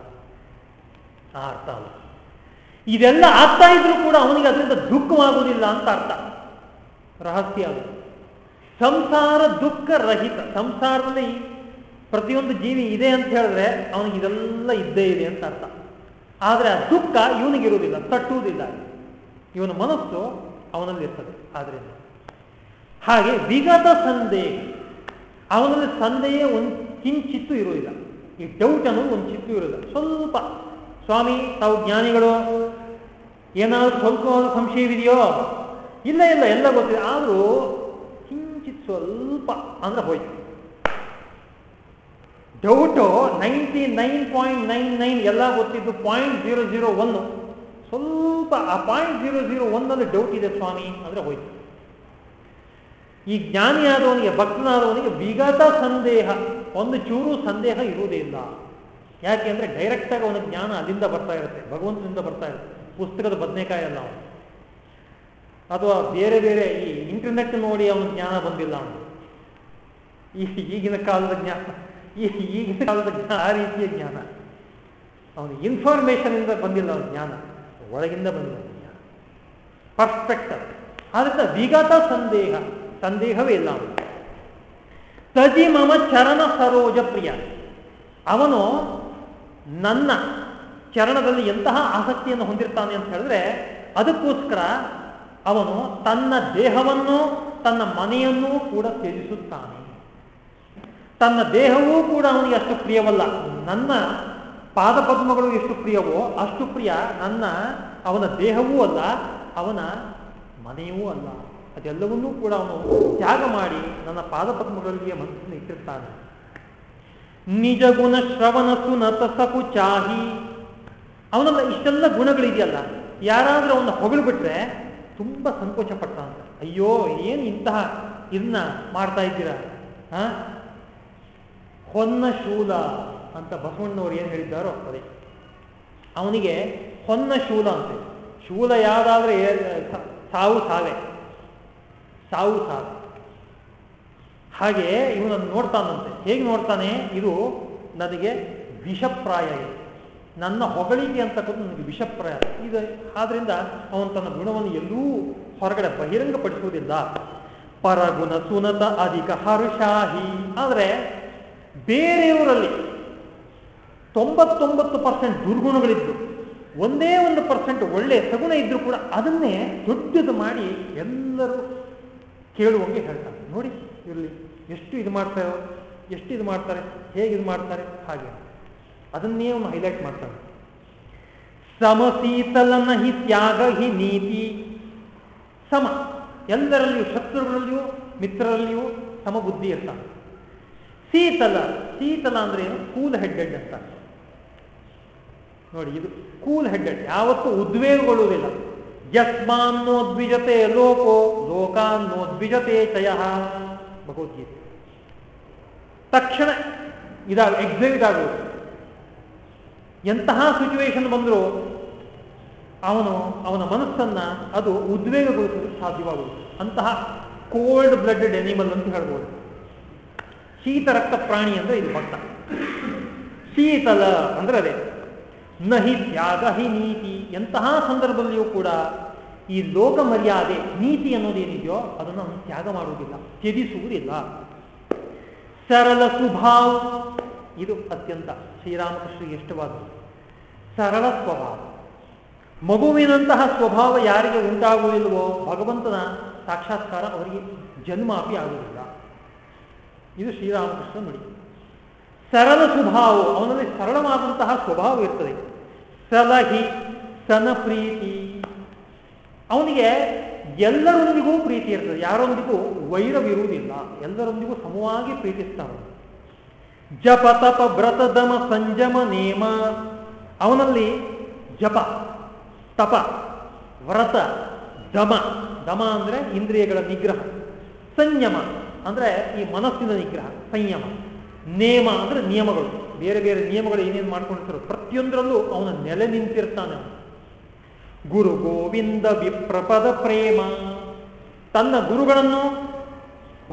ಆ ಅರ್ಥ ಅಲ್ಲ. ಇದೆಲ್ಲ ಆಗ್ತಾ ಇದ್ರೂ ಕೂಡ ಅವನಿಗೆ ಅದರಿಂದ ದುಃಖವಾಗುವುದಿಲ್ಲ ಅಂತ ಅರ್ಥ. ರಹಸ್ಯ ಅದು. ಸಂಸಾರ ದುಃಖ ರಹಿತ ಸಂಸಾರದಲ್ಲಿ ಪ್ರತಿಯೊಂದು ಜೀವಿ ಇದೆ ಅಂತ ಹೇಳಿದ್ರೆ ಅವನಿಗೆ ಇದೆಲ್ಲ ಇದ್ದೇ ಇದೆ ಅಂತ ಅರ್ಥ. ಆದರೆ ಆ ದುಃಖ ಇವನಿಗಿರುವುದಿಲ್ಲ ತಟ್ಟುವುದಿಲ್ಲ. ಇವನ ಮನಸ್ಸು ಅವನಲ್ಲಿ ಇರ್ತದೆ. ಆದ್ರಿಂದ ಹಾಗೆ ವಿಗತ ಸಂದೇಹ. ಅವನಲ್ಲಿ ಸಂದೇಹ ಒಂದು ಕಿಂಚಿತ್ತು ಇರುವುದಿಲ್ಲ. ಈ ಡೌಟ್ ಅನ್ನೋದು ಒಂದು ಚಿತ್ತು ಇರೋದಿಲ್ಲ ಸ್ವಲ್ಪ ಸ್ವಾಮಿ, ತಾವು ಜ್ಞಾನಿಗಳು, ಏನಾದರೂ ಸ್ವಲ್ಪ ಸಂಶಯವಿದೆಯೋ? ಇಲ್ಲ ಇಲ್ಲ, ಎಲ್ಲ ಗೊತ್ತಿದೆ. ಆದರೂ ಕಿಂಚಿತ್ ಸ್ವಲ್ಪ ಅಂದ್ರೆ ಹೋಯ್ತು. Doubt ninety nine point nine nine ಎಲ್ಲ ಗೊತ್ತಿದ್ದು ಪಾಯಿಂಟ್ ಜೀರೋ ಜೀರೋ ಒನ್ ಸ್ವಲ್ಪ ಆ ಪಾಯಿಂಟ್ ಜೀರೋ ಜೀರೋ ಒನ್ನಲ್ಲಿ ಡೌಟ್ ಇದೆ ಸ್ವಾಮಿ ಅಂದ್ರೆ ಹೋಯ್ತು. ಈ ಜ್ಞಾನಿಯಾದವನಿಗೆ ಭಕ್ತನಾದವನಿಗೆ ವಿಗತ ಸಂದೇಹ, ಒಂದು ಚೂರು ಸಂದೇಹ ಇರುವುದೇ ಇಲ್ಲ ಯಾಕೆ ಡೈರೆಕ್ಟ್ ಆಗಿ ಅವನ ಜ್ಞಾನ ಅಲ್ಲಿಂದ ಬರ್ತಾ ಇರುತ್ತೆ, ಭಗವಂತನಿಂದ ಬರ್ತಾ ಇರುತ್ತೆ. ಪುಸ್ತಕದ ಬದನೆಕಾಯಿ ಅಲ್ಲ ಅವನು. ಅಥವಾ ಬೇರೆ ಬೇರೆ ಈ ಇಂಟರ್ನೆಟ್ ನೋಡಿ ಅವನ ಜ್ಞಾನ ಬಂದಿಲ್ಲ ಅವನು. ಈಗಿನ ಕಾಲದ ಜ್ಞಾನ. ಈಗಿನ ಕಾಲದ ಆ ರೀತಿಯ ಜ್ಞಾನ. ಅವನು ಇನ್ಫಾರ್ಮೇಶನ್ ಇಂದ ಬಂದಿಲ್ಲ ಅವನ ಜ್ಞಾನ. ಒಳಗಿಂದ ಬಂದಿಲ್ಲ ಜ್ಞಾನ. ಪರ್ಫೆಕ್ಟ್ ಆದ್ರಿಂದ ವಿಗತ ಸಂದೇಹ. ಸಂದೇಹವೇ ಇಲ್ಲ ಅವನು ತಜಿ ಮಮ ಚರಣ ಸರೋಜ ಪ್ರಿಯ. ಅವನು ನನ್ನ ಚರಣದಲ್ಲಿ ಎಂತಹ ಆಸಕ್ತಿಯನ್ನು ಹೊಂದಿರ್ತಾನೆ ಅಂತ ಹೇಳಿದ್ರೆ, ಅದಕ್ಕೋಸ್ಕರ ಅವನು ತನ್ನ ದೇಹವನ್ನು, ತನ್ನ ಮನೆಯನ್ನೂ ಕೂಡ ತ್ಯಜಿಸುತ್ತಾನೆ. ತನ್ನ ದೇಹವೂ ಕೂಡ ಅವನಿಗೆ ಅಷ್ಟು ಪ್ರಿಯವಲ್ಲ. ನನ್ನ ಪಾದಪದ್ಮಗಳು ಎಷ್ಟು ಪ್ರಿಯವೋ ಅಷ್ಟು ಪ್ರಿಯ. ನನ್ನ ಅವನ ದೇಹವೂ ಅಲ್ಲ, ಅವನ ಮನೆಯೂ ಅಲ್ಲ. ಅದೆಲ್ಲವನ್ನೂ ಕೂಡ ಅವನು ತ್ಯಾಗ ಮಾಡಿ ನನ್ನ ಪಾದಪದ್ಮಗಳಿಗೆ ಮನಸ್ಸನ್ನು ಇಟ್ಟಿರ್ತಾನೆ. ನಿಜ ಗುಣ ಶ್ರವಣ ಸುನತ ಚಾಹಿ. ಅವನಲ್ಲ, ಇಷ್ಟೆಲ್ಲ ಗುಣಗಳಿದೆಯಲ್ಲ. ಯಾರಾದರೂ ಅವನ್ನ ಹೊಗಳು ಬಿಟ್ರೆ ತುಂಬ ಸಂಕೋಚ ಪಡ್ತಾನೆ ಅಯ್ಯೋ, ಏನು ಇಂತಹ ಇದನ್ನ ಮಾಡ್ತಾ ಇದ್ದೀರಾ? ಹಾ? ಹೊನ್ನ ಶೂಲ ಅಂತ ಬಸವಣ್ಣವ್ರು ಏನು ಹೇಳಿದ್ದಾರೋ ಅದೇ. ಅವನಿಗೆ ಹೊನ್ನ ಶೂಲ ಅಂತೆ ಶೂಲ ಯಾವುದಾದ್ರೆ ಸಾವು ಸಾವೆ. ಸಾವು ಸಾವೆ. ಹಾಗೆ ಇವನನ್ನು ನೋಡ್ತಾನಂತೆ. ಹೇಗೆ ನೋಡ್ತಾನೆ? ಇದು ನನಗೆ ವಿಷಪ್ರಾಯ ಇದೆ. ನನ್ನ ಹೊಗಳಿಗೆ ಅಂತಕ್ಕಂಥ ನನಗೆ ವಿಷಪ್ರಾಯ ಇದು ಆದ್ರಿಂದ ಅವನು ತನ್ನ ಗುಣವನ್ನು ಎಲ್ಲೂ ಹೊರಗಡೆ ಬಹಿರಂಗಪಡಿಸುವುದಿಲ್ಲ. ಪರಗುಣ ಸುನತ ಅಧಿಕ ಹರುಷಾಹಿ. ಆದರೆ ಬೇರೆಯವರಲ್ಲಿ ತೊಂಬತ್ತೊಂಬತ್ತು ಪರ್ಸೆಂಟ್ ದುರ್ಗುಣಗಳಿದ್ದು, ಒಂದೇ ಒಂದು ಪರ್ಸೆಂಟ್ ಒಳ್ಳೆ ಸಗುಣ ಇದ್ರೂ ಕೂಡ ಅದನ್ನೇ ದೊಡ್ಡದು ಮಾಡಿ ಎಲ್ಲರೂ ಕೇಳುವಂಗೆ ಹೇಳ್ತಾರೆ. ನೋಡಿ ಇರಲಿ ಎಷ್ಟು ಇದು ಮಾಡ್ತಾರೆ ಎಷ್ಟು ಇದು ಮಾಡ್ತಾರೆ, ಹೇಗೆ ಇದು ಮಾಡ್ತಾರೆ, ಹಾಗೆ. ಅದನ್ನೇ ಅವನು ಹೈಲೈಟ್ ಮಾಡ್ತಾನೆ. ಸಮಶೀತಲನ ಹಿ ತ್ಯಾಗ ಹಿ ನೀತಿ. ಸಮ. ಎಲ್ಲರಲ್ಲಿಯೂ, ಶತ್ರುಗಳಲ್ಲಿಯೂ, ಮಿತ್ರರಲ್ಲಿಯೂ ಸಮಬುದ್ಧಿ ಇರ್ತಾನೆ. ಶೀತಲ ಶೀತಲ ಅಂದ್ರೆ ಏನು? ಕೂಲ್ ಹೆಡ್ಡೆಡ್ ಅಂತ. ನೋಡಿ, ಇದು ಕೂಲ್ ಹೆಡ್ಡೆಡ್. ಯಾವತ್ತೂ ಉದ್ವೇಗಗೊಳ್ಳುವುದಿಲ್ಲ ಯಸ್ಮಾನ್ನೋದ್ವಿಜತೆ ಲೋಕೋ ಲೋಕಾನ್ನೋದ್ವಿಜತೆ ಚಯ. ಭಗವದ್ಗೀತೆ. ತಕ್ಷಣ ಇದಾಗ ಎಕ್ಸೈಟ್ ಆಗುವುದು ಎಂತಹ ಸಿಚುವೇಶನ್ ಬಂದರೂ ಅವನು, ಅವನ ಮನಸ್ಸನ್ನ ಅದು ಉದ್ವೇಗಗೊಳಿಸಲು ಸಾಧ್ಯವಾಗುವುದು. ಅಂತಹ ಕೋಲ್ಡ್ ಬ್ಲಡೆಡ್ ಎನಿಮಲ್ ಅಂತ ಹೇಳ್ಬೋದು. ಶೀತ ರಕ್ತ ಪ್ರಾಣಿ ಅಂದ್ರೆ ಇದು ಭಕ್ತ. ಶೀತಲ ಅಂದ್ರೆ ಅದೇ. ನಹಿ ತ್ಯಾಗ ಹಿ ನೀತಿ ಎಂತಹ ಸಂದರ್ಭದಲ್ಲಿಯೂ ಕೂಡ ಈ ಲೋಕ ಮರ್ಯಾದೆ, ನೀತಿ ಅನ್ನೋದೇನಿದೆಯೋ ಅದನ್ನು ಅವನು ತ್ಯಾಗ ಮಾಡುವುದಿಲ್ಲ, ತ್ಯಜಿಸುವುದಿಲ್ಲ. ಸರಳ ಸ್ವಭಾವ. ಇದು ಅತ್ಯಂತ ಶ್ರೀರಾಮಕೃಷ್ಣ ಇಷ್ಟವಾದ ಸರಳ ಸ್ವಭಾವ. ಮಗುವಿನಂತಹ ಸ್ವಭಾವ ಯಾರಿಗೆ ಉಂಟಾಗುವುದಿಲ್ಲವೋ ಭಗವಂತನ ಸಾಕ್ಷಾತ್ಕಾರ ಅವರಿಗೆ ಜನ್ಮಾಪಿ ಆಗುವುದಿಲ್ಲ. ಇದು ಶ್ರೀರಾಮಕೃಷ್ಣ ನುಡಿ ಸರಳ ಸ್ವಭಾವ ಅವನಲ್ಲಿ ಸರಳವಾದಂತಹ ಸ್ವಭಾವ ಇರ್ತದೆ. ಸಲಹಿ ಸನ ಪ್ರೀತಿ ಅವನಿಗೆ ಎಲ್ಲರೊಂದಿಗೂ ಪ್ರೀತಿ ಇರ್ತದೆ. ಯಾರೊಂದಿಗೂ ವೈರವಿರುವುದಿಲ್ಲ. ಎಲ್ಲರೊಂದಿಗೂ ಸಮವಾಗಿ ಪ್ರೀತಿಸ್ತಾನೆ. ಜಪ, ತಪ, ವ್ರತ, ದಮ ಸಂಜಮ ನೇಮ. ಅವನಲ್ಲಿ ಜಪ, ತಪ, ವ್ರತ, ದಮ. ದಮ ಅಂದ್ರೆ ಇಂದ್ರಿಯಗಳ ನಿಗ್ರಹ. ಸಂಯಮ. ಅಂದ್ರೆ ಈ ಮನಸ್ಸಿನ ನಿಗ್ರಹ, ಸಂಯಮ. ನೇಮ ಅಂದ್ರೆ ನಿಯಮಗಳು. ಬೇರೆ ಬೇರೆ ನಿಯಮಗಳು ಏನೇನು ಮಾಡ್ಕೊಂಡಿರ್ತಾರೋ ಪ್ರತಿಯೊಂದರಲ್ಲೂ ಅವನ ನೆಲೆ ನಿಂತಿರ್ತಾನೆ ಗುರು ಗೋವಿಂದ ವಿಪ್ರಪದ ಪ್ರೇಮ. ತನ್ನ ಗುರುಗಳನ್ನು,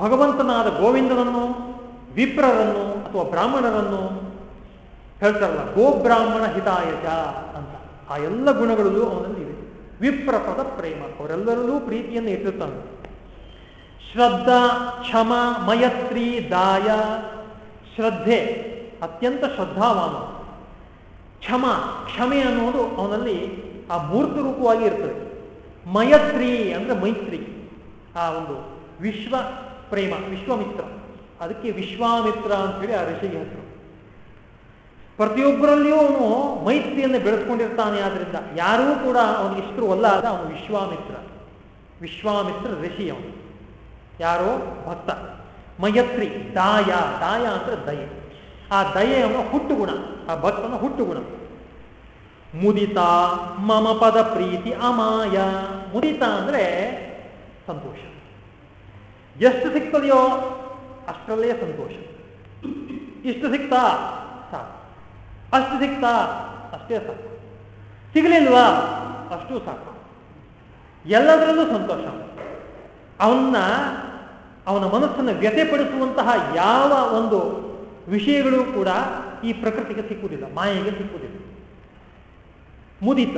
ಭಗವಂತನಾದ ಗೋವಿಂದನನ್ನು, ವಿಪ್ರರನ್ನು ಅಥವಾ ಬ್ರಾಹ್ಮಣರನ್ನು ಹೇಳ್ತಾರಲ್ಲ, ಗೋಬ್ರಾಹ್ಮಣ ಹಿತಾಯಜ ಅಂತ. ಆ ಎಲ್ಲ ಗುಣಗಳಲ್ಲೂ ಅವನಲ್ಲಿ ಇವೆ ವಿಪ್ರಪದ ಪ್ರೇಮ. ಅವರೆಲ್ಲರಲ್ಲೂ ಪ್ರೀತಿಯನ್ನು ಇಟ್ಟಿರ್ತಾನೆ. ಶ್ರದ್ಧಾ ಕ್ಷಮ ಮಯತ್ರಿ ದಾಯ. ಶ್ರದ್ಧೆ, ಅತ್ಯಂತ ಶ್ರದ್ಧಾವಾನ ಕ್ಷಮ, ಕ್ಷಮೆ ಅನ್ನೋದು ಅವನಲ್ಲಿ ಆ ಮೂರ್ತ ರೂಪವಾಗಿ ಇರ್ತದೆ. ಮಯತ್ರಿ ಅಂದ್ರೆ ಮೈತ್ರಿ. ಆ ಒಂದು ವಿಶ್ವ ಪ್ರೇಮ, ವಿಶ್ವಮಿತ್ರ. ಅದಕ್ಕೆ ವಿಶ್ವಾಮಿತ್ರ ಅಂತ ಹೇಳಿ ಆ ಋಷಿಗೆ ಹೆಸರು. ಪ್ರತಿಯೊಬ್ಬರಲ್ಲಿಯೂ ಅವನು ಮೈತ್ರಿಯನ್ನು ಬೆಳೆಸ್ಕೊಂಡಿರ್ತಾನೆ ಆದ್ರಿಂದ ಯಾರೂ ಕೂಡ ಅವನಿಗೆ ಇಷ್ಟರು ಅಲ್ಲ ಅವನು ವಿಶ್ವಾಮಿತ್ರ. ವಿಶ್ವಾಮಿತ್ರ ಋಷಿ ಅವನು. ಯಾರೋ ಭಕ್ತ. ಮಯತ್ರಿ ದಾಯ ದಾಯ ಅಂದ್ರೆ ದಯೆ. ಆ ದಯೆ ಅವನ ಹುಟ್ಟುಗುಣ, ಆ ಭಕ್ತನ ಹುಟ್ಟುಗುಣ. ಮುದಿತ ಮಮ ಪದ ಪ್ರೀತಿ ಅಮಾಯ. ಮುದಿತ ಅಂದ್ರೆ ಸಂತೋಷ. ಎಷ್ಟು ಸಿಗ್ತದೆಯೋ ಅಷ್ಟರಲ್ಲೇ ಸಂತೋಷ. ಇಷ್ಟು ಸಿಗ್ತಾ ಸಾಕು. ಅಷ್ಟು ಸಿಗ್ತಾ ಅಷ್ಟೇ ಸಾಕು. ಸಿಗಲಿಲ್ವಾ ಅಷ್ಟು ಸಾಕು. ಎಲ್ಲದರಲ್ಲೂ ಸಂತೋಷ. ಅವನ್ನ ಅವನ ಮನಸ್ಸನ್ನು ವ್ಯಥೆಪಡಿಸುವಂತಹ ಯಾವ ಒಂದು ವಿಷಯಗಳು ಕೂಡ ಈ ಪ್ರಕೃತಿಗೆ ಸಿಕ್ಕುವುದಿಲ್ಲ, ಮಾಯೆಗೆ ಸಿಕ್ಕುವುದಿಲ್ಲ. ಮುದಿತ,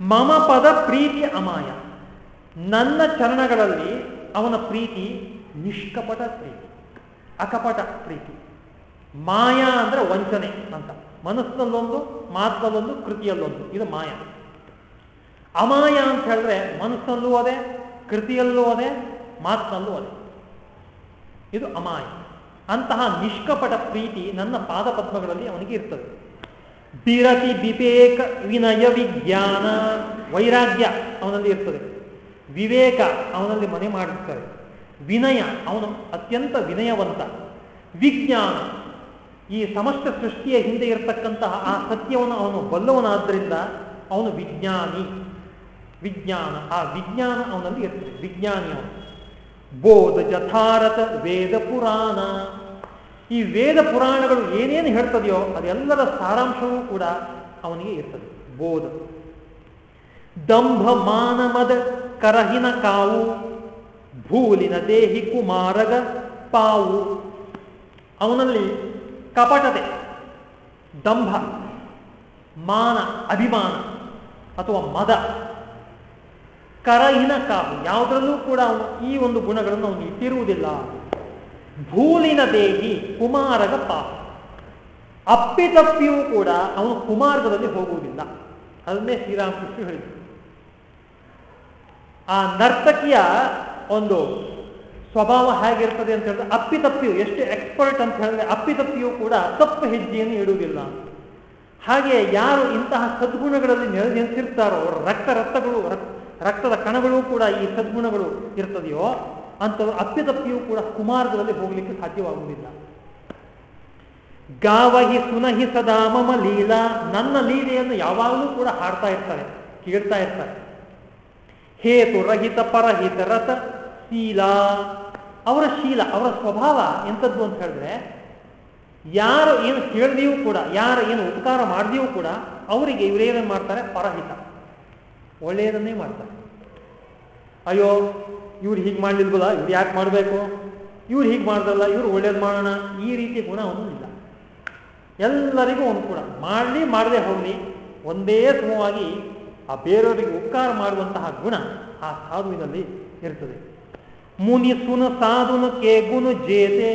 ಮಮ ಪದ ಪ್ರೀತಿ ಅಮಾಯ. ನನ್ನ ಚರಣಗಳಲ್ಲಿ ಅವನ ಪ್ರೀತಿ ನಿಷ್ಕಪಟ ಪ್ರೀತಿ, ಅಕಪಟ ಪ್ರೀತಿ. ಮಾಯಾ ಅಂದ್ರೆ ವಂಚನೆ ಅಂತ. ಮನಸ್ಸಿನಲ್ಲೊಂದು ಮಾತಲ್ಲೊಂದು ಕೃತಿಯಲ್ಲೊಂದು. ಇದು ಮಾಯ. ಅಮಾಯ ಅಂತ ಹೇಳಿದ್ರೆ ಮನಸ್ಸಲ್ಲೂ ಅದೇ, ಕೃತಿಯಲ್ಲೂ ಅದೇ, ಮಾತಿನಲ್ಲೂ ಅದೇ. ಇದು ಅಮಾಯ. ಅಂತಹ ನಿಷ್ಕಪಟ ಪ್ರೀತಿ ನನ್ನ ಪಾದಪದ್ಮಗಳಲ್ಲಿ ಅವನಿಗೆ ಇರ್ತದೆ. ಬಿರತಿ ವಿವೇಕ ವಿನಯ ವಿಜ್ಞಾನ ವೈರಾಗ್ಯ ಅವನಲ್ಲಿ ಇರ್ತದೆ. ವಿವೇಕ ಅವನಲ್ಲಿ ಮನೆ ಮಾಡಿರ್ತಾರೆ. ವಿನಯ ಅವನು ಅತ್ಯಂತ ವಿನಯವಂತ. ವಿಜ್ಞಾನ ಈ ಸಮಸ್ತ ಸೃಷ್ಟಿಯ ಹಿಂದೆ ಇರತಕ್ಕಂತಹ ಆ ಸತ್ಯವನ್ನು ಅವನು ಬಲ್ಲವನಾದ್ದರಿಂದ ಅವನು ವಿಜ್ಞಾನಿ. ವಿಜ್ಞಾನ, ಆ ವಿಜ್ಞಾನ ಅವನಲ್ಲಿ ಇರ್ತದೆ. ವಿಜ್ಞಾನಿ ಅವನು. ಬೋಧ ಜಥಾರಥ ವೇದ ಪುರಾಣ ಈ ವೇದ ಪುರಾಣಗಳು ಏನೇನು ಹೇಳ್ತದೆಯೋ ಅದೆಲ್ಲರ ಸಾರಾಂಶವೂ ಕೂಡ ಅವನಿಗೆ ಇರ್ತದೆ. ಬೋಧ. ದಂಭ ಮಾನಮದ ಕರಹಿನ ಕಾವು, ಭೂಲಿನ ದೇಹಿ ಕುಮಾರಗ ಪಾವು. ಅವನಲ್ಲಿ ಕಪಟತೆ, ದಂಭ, ಮಾನ, ಅಭಿಮಾನ ಅಥವಾ ಮದ. ಕರಹಿನ ಯಾವುದರಲ್ಲೂ ಕೂಡ ಅವನು ಈ ಒಂದು ಗುಣಗಳನ್ನು ಅವನು ಇಟ್ಟಿರುವುದಿಲ್ಲ. ಭೂಲಿನ ದೇಹಿ ಕುಮಾರಗ ಪಾಪ. ಅಪ್ಪಿತಪ್ಪಿಯೂ ಕೂಡ ಅವನು ಕುಮಾರ್ಗದಲ್ಲಿ ಹೋಗುವುದಿಲ್ಲ. ಅದನ್ನೇ ಶ್ರೀರಾಮಕೃಷ್ಣ ಹೇಳಿದರು. ಆ ನರ್ತಕಿಯ ಒಂದು ಸ್ವಭಾವ ಹೇಗಿರ್ತದೆ ಅಂತ ಹೇಳಿದ್ರೆ ಅಪ್ಪಿತಪ್ಪಿಯು ಎಷ್ಟು ಎಕ್ಸ್ಪರ್ಟ್ ಅಂತ ಹೇಳಿದ್ರೆ ಅಪ್ಪಿತಪ್ಪಿಯೂ ಕೂಡ ತಪ್ಪು ಹೆಜ್ಜೆಯನ್ನು ಇಡುವುದಿಲ್ಲ. ಹಾಗೆ ಯಾರು ಇಂತಹ ಸದ್ಗುಣಗಳಲ್ಲಿ ನೆಲೆ ನಿಂತಿರ್ತಾರೋ ರಕ್ತ ರಕ್ತಗಳು ರಕ್ತದ ಕಣಗಳು ಕೂಡ ಈ ಸದ್ಗುಣಗಳು ಇರ್ತದೆಯೋ ಅಂತ ಅಪ್ಪಿತಪ್ಪಿಯೂ ಕೂಡ ಕುಮಾರ್ಗದಲ್ಲಿ ಹೋಗಲಿಕ್ಕೆ ಸಾಧ್ಯವಾಗುವುದಿಲ್ಲ. ಗಾವಹಿ ಸುನಹಿ ಸದಾ ಲೀಲಾ, ನನ್ನ ಲೀಲೆಯನ್ನು ಯಾವಾಗಲೂ ಕೂಡ ಹಾಡ್ತಾ ಇರ್ತಾರೆ, ಕೇಳ್ತಾ ಇರ್ತಾರೆ. ಹೇತು ರಹಿತ ಪರಹಿತ ರಥ ಶೀಲಾ. ಅವರ ಶೀಲ, ಅವರ ಸ್ವಭಾವ ಎಂಥದ್ದು ಅಂತ ಹೇಳಿದ್ರೆ, ಯಾರು ಏನು ಕೇಳದೆಯೂ ಕೂಡ, ಯಾರು ಏನು ಉಪಕಾರ ಮಾಡಿದೆಯೂ ಕೂಡ, ಅವರಿಗೆ ಇವರೇನೇನು ಮಾಡ್ತಾರೆ? ಪರಹಿತ. ಒಳ್ಳೆಯದನ್ನೇ ಮಾಡ್ತಾರೆ. ಅಯ್ಯೋ, ಇವ್ರು ಹೀಗೆ ಮಾಡಲಿಲ್ವಲ್ಲ, ಇವ್ರು ಯಾಕೆ ಮಾಡಬೇಕು? ಇವ್ರು ಹೀಗೆ ಮಾಡಿದ್ರಲ್ಲ ಇವ್ರು ಒಳ್ಳೇದು ಮಾಡೋಣ, ಈ ರೀತಿ ಗುಣ ಅವನು ಇಲ್ಲ. ಎಲ್ಲರಿಗೂ ಒಂದು ಕೂಡ, ಮಾಡಲಿ ಮಾಡದೆ ಹೋಗಲಿ, ಒಂದೇ ಸಮವಾಗಿ ಆ ಬೇರೆಯವರಿಗೆ ಉಪಕಾರ ಮಾಡುವಂತಹ ಗುಣ ಆ ಸಾಧುವಿನಲ್ಲಿ ಇರ್ತದೆ. ಮುನಿ ಸುನ ಸಾಧುನ ಕೇಗುನು ಜೇತೆ.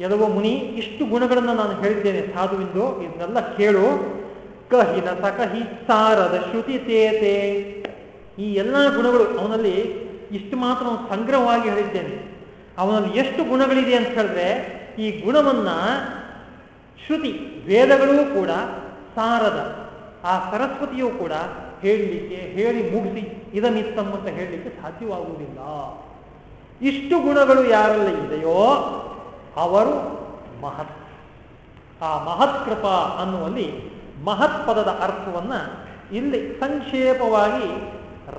ಎಲ್ಲವೋ ಮುನಿ, ಇಷ್ಟು ಗುಣಗಳನ್ನು ನಾನು ಹೇಳಿದ್ದೇನೆ ಸಾಧುವಿಂದು, ಇದನ್ನೆಲ್ಲ ಕೇಳು. ಕಹಿನ ಸಕಹಿ ಸಾರದ ಶ್ರುತಿ ತೇತೆ ಈ ಎಲ್ಲ ಗುಣಗಳು ಅವನಲ್ಲಿ ಇಷ್ಟು ಮಾತ್ರ ಸಂಗ್ರಹವಾಗಿ ಹೇಳಿದ್ದೇನೆ. ಅವನಲ್ಲಿ ಎಷ್ಟು ಗುಣಗಳಿದೆ ಅಂತ ಹೇಳಿದ್ರೆ, ಈ ಗುಣವನ್ನ ಶ್ರುತಿ ವೇದಗಳೂ ಕೂಡ ಸಾರದ, ಆ ಸರಸ್ವತಿಯೂ ಕೂಡ ಹೇಳಲಿಕ್ಕೆ, ಹೇಳಿ ಮುಗಿಸಿ ಇದಮಿತ್ತಂ ಅಂತ ಹೇಳಲಿಕ್ಕೆ ಸಾಧ್ಯವಾಗುವುದಿಲ್ಲ. ಇಷ್ಟು ಗುಣಗಳು ಯಾರಲ್ಲಿ ಇದೆಯೋ ಅವರು ಮಹತ್. ಆ ಮಹತ್ಕೃಪ ಅನ್ನುವಲ್ಲಿ ಮಹತ್ಪದದ ಅರ್ಥವನ್ನ ಇಲ್ಲಿ ಸಂಕ್ಷೇಪವಾಗಿ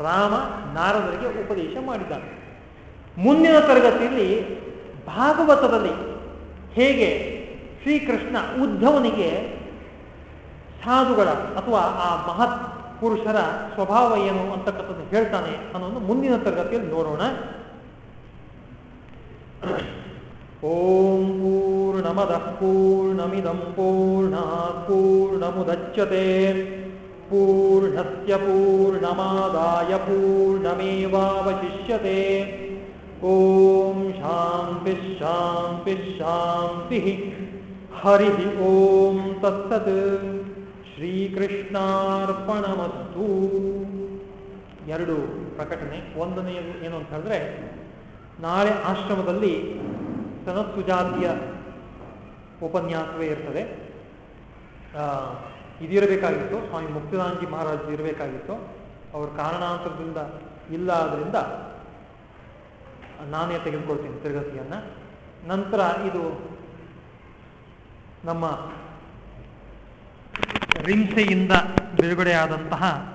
ರಾಮ ನಾರದರಿಗೆ ಉಪದೇಶ ಮಾಡಿದ್ದಾನೆ. ಮುಂದಿನ ತರಗತಿಯಲ್ಲಿ ಭಾಗವತದಲ್ಲಿ ಹೇಗೆ ಶ್ರೀಕೃಷ್ಣ ಉದ್ಧವನಿಗೆ ಸಾಧುಗಳ ಅಥವಾ ಆ ಮಹತ್ ಪುರುಷರ ಸ್ವಭಾವ ಏನು ಅಂತಕ್ಕಂಥದ್ದು ಹೇಳ್ತಾನೆ ಅನ್ನೋದು ಮುಂದಿನ ತರಗತಿಯಲ್ಲಿ ನೋಡೋಣ. ಓಂ ಪೂರ್ಣಮದಃ ಪೂರ್ಣಮಿದಂ ಪೂರ್ಣಾತ್ ಪೂರ್ಣಮುದಚ್ಯತೆ पूर्णस्य पूर्णमादाय पूर्णमेवावशिष्यते ॐ शान्तिः शान्तिः शान्तिः हरिः ॐ तत्सत् ಶ್ರೀಕೃಷ್ಣಾರ್ಪಣಮಸ್ತು ಎರಡು ಪ್ರಕಟಣೆ ಒಂದನೆಯದು ಏನು ಅಂತ ಹೇಳಿದ್ರೆ ನಾಳೆ ಆಶ್ರಮದಲ್ಲಿ ಸನತ್ಸು ಜಾತಿಯ ಉಪನ್ಯಾಸವೇ ಇರ್ತದೆ. ಇದಿರಬೇಕಾಗಿತ್ತು. ಸ್ವಾಮಿ ಮುಕ್ತಿದಾಂಜಿ ಮಹಾರಾಜ್ ಇರಬೇಕಾಗಿತ್ತು. ಅವ್ರ ಕಾರಣಾಂತರದಿಂದ ಇಲ್ಲ ಆದ್ರಿಂದ ನಾನೇ ತೆಗೆದುಕೊಳ್ತೀನಿ ತಿರುಗತಿಯನ್ನು. ನಂತರ ಇದು ನಮ್ಮ ರಿಂಸೆಯಿಂದ ಬಿಡುಗಡೆಯಾದಂತಹ